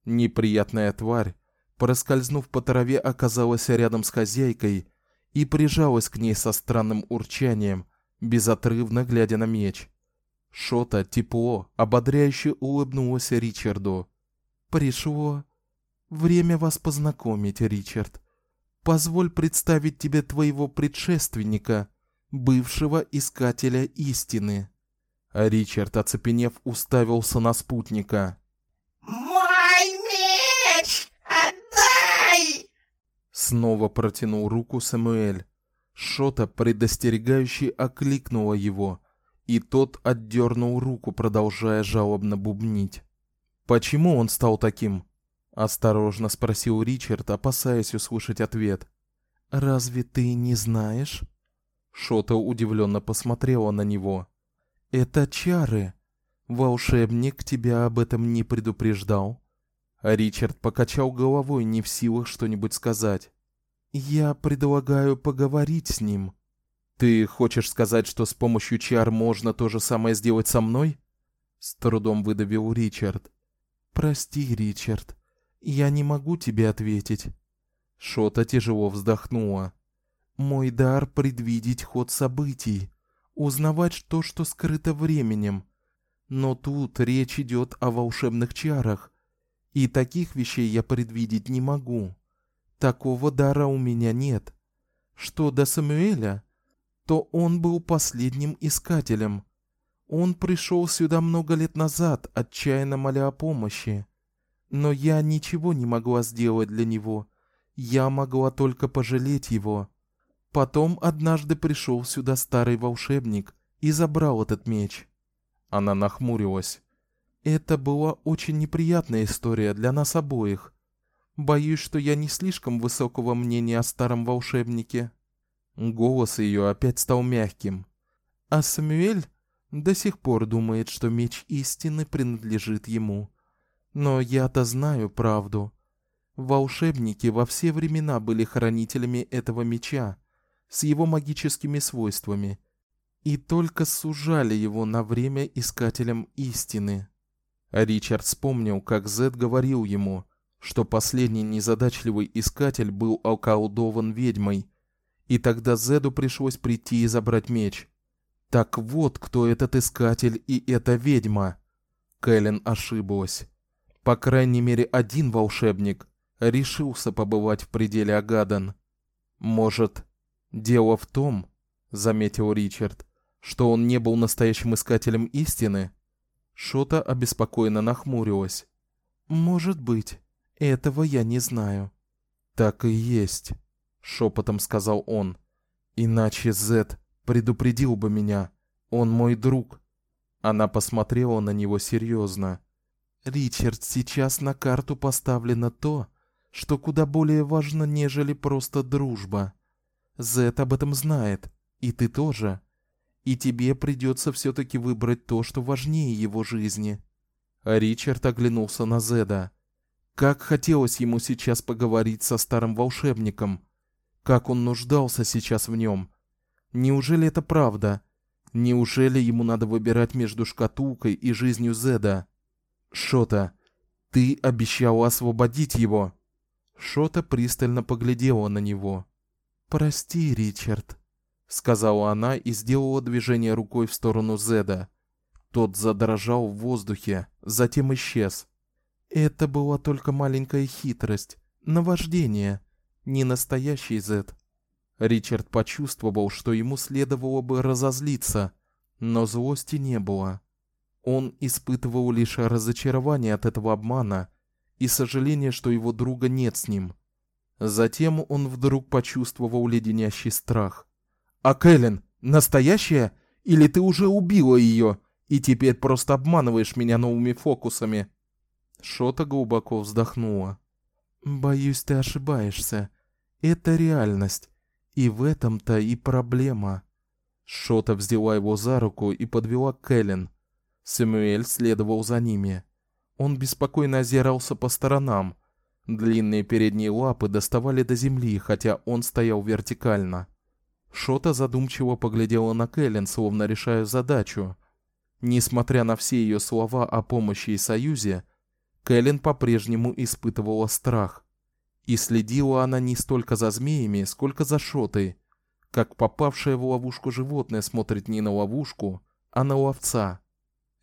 S1: Неприятная тварь, проскользнув по траве, оказалась рядом с хозяйкой и прижалась к ней со странным урчанием, безотрывно глядя на меч. Шота тепло, ободряюще улыбнулась Ричарду. Пришло время вас познакомить, Ричард. Позволь представить тебе твоего предшественника, бывшего искателя истины. А Ричард, оцепенев, уставился на спутника.
S8: Мой меч! Отдай!
S1: Снова протянул руку Самуэль. Шота предостерегающе окликнула его, и тот отдернул руку, продолжая жалобно бубнить. Почему он стал таким? осторожно спросил Ричард, опасаясь услышать ответ. Разве ты не знаешь? Шота удивленно посмотрела на него. Это чары. Волшебник тебя об этом не предупреждал. Ричард покачал головой, не в силах что-нибудь сказать. Я предлагаю поговорить с ним. Ты хочешь сказать, что с помощью чар можно то же самое сделать со мной? С трудом выдавил Ричард. Прости, Ричард. Я не могу тебе ответить. Шота тяжело вздохнула. Мой дар предвидеть ход событий, узнавать то, что скрыто временем. Но тут речь идет о волшебных чарах, и таких вещей я предвидеть не могу. Такого дара у меня нет. Что до Самуэля, то он был последним искателем. Он пришел сюда много лет назад, отчаянно моля о помощи. Но я ничего не могла сделать для него. Я могла только пожалеть его. Потом однажды пришел сюда старый волшебник и забрал этот меч. Она нахмурилась. Это была очень неприятная история для нас обоих. Боюсь, что я не слишком высокого мнения о старом волшебнике. Голос ее опять стал мягким. А Самуэль до сих пор думает, что меч истины принадлежит ему. Но я-то знаю правду. Волшебники во все времена были хранителями этого меча с его магическими свойствами и только сужали его на время искателям истины. Ричард вспомнил, как Зед говорил ему, что последний незадачливый искатель был околдован ведьмой, и тогда Зеду пришлось прийти и забрать меч. Так вот, кто этот искатель и эта ведьма. Кэлен ошиблась. По крайней мере, один волшебник решился побывать в пределе Агадан. Может, дело в том, заметил Ричард, что он не был настоящим искателем истины. Шота обеспокоенно нахмурилась. Может быть, этого я не знаю. Так и есть, шепотом сказал он. Иначе Зет предупредил бы меня. Он мой друг. Она посмотрела на него серьезно. Ричард, сейчас на карту поставлено то, что куда более важно, нежели просто дружба. Зет об этом знает, и ты тоже. И тебе придется все таки выбрать то, что важнее его жизни. Ричард оглянулся на Зеда. Как хотелось ему сейчас поговорить со старым волшебником. Как он нуждался сейчас в нем. Неужели это правда? Неужели ему надо выбирать между шкатулкой и жизнью Зеда? Шота, ты обещал освободить его. Шота пристально поглядела на него. Прости, Ричард, сказала она и сделала движение рукой в сторону Зеда. Тот задрожал в воздухе, затем исчез. Это была только маленькая хитрость, наваждение, не настоящий Зед. Ричард почувствовал, что ему следовало бы разозлиться, но злости не было. Он испытывал лишь разочарование от этого обмана и сожаление, что его друга нет с ним. Затем он вдруг почувствовал леденящий страх. А Кэлен настоящая или ты уже убила ее и теперь просто обманываешь меня новыми фокусами? Шота глубоко вздохнула. Боюсь, ты ошибаешься. Это реальность, и в этом-то и проблема. Шота взяла его за руку и подвела Кэлен. Сэмюэль следовал за ними. Он беспокойно озирался по сторонам. Длинные передние лапы доставали до земли, хотя он стоял вертикально. Шота задумчиво поглядела на Кэлен, словно решая задачу. Несмотря на все ее слова о помощи и союзе, Кэлен по-прежнему испытывала страх. И следила она не столько за змеями, сколько за Шотой, как попавшее в ловушку животное смотрит не на ловушку, а на ловца.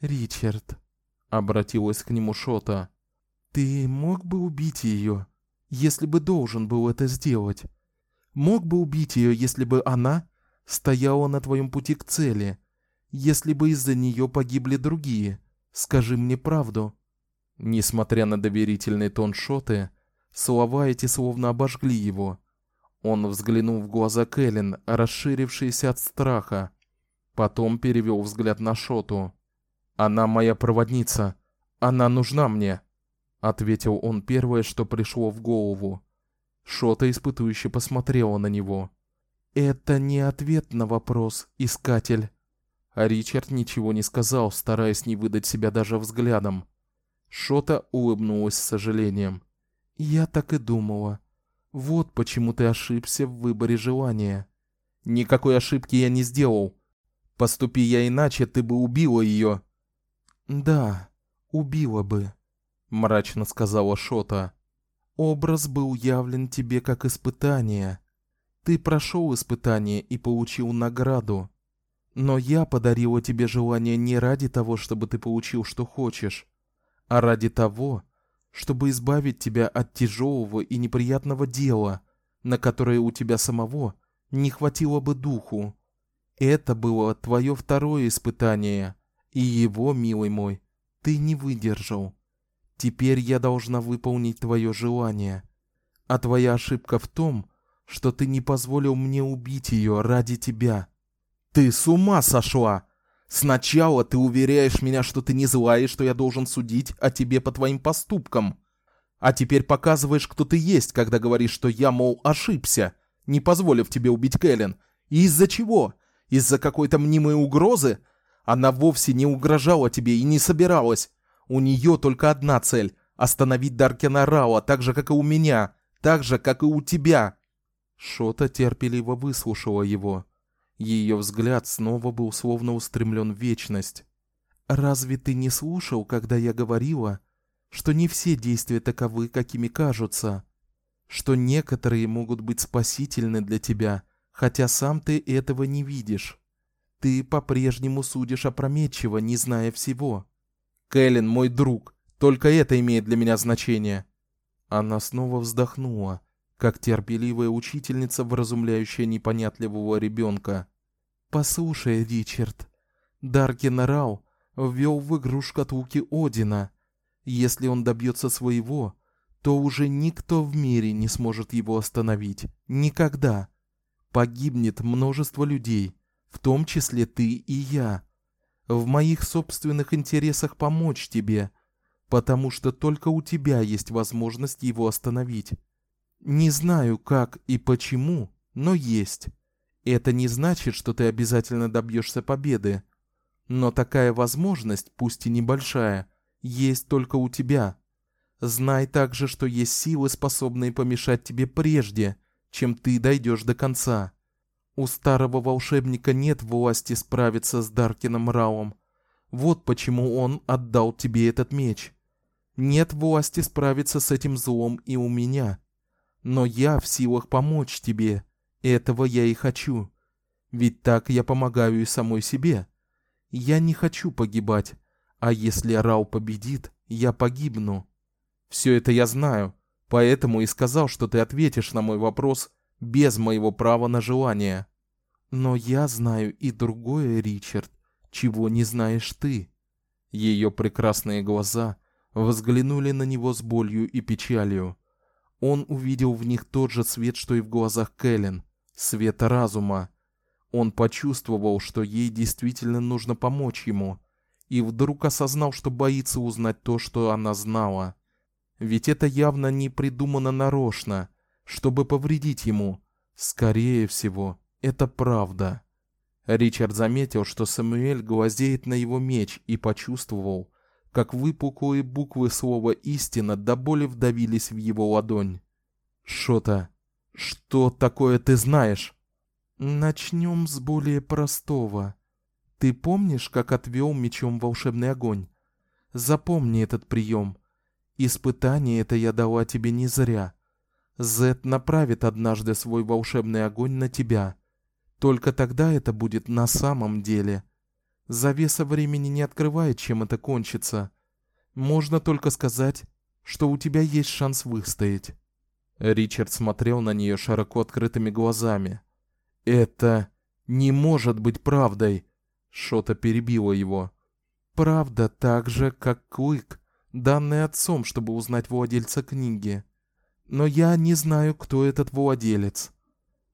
S1: Ричард обратилась к нему Шота. Ты мог бы убить ее, если бы должен был это сделать. Мог бы убить ее, если бы она стояла на твоем пути к цели, если бы из-за нее погибли другие. Скажи мне правду. Несмотря на доверительный тон Шоты, слова эти словно обожгли его. Он взглянул в глаза Кэлен, расширившиеся от страха, потом перевел взгляд на Шоту. Она моя проводница. Она нужна мне, ответил он первое, что пришло в голову. Шота испытующе посмотрела на него. Это не ответ на вопрос, искатель. А Ричард ничего не сказал, стараясь не выдать себя даже взглядом. Шота улыбнулась с сожалением. Я так и думала. Вот почему ты ошибся в выборе желания. Никакой ошибки я не сделал. Поступи я иначе, ты бы убила ее. Да, убила бы, мрачно сказала Шота. Образ был явлен тебе как испытание. Ты прошел испытание и получил награду. Но я подарила тебе желание не ради того, чтобы ты получил что хочешь, а ради того, чтобы избавить тебя от тяжелого и неприятного дела, на которое у тебя самого не хватило бы духу. Это было твое второе испытание. И его, милый мой, ты не выдержал. Теперь я должна выполнить твое желание. А твоя ошибка в том, что ты не позволил мне убить ее ради тебя. Ты с ума сошла. Сначала ты уверяешь меня, что ты не злая, что я должен судить о тебе по твоим поступкам. А теперь показываешь, кто ты есть, когда говоришь, что я, мол, ошибся, не позволив тебе убить Кэлен. И из-за чего? Из-за какой-то мнимой угрозы? Она вовсе не угрожала тебе и не собиралась. У нее только одна цель — остановить Даркена Рао, так же, как и у меня, так же, как и у тебя. Шота терпеливо выслушала его. Ее взгляд снова был словно устремлен в вечность. Разве ты не слушал, когда я говорила, что не все действия таковы, какими кажутся, что некоторые могут быть спасительны для тебя, хотя сам ты этого не видишь. Ты по-прежнему судишь опрометчиво, не зная всего.
S9: Кэлен мой друг, только это имеет для меня значение.
S1: Она снова вздохнула, как терпеливая учительница, вразумляющая непонятливого ребенка. Послушай, Ричард, Даркин Рау ввел в игру шкатулки Одина. Если он добьется своего, то уже никто в мире не сможет его остановить. Никогда. Погибнет множество людей, в том числе ты и я. В моих собственных интересах помочь тебе, потому что только у тебя есть возможность его остановить. Не знаю, как и почему, но есть. Это не значит, что ты обязательно добьешься победы. Но такая возможность, пусть и небольшая, есть только у тебя. Знай также, что есть силы, способные помешать тебе прежде, чем ты дойдешь до конца. У старого волшебника нет власти справиться с Даркином Рауом. Вот почему он отдал тебе этот меч. Нет власти справиться с этим злом и у меня. Но я в силах помочь тебе. Этого я и хочу. Ведь так я помогаю и самой себе. Я не хочу погибать, а если Рау победит, я погибну. Все это я знаю, поэтому и сказал, что ты ответишь на мой вопрос без моего права на желание. Но я знаю и другое, Ричард, чего не знаешь ты. Ее прекрасные глаза взглянули на него с болью и печалью. Он увидел в них тот же свет, что и в глазах Кэлен, свет разума. Он почувствовал, что ей действительно нужно помочь ему, и вдруг осознал, что боится узнать то, что она знала. Ведь это явно не придумано нарочно, чтобы повредить ему. Скорее всего, это правда. Ричард заметил, что Самуэль глазеет на его меч и почувствовал, как выпуклые буквы слова истина до боли вдавились в его ладонь. Что-то, что такое ты знаешь? Начнем с более простого. Ты помнишь, как отвел мечом волшебный огонь? Запомни этот прием. Испытание это я дала тебе не зря. Зет направит однажды свой волшебный огонь на тебя. Только тогда это будет на самом деле. Завеса времени не открывает, чем это кончится. Можно только сказать, что у тебя есть шанс выстоять. Ричард смотрел на нее широко открытыми глазами. Это не может быть правдой. Что-то перебило его. Правда так же, как клык данный отцом, чтобы узнать владельца книги. Но я не знаю, кто этот владелец.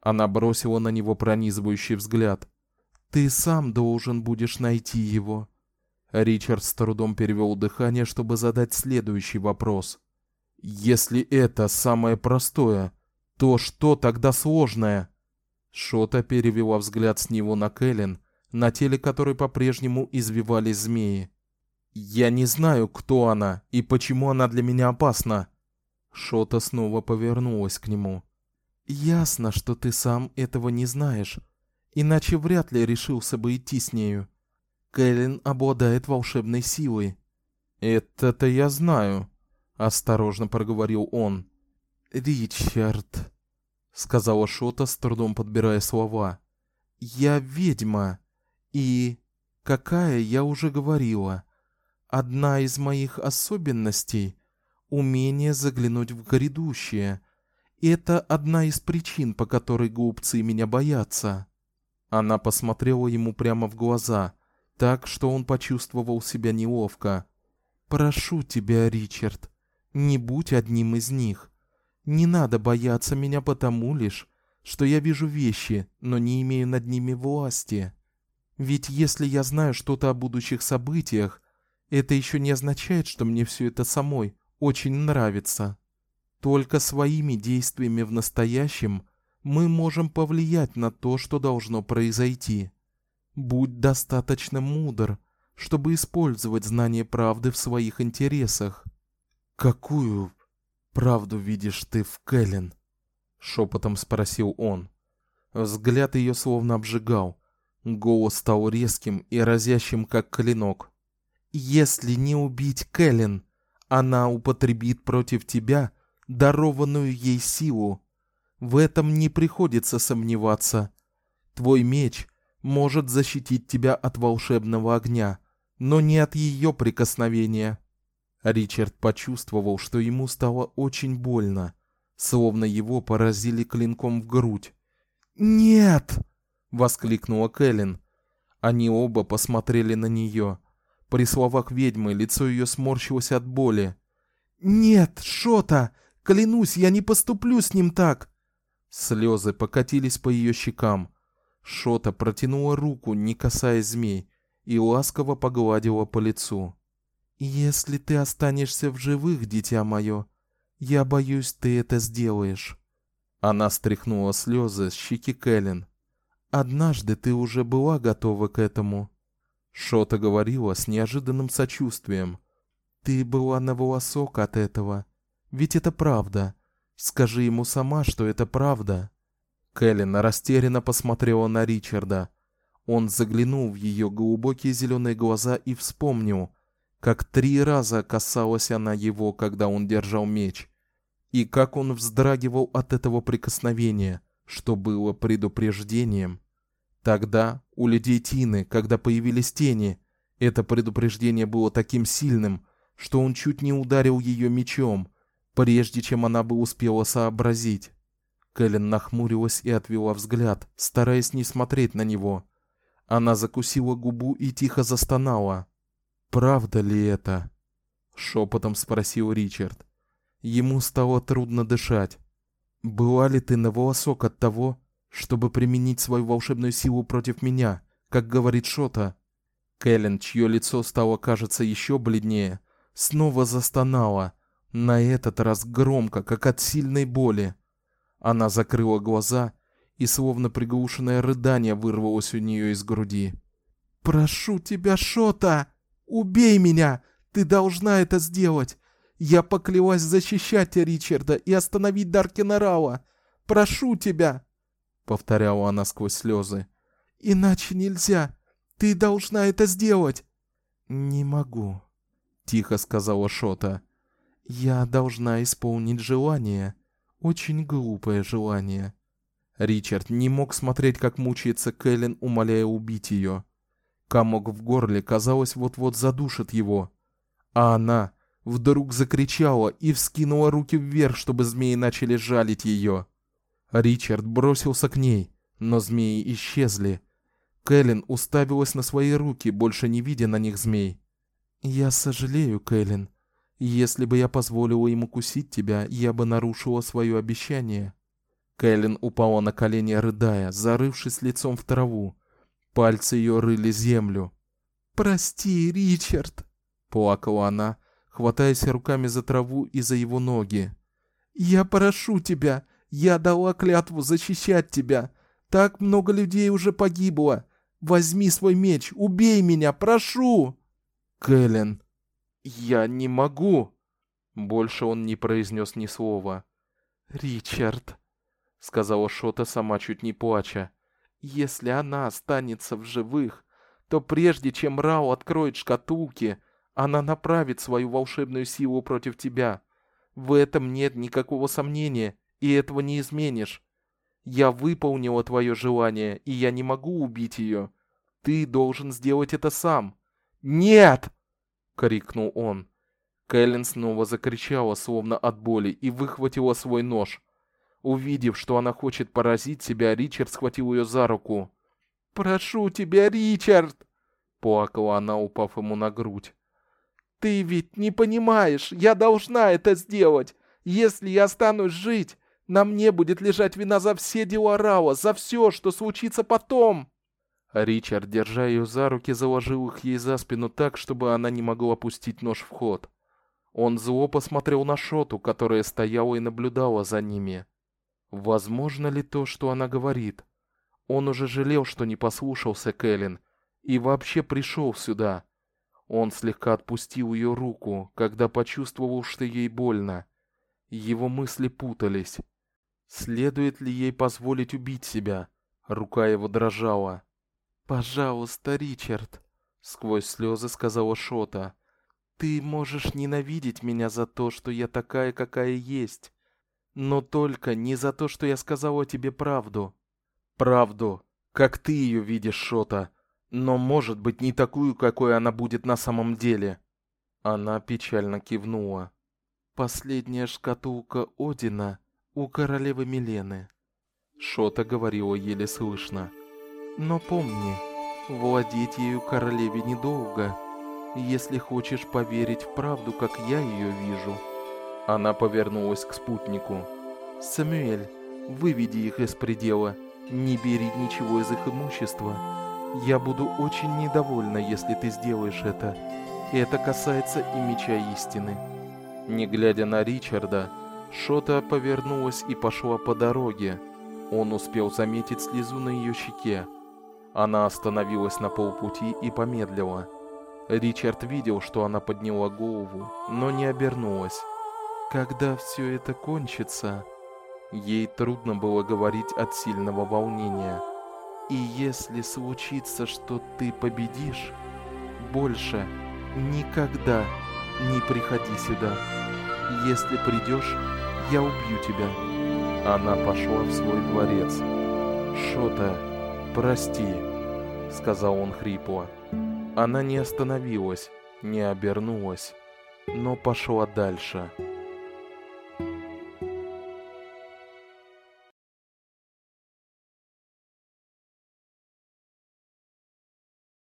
S1: Она бросила на него пронизывающий взгляд. Ты сам должен будешь найти его. Ричард с трудом перевел дыхание, чтобы задать следующий вопрос. Если это самое простое, то что тогда сложное? Шота перевела взгляд с него на Кэлен, на теле которой по-прежнему извивались змеи. Я не знаю, кто она и почему она для меня опасна. Шота снова повернулась к нему. Ясно, что ты сам этого не знаешь, иначе вряд ли решился бы идти с нею. Кэлен обладает волшебной силой. Это-то я знаю, осторожно проговорил он. Ричард, сказала Шота с трудом подбирая слова. Я ведьма, и какая я уже говорила. Одна из моих особенностей умение заглянуть в грядущее. Это одна из причин, по которой глупцы меня боятся. Она посмотрела ему прямо в глаза, так что он почувствовал себя неловко. Прошу тебя, Ричард, не будь одним из них. Не надо бояться меня потому лишь, что я вижу вещи, но не имею над ними власти. Ведь если я знаю что-то о будущих событиях, это еще не означает, что мне все это самой очень нравится. Только своими действиями в настоящем мы можем повлиять на то, что должно произойти. Будь достаточно мудр, чтобы использовать знание правды в своих интересах. Какую правду видишь ты в Кэлен? шепотом спросил он. Взгляд ее словно обжигал. Голос стал резким и разящим, как клинок. Если не убить Кэлен, Она употребит против тебя дарованную ей силу. В этом не приходится сомневаться. Твой меч может защитить тебя от волшебного огня, но не от ее прикосновения. Ричард почувствовал, что ему стало очень больно, словно его поразили клинком в грудь. "Нет!" воскликнула Кэлен. Они оба посмотрели на нее. При словах ведьмы лицо ее сморщилось от боли. "Нет, Шота, клянусь, я не поступлю с ним так". Слезы покатились по ее щекам. Шота протянула руку, не касаясь змей, и ласково погладила по лицу. Если ты останешься в живых, дитя мое, я боюсь, ты это сделаешь. Она стряхнула слезы с щеки Кэлен. Однажды ты уже была готова к этому. Шота говорила с неожиданным сочувствием. Ты была на волосок от этого. Ведь это правда. Скажи ему сама, что это правда. Кэлен растерянно посмотрела на Ричарда. Он заглянул в ее глубокие зеленые глаза и вспомнил, как три раза касалась она его, когда он держал меч, и как он вздрагивал от этого прикосновения, что было предупреждением. Тогда у людей Тины, когда появились тени, это предупреждение было таким сильным, что он чуть не ударил ее мечом, прежде чем она бы успела сообразить. Кэлен нахмурилась и отвела взгляд, стараясь не смотреть на него. Она закусила губу и тихо застонала. Правда ли это? шепотом спросил Ричард. Ему стало трудно дышать. Была ли ты на волосок от того, чтобы применить свою волшебную силу против меня, как говорит Шота? Кэлен, чье лицо стало, кажется, еще бледнее, снова застонала, на этот раз громко, как от сильной боли. Она закрыла глаза, и словно приглушенное рыдание вырвалось у нее из груди. Прошу тебя, Шота, убей меня. Ты должна это сделать. Я поклялась защищать Ричарда и остановить Даркина Рауа. Прошу тебя, повторяла она сквозь слезы. Иначе нельзя. Ты должна это сделать. Не могу, тихо сказала Шота. Я должна исполнить желание. Очень глупое желание. Ричард не мог смотреть, как мучается Кэлен, умоляя убить ее. Комок в горле, казалось, вот-вот задушит его. А она вдруг закричала и вскинула руки вверх, чтобы змеи начали жалить ее. Ричард бросился к ней, но змеи исчезли. Кэлен уставилась на свои руки, больше не видя на них змей. "Я сожалею, Кэлен. Если бы я позволила ему кусить тебя, я бы нарушила свое обещание. Кэлен упала на колени, рыдая, зарывшись лицом в траву. Пальцы ее рыли землю. "Прости, Ричард", плакала она, хватаясь руками за траву и за его ноги. "Я прошу тебя, я дала клятву защищать тебя. Так много людей уже погибло. Возьми свой меч, убей меня, прошу". Кэлен я не могу. Больше он не произнес ни слова. Ричард, сказала Шота сама чуть не плача. Если она останется в живых, то прежде чем Рао откроет шкатулки, она направит свою волшебную силу против тебя. В этом нет никакого сомнения, и этого не изменишь. Я выполнила твое желание, и я не могу убить ее. Ты должен сделать это сам. Нет! Крикнул он. Кэлен снова закричала, словно от боли, и выхватила свой нож. Увидев, что она хочет поразить себя, Ричард схватил ее за руку. "Прошу тебя, Ричард", плакала она, упав ему на грудь. "Ты ведь не понимаешь, я должна это сделать. Если я останусь жить, на мне будет лежать вина за все дела Рауа, за все, что случится потом". Ричард, держа ее за руки, заложил их ей за спину так, чтобы она не могла опустить нож в ход. Он зло посмотрел на Шоту, которая стояла и наблюдала за ними. Возможно ли то, что она говорит? Он уже жалел, что не послушался Кэлен и вообще пришел сюда. Он слегка отпустил ее руку, когда почувствовал, что ей больно. Его мысли путались. Следует ли ей позволить убить себя? Рука его дрожала. Пожалуйста, Ричард, сквозь слезы сказала Шота. Ты можешь ненавидеть меня за то, что я такая, какая есть, но только не за то, что я сказала тебе правду. Правду, как ты ее видишь, Шота, но может быть не такую, какой она будет на самом деле. Она печально кивнула. Последняя шкатулка Одина у королевы Милены. Шота говорила еле слышно. Но помни, владеть ею королеве недолго, если хочешь поверить в правду, как я ее вижу. Она повернулась к спутнику. Самуэль, выведи их из предела. Не бери ничего из их имущества. Я буду очень недовольна, если ты сделаешь это. Это касается и меча истины. Не глядя на Ричарда, Шота повернулась и пошла по дороге. Он успел заметить слезу на ее щеке. Она остановилась на полпути и помедлила. Ричард видел, что она подняла голову, но не обернулась. Когда все это кончится, ей трудно было говорить от сильного волнения. И если случится, что ты победишь, больше никогда не приходи сюда. Если придешь, я убью тебя. Она пошла в свой дворец. Шота, прости, сказал он хрипло. Она не остановилась, не обернулась, но пошла дальше.